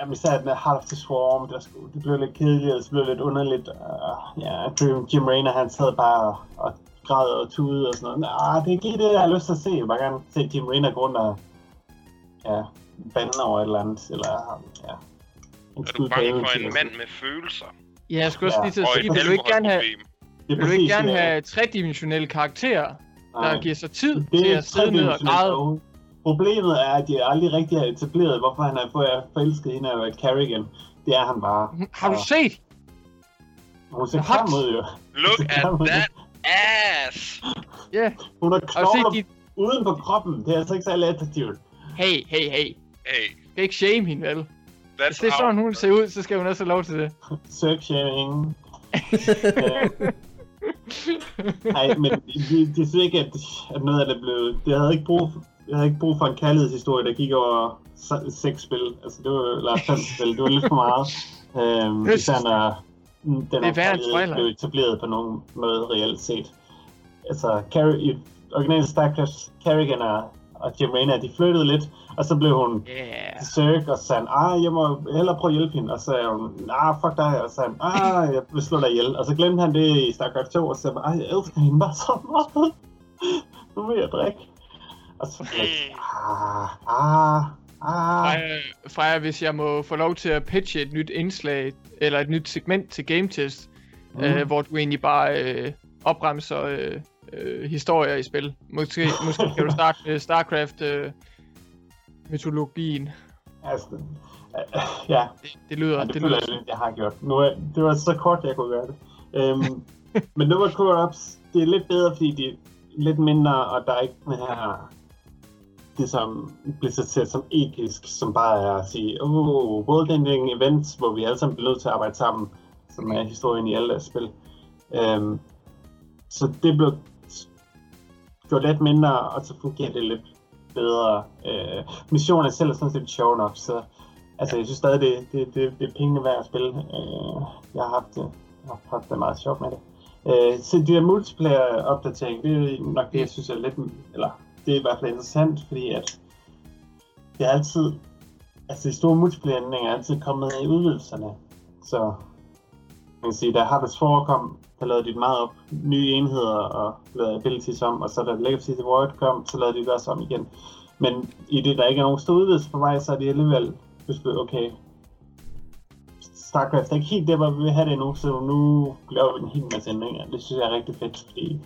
jamen især den Heart of the Swarm, der skulle, det blev lidt kedeligt, og det blev lidt underligt. Uh, ja, Jim, Jim Raynor, han sad bare og, og græd og tudede og sådan noget. Nej, det er ikke lige det, jeg har lyst til at se. Jeg vil bare gerne se Jim Raynor gå rundt og ja, bande over et eller andet, eller ja. En Er du bange for en mand med følelser? ja, jeg skulle også Ja, lige til at sige, vil du ikke gerne have, er vil du ikke gerne ja. have tredimensionelle karakterer, der Nej. giver sig tid Det til er at sidde ned og græde? Problemet er, at de aldrig rigtig har etableret, hvorfor han er for- forelsket hende af Carrigan. Det er han bare. Har du set? Hun ser klam ud, jo. Look at that ass! Ja, Hun har har du knogler set dit... uden for kroppen. Det er altså ikke særlig attraktivt. Hey, hey, hey. Hey, Skal ikke shame hende, vel? that's Hvis det er sådan, hun ser ud, så skal hun også have lov til det. Search shaming. Nej, men det, det synes ikke, at, at noget af det blev... Det havde ikke brug for, jeg havde ikke brug for en kærlighedshistorie, der gik over se- seks spil. Altså, det var, eller fem spil. Det var lidt for meget. Øhm, især når den er kærlighed Twilight. blev etableret på nogen måde reelt set. Altså, Carrie, i originale StarCraft, Carrigan og, og Raynor, de flyttede lidt, og så blev hun Yeah. Zerg, og sagde ah, jeg må hellere prøve at hjælpe hende, og så sagde hun, ah, fuck dig, og så sagde han, ah, jeg vil slå dig ihjel, og så glemte han det i StarCraft 2, og så sagde han, ah, jeg elsker hende bare så meget, nu vil jeg drikke. Og så jeg lidt, ah, ah, ah, Freja, Freja, hvis jeg må få lov til at pitche et nyt indslag, eller et nyt segment til Game Test, mm. øh, hvor du egentlig bare øh, opremser øh, øh, historier i spil. Måske, måske kan du starte med StarCraft øh, mytologien. altså, øh, ja, Det, det lyder, Ja, det, det, lyder jeg jeg har gjort. Nu er, det var så kort, jeg kunne gøre det. Øhm, men Nova Core-Ups, det er lidt bedre, fordi de er lidt mindre, og der er ikke den her det som bliver til som episk, som bare er at sige, oh, world-ending events, hvor vi alle sammen bliver nødt til at arbejde sammen, som er historien i alle deres spil. Øhm, så det blev gjort lidt mindre, og så fungerer det lidt bedre. Øh, missionen selv er sådan set sjov nok, så altså, jeg synes stadig, det, det, det, det er pengene værd at spille. Øh, jeg har haft det, jeg har haft det meget sjovt med det. Øh, så de der multiplayer-opdatering, det er nok det, jeg synes er lidt, eller det er i hvert fald interessant, fordi at det er altid, altså de store multiplayer-ændringer er altid kommet i udvidelserne. Så man kan sige, der har 4 kom, der lavede de det meget op, nye enheder og lavede abilities om, og så da Legacy of the Void kom, så lavede de det også om igen. Men i det, der ikke er nogen stor udvidelse for mig, så er det alligevel besluttet, okay, StarCraft er ikke helt der, hvor vi vil have det nu, så nu laver vi en hel masse ændringer. Det synes jeg er rigtig fedt, fordi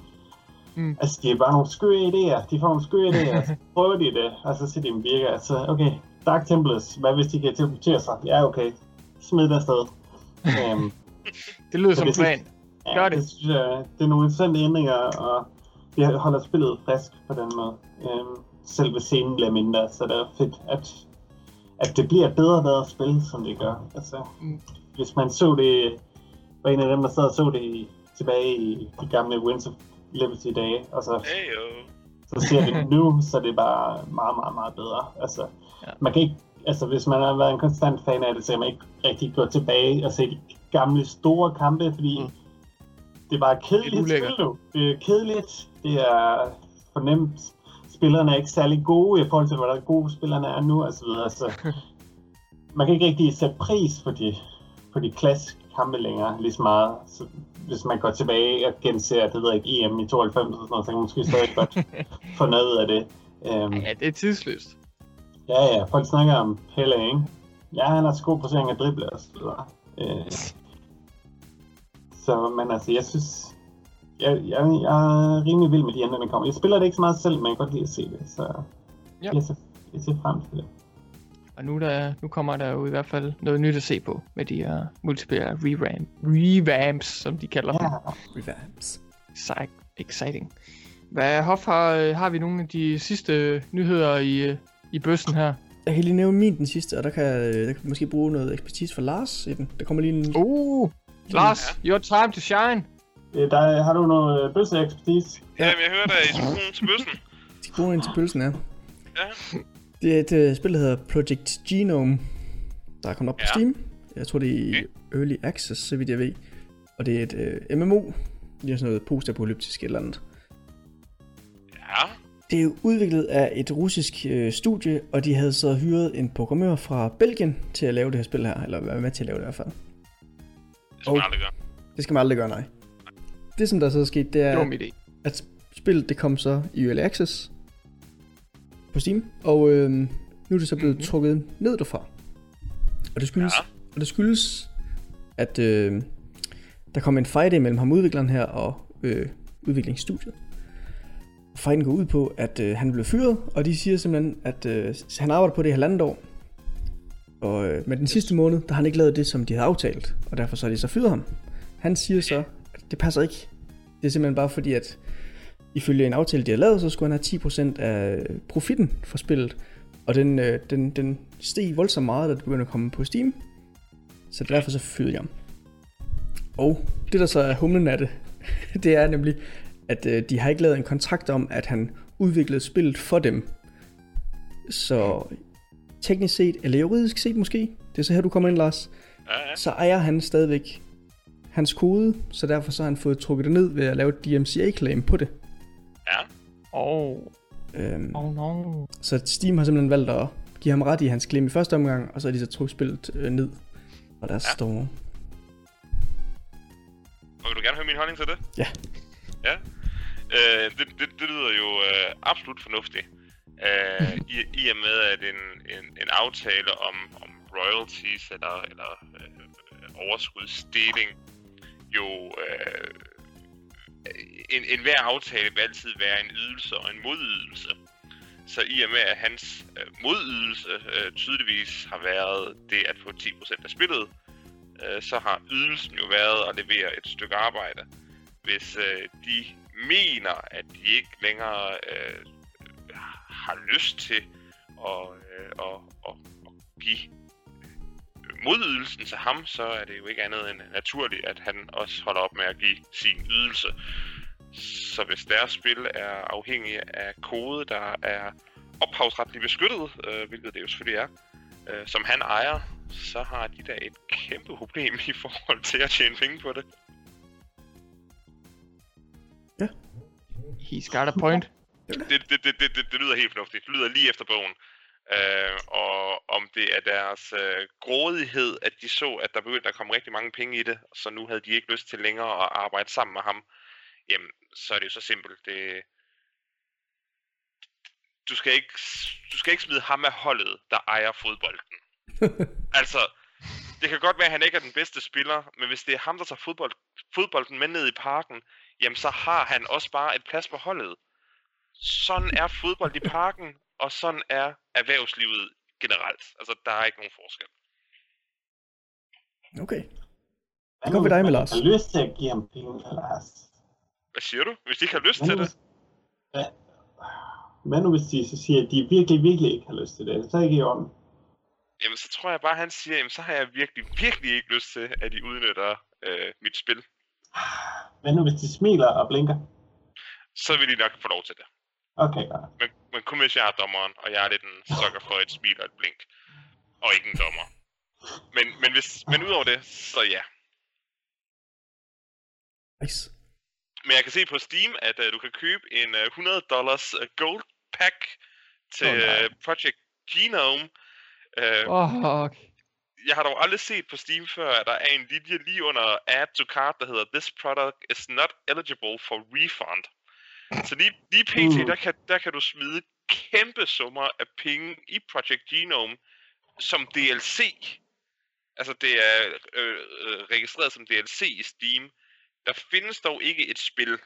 Mm. altså, de er bare nogle skøre idéer. De får nogle skøre idéer, så prøver de det, og så ser de dem virker. Altså, okay, Dark Templars, hvad hvis de kan teleportere sig? Ja, okay, smid det afsted. um, det lyder som det er plan. Ja, Gør det. det synes jeg, det er nogle interessante ændringer, og det holder spillet frisk på den måde. Øhm, selve scenen bliver mindre, så det er fedt, at, at det bliver bedre og bedre spil, som det gør. Altså, Mm. hvis man så det, var en af dem, der sad og så det i, tilbage i de gamle Winds of Liberty dage, og så, Hey, yo. så ser vi det nu, så det er bare meget, meget, meget bedre. Altså, Ja. man kan ikke, altså hvis man har været en konstant fan af det, så kan man ikke rigtig gå tilbage og se de gamle store kampe, fordi Mm. Det er bare Det er kedeligt spil nu. Det er kedeligt, det er fornemt. Spillerne er ikke særlig gode i forhold til, hvor gode spillerne er nu, og så videre. Så man kan ikke rigtig sætte pris på de, på de klassiske kampe længere, lige så meget. Så hvis man går tilbage og genser, det ved jeg ikke, EM i 92 og sådan noget, så kan man måske stadig godt få noget ud af det. Um, Ja, det er tidsløst. Ja, ja, folk snakker om Pelle, ikke? Ja, han har så god placering af dribble og så videre. Øh, så, men altså, jeg synes... Jeg, jeg, jeg er rimelig vild med de ændringer, der kommer. Jeg spiller det ikke så meget selv, men jeg kan godt lide at se det, så... Ja. Jeg, ser, jeg ser frem til det. Og nu, der, nu kommer der jo i hvert fald noget nyt at se på med de her multiplayer revamp, revamps, som de kalder dem. Ja, Revamps. Exci- Exciting. Hvad, Hoff, har, har vi nogle af de sidste nyheder i, i bøssen her? Jeg kan lige nævne min den sidste, og der kan, der kan vi måske bruge noget ekspertise fra Lars i den. Der kommer lige en... Uh, Lars, your time to shine. Øh, der, har du noget bøsse-ekspertise? Jamen, jeg hørte, at I skulle bruge til bøssen. Jeg skal bruge en til pølsen her. Ja. Det er et uh, spil, der hedder Project Genome. der er kommet op på Ja. Steam. Jeg tror, det er i Okay. Early Access, så vidt jeg ved. Og det er et øh, MMO. Det er sådan noget postapokalyptisk eller andet. Ja. Det er jo udviklet af et russisk øh, studie, og de havde så hyret en programmør fra Belgien til at lave det her spil her, eller være med til at lave det i hvert fald. Det skal man Oh. aldrig gøre. Det skal man aldrig gøre, nej. Det som der så er sket, det er, idé. at spillet det kom så i Early Access på Steam, og øh, nu er det så blevet Mhm. trukket ned derfra. Og det skyldes, Ja. og det skyldes at øh, der kom en fight imellem ham udvikleren her og øh, udviklingsstudiet. Fighten går ud på, at øh, han blev fyret, og de siger simpelthen, at øh, han arbejder på det i halvandet år. Og øh, men den sidste måned, der har han ikke lavet det, som de havde aftalt, og derfor så har de så fyret ham. Han siger så, at det passer ikke. Det er simpelthen bare fordi, at ifølge en aftale, de har lavet, så skulle han have 10% af profitten for spillet. Og den, øh, den, den steg voldsomt meget, da det begyndte at komme på Steam. Så derfor så fyrede jeg ham. Og det der så er humlen af det, det er nemlig, at øh, de har ikke lavet en kontrakt om, at han udviklede spillet for dem. Så teknisk set, eller juridisk set måske, det er så her du kommer ind Lars, Ja, ja. så ejer han stadigvæk hans kode, så derfor så har han fået trukket det ned ved at lave et DMCA-claim på det. ja. Oh, Øhm, oh no. Så Steam har simpelthen valgt at give ham ret i hans claim i første omgang, og så har de så trukket spillet øh, ned. Og der Ja. står... Og vil du gerne høre min holdning til det? Ja. Ja. Øh, det, det, det lyder jo øh, absolut fornuftigt. Øh, i, I og med, at en, en, en aftale om, om royalties eller, eller øh, overskudsdeling jo... Øh, en, en hver aftale vil altid være en ydelse og en modydelse. Så i og med, at hans øh, modydelse øh, tydeligvis har været det at få 10% af spillet, øh, så har ydelsen jo været at levere et stykke arbejde. Hvis øh, de mener, at de ikke længere øh, har lyst til at, øh, at, at, at give modydelsen til ham, så er det jo ikke andet end naturligt, at han også holder op med at give sin ydelse. Så hvis deres spil er afhængig af kode, der er ophavsretligt beskyttet, øh, hvilket det jo selvfølgelig er, øh, som han ejer, så har de da et kæmpe problem i forhold til at tjene penge på det. Ja. He's got a point. Det, det, det, det, det, lyder helt fornuftigt. Det lyder lige efter bogen. Øh, og om det er deres øh, grådighed, at de så, at der begyndte at komme rigtig mange penge i det, så nu havde de ikke lyst til længere at arbejde sammen med ham, jamen, så er det jo så simpelt. Det, du, skal ikke, du skal ikke smide ham af holdet, der ejer fodbolden. altså, det kan godt være, at han ikke er den bedste spiller, men hvis det er ham, der tager fodbold, fodbolden med ned i parken, jamen så har han også bare et plads på holdet. Sådan er fodbold i parken, og sådan er erhvervslivet generelt. Altså, der er ikke nogen forskel. Okay. Hvad går hvis dig med, Lars? har lyst til at give ham penge, Lars? Hvad siger du? Hvis de ikke har lyst Hvad til nu, det? hvis, hvad, hvad nu hvis de så siger, at de virkelig, virkelig ikke har lyst til det? Så er det ikke i orden. Jamen, så tror jeg bare, at han siger, jamen, så har jeg virkelig, virkelig ikke lyst til, at de udnytter øh, mit spil. Hvad nu hvis de smiler og blinker? Så vil de nok få lov til det. Okay, godt. Men, men kun hvis jeg er dommeren, og jeg er lidt en sukker for et smil og et blink. Og ikke en dommer. Men, men, hvis, men udover det, så ja. Nice. Men jeg kan se på Steam, at uh, du kan købe en uh, 100 dollars uh, gold pack til nej. uh, Project Genome. Uh, Åh, fuck. jeg har dog aldrig set på Steam før, at der er en linje lige under Add to Cart, der hedder This product is not eligible for refund. Så lige, lige pt, Mm. der, kan, der kan du smide kæmpe summer af penge i Project Genome som DLC. Altså det er øh, øh, registreret som DLC i Steam. Der findes dog ikke et spil.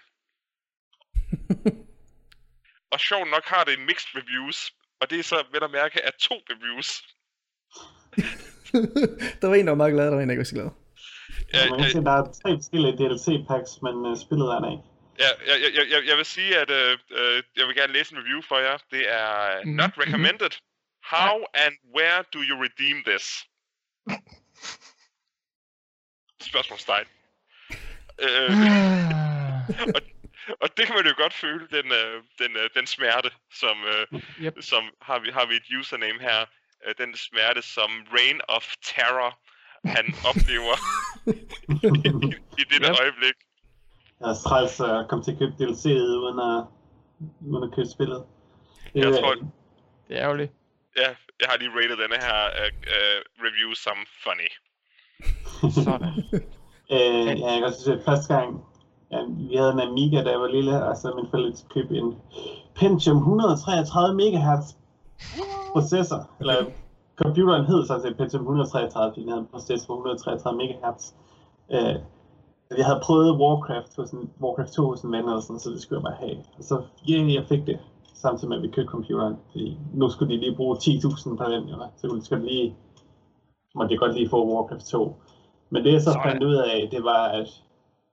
Og sjovt nok har det mixed reviews, og det er så vel at mærke af to reviews. der var en, der var meget glad, og der var en, der ikke var så glad. Ja, se, at der er tre forskellige DLC-packs, men uh, spillet er der ikke. Ja, jeg, jeg, jeg, jeg- vil sige, at øh, øh, jeg vil gerne læse en review for jer. Det er Mhm, not recommended. How and where do you redeem this? Spørgsmålstegn. Øh, og, og det kan man jo godt føle, den, øh, den, øh, den smerte, som, øh, Yep. som har, vi, har vi et username her. øh, den smerte, som Reign of Terror han oplever i, i dette Yep. øjeblik. Jeg er træls at komme til at købe DLC'et uden at, uden at købe spillet. Det, Jeg er- tror, Det er ærgerligt. ja, jeg har lige rated denne her uh, uh, review som funny. Sådan. Øh, ja, jeg kan også sige, at første gang, ja, vi havde en Amiga, da jeg var lille, og så min forældre købe en Pentium 133 MHz processor, eller computeren hed sådan set Pentium 133, fordi den havde en processor på 133 MHz. Øh, jeg havde prøvet Warcraft hos en, Warcraft 2 hos en ven, og sådan, så det skulle jeg bare have. Og så, ja, yeah, jeg fik det, samtidig med at vi købte computeren, fordi nu skulle de lige bruge 10.000 på den, eller, så skulle de lige, måtte jeg godt lige få Warcraft 2. Men det jeg så Sådan. fandt ud af, det var, at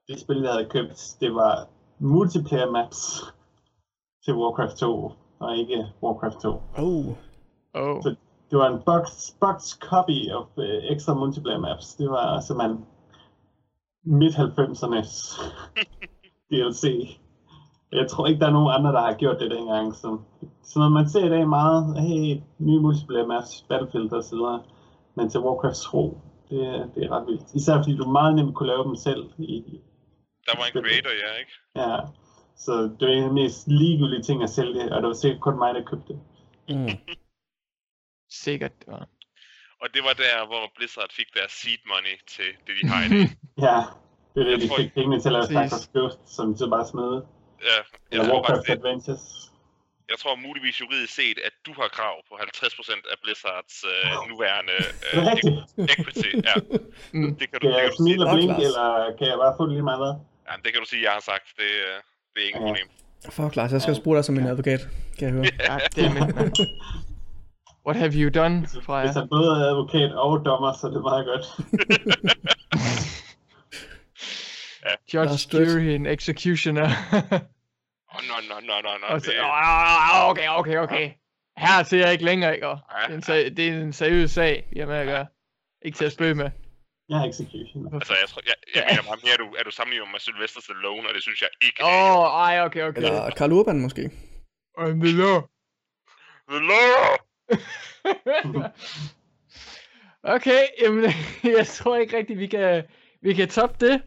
det spil, jeg havde købt, det var multiplayer maps til Warcraft 2, og ikke Warcraft 2. Oh. Oh. Det var en box, box copy of uh, extra multiplayer maps. Det var simpelthen midt-90'ernes DLC. Jeg tror ikke, der er nogen andre, der har gjort det dengang. Så, så når man ser i dag meget, hey, nye multiplayer maps, Battlefield og så videre, men til Warcraft 2, det, er- det er ret vildt. Især fordi du meget nemt kunne lave dem selv. I, Der var en creator, ja, ikke? ja. Så det var en af de mest ligegyldige ting at sælge, og det var sikkert kun mig, der købte det. Mm. Sikkert, det var. Og det var der, hvor Blizzard fik deres seed money til det, de har i dag. Ja, det er det, Jeg de tror fik pengene til at lave. Starcraft Ghost, som de så bare smed. Ja, jeg Eller tror, Warcraft faktisk, Adventures. jeg tror muligvis juridisk set, at du har krav på 50% af Blizzards øh, nuværende Er det øh, equity. Ja, Mm. det kan du, Kan det jeg kan sige. smile og blink, eller kan jeg bare få det lige meget hvad? Ja, det kan du sige, jeg har sagt. Det, øh, det er ingen Ja. problem. Fuck, Lars, jeg skal også bruge dig som en advokat, kan jeg høre. Goddammit, man. What have you done, Freja? Hvis han både er advokat og dommer, så er det meget godt. Judge, Lars Dredd. jury and executioner. Åh, nå, nå, nå, nå, nå. Og så, "Åh, okay, okay, okay. Her ser jeg ikke længere, ikke? Ja, Det er en, sag, det er en seriøs sag, vi har med at gøre. Ikke til at spøge med. Jeg har execution. Altså, jeg, tror, jeg, jeg mener bare mere, at du, at du sammenligner med Sylvester Stallone, og det synes jeg ikke Åh, er. oh, ej, okay, okay. Eller Karl Urban måske. I'm the law. The law! okay, jamen, jeg tror ikke rigtigt, vi kan, vi kan toppe det.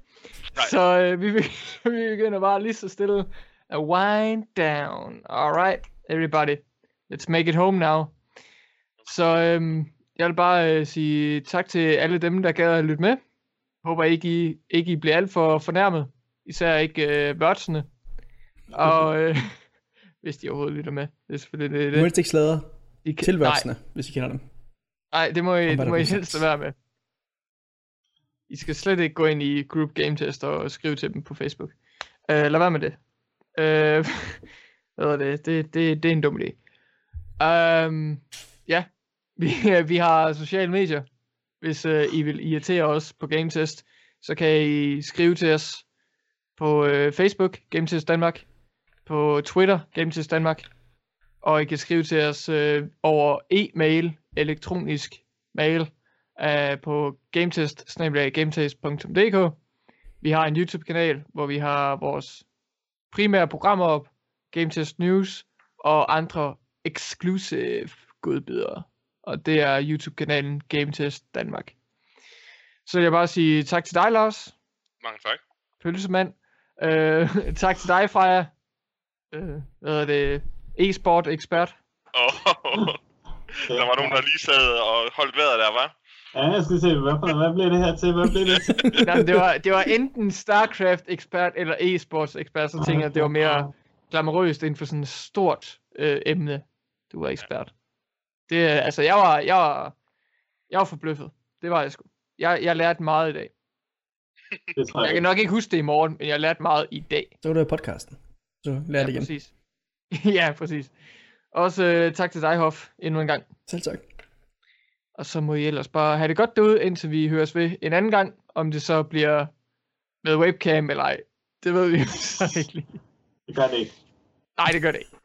Nej. Så øh, vi, vi begynder bare lige så stille at wind down. Alright, everybody. Let's make it home now. Så øhm, jeg vil bare øh, sige tak til alle dem, der gad at lytte med. Håber ikke I, ikke I bliver alt for fornærmet. Især ikke øh, børdsene. Og øh, hvis de overhovedet lytter med. Det er selvfølgelig det. Du må det. ikke sladre I kan- til nej, værtsene, hvis I kender dem. Nej, det må I, det må I helst være med. I skal slet ikke gå ind i group game test og skrive til dem på Facebook. Uh, lad være med det. Uh, hvad hedder det? Det, det? det er en dum idé. Um, ja, vi, vi har sociale medier. Hvis uh, I vil irritere os på Game Test, så kan I skrive til os på uh, Facebook, Game Test Danmark, på Twitter, Game Test Danmark, og I kan skrive til os øh, over e-mail, elektronisk mail, øh, på gametest gametest.dk. Vi har en YouTube-kanal, hvor vi har vores primære programmer op, Gametest News og andre exclusive godbidder. Og det er YouTube-kanalen Gametest Danmark. Så vil jeg bare sige tak til dig, Lars, Mange tak. pølsemand. Øh, tak til dig, Freja. Øh, hvad er det? E-sport ekspert. Oh, der var nogen, der lige sad og holdt vejret der, var. Ja, jeg skal se, hvad, for- hvad bliver det her til? Hvad bliver det til? Nej, det, var, det var enten StarCraft ekspert eller e-sports ekspert, så tænker jeg, at det var mere glamourøst inden for sådan et stort øh, emne, du var ekspert. Det, altså, jeg var, jeg var, jeg var forbløffet. Det var jeg sgu. Jeg, jeg lærte meget i dag. Det tror Jeg jeg kan nok ikke huske det i morgen, men jeg lærte meget i dag. Så var det i podcasten. Så lær det igen. præcis. ja, præcis. Også øh, tak til dig, Hoff, endnu en gang. Selv tak. Og så må I ellers bare have det godt derude, indtil vi høres ved en anden gang, om det så bliver med webcam eller ej. Det ved vi jo så ikke lige. Det gør det ikke. Nej, det gør det ikke.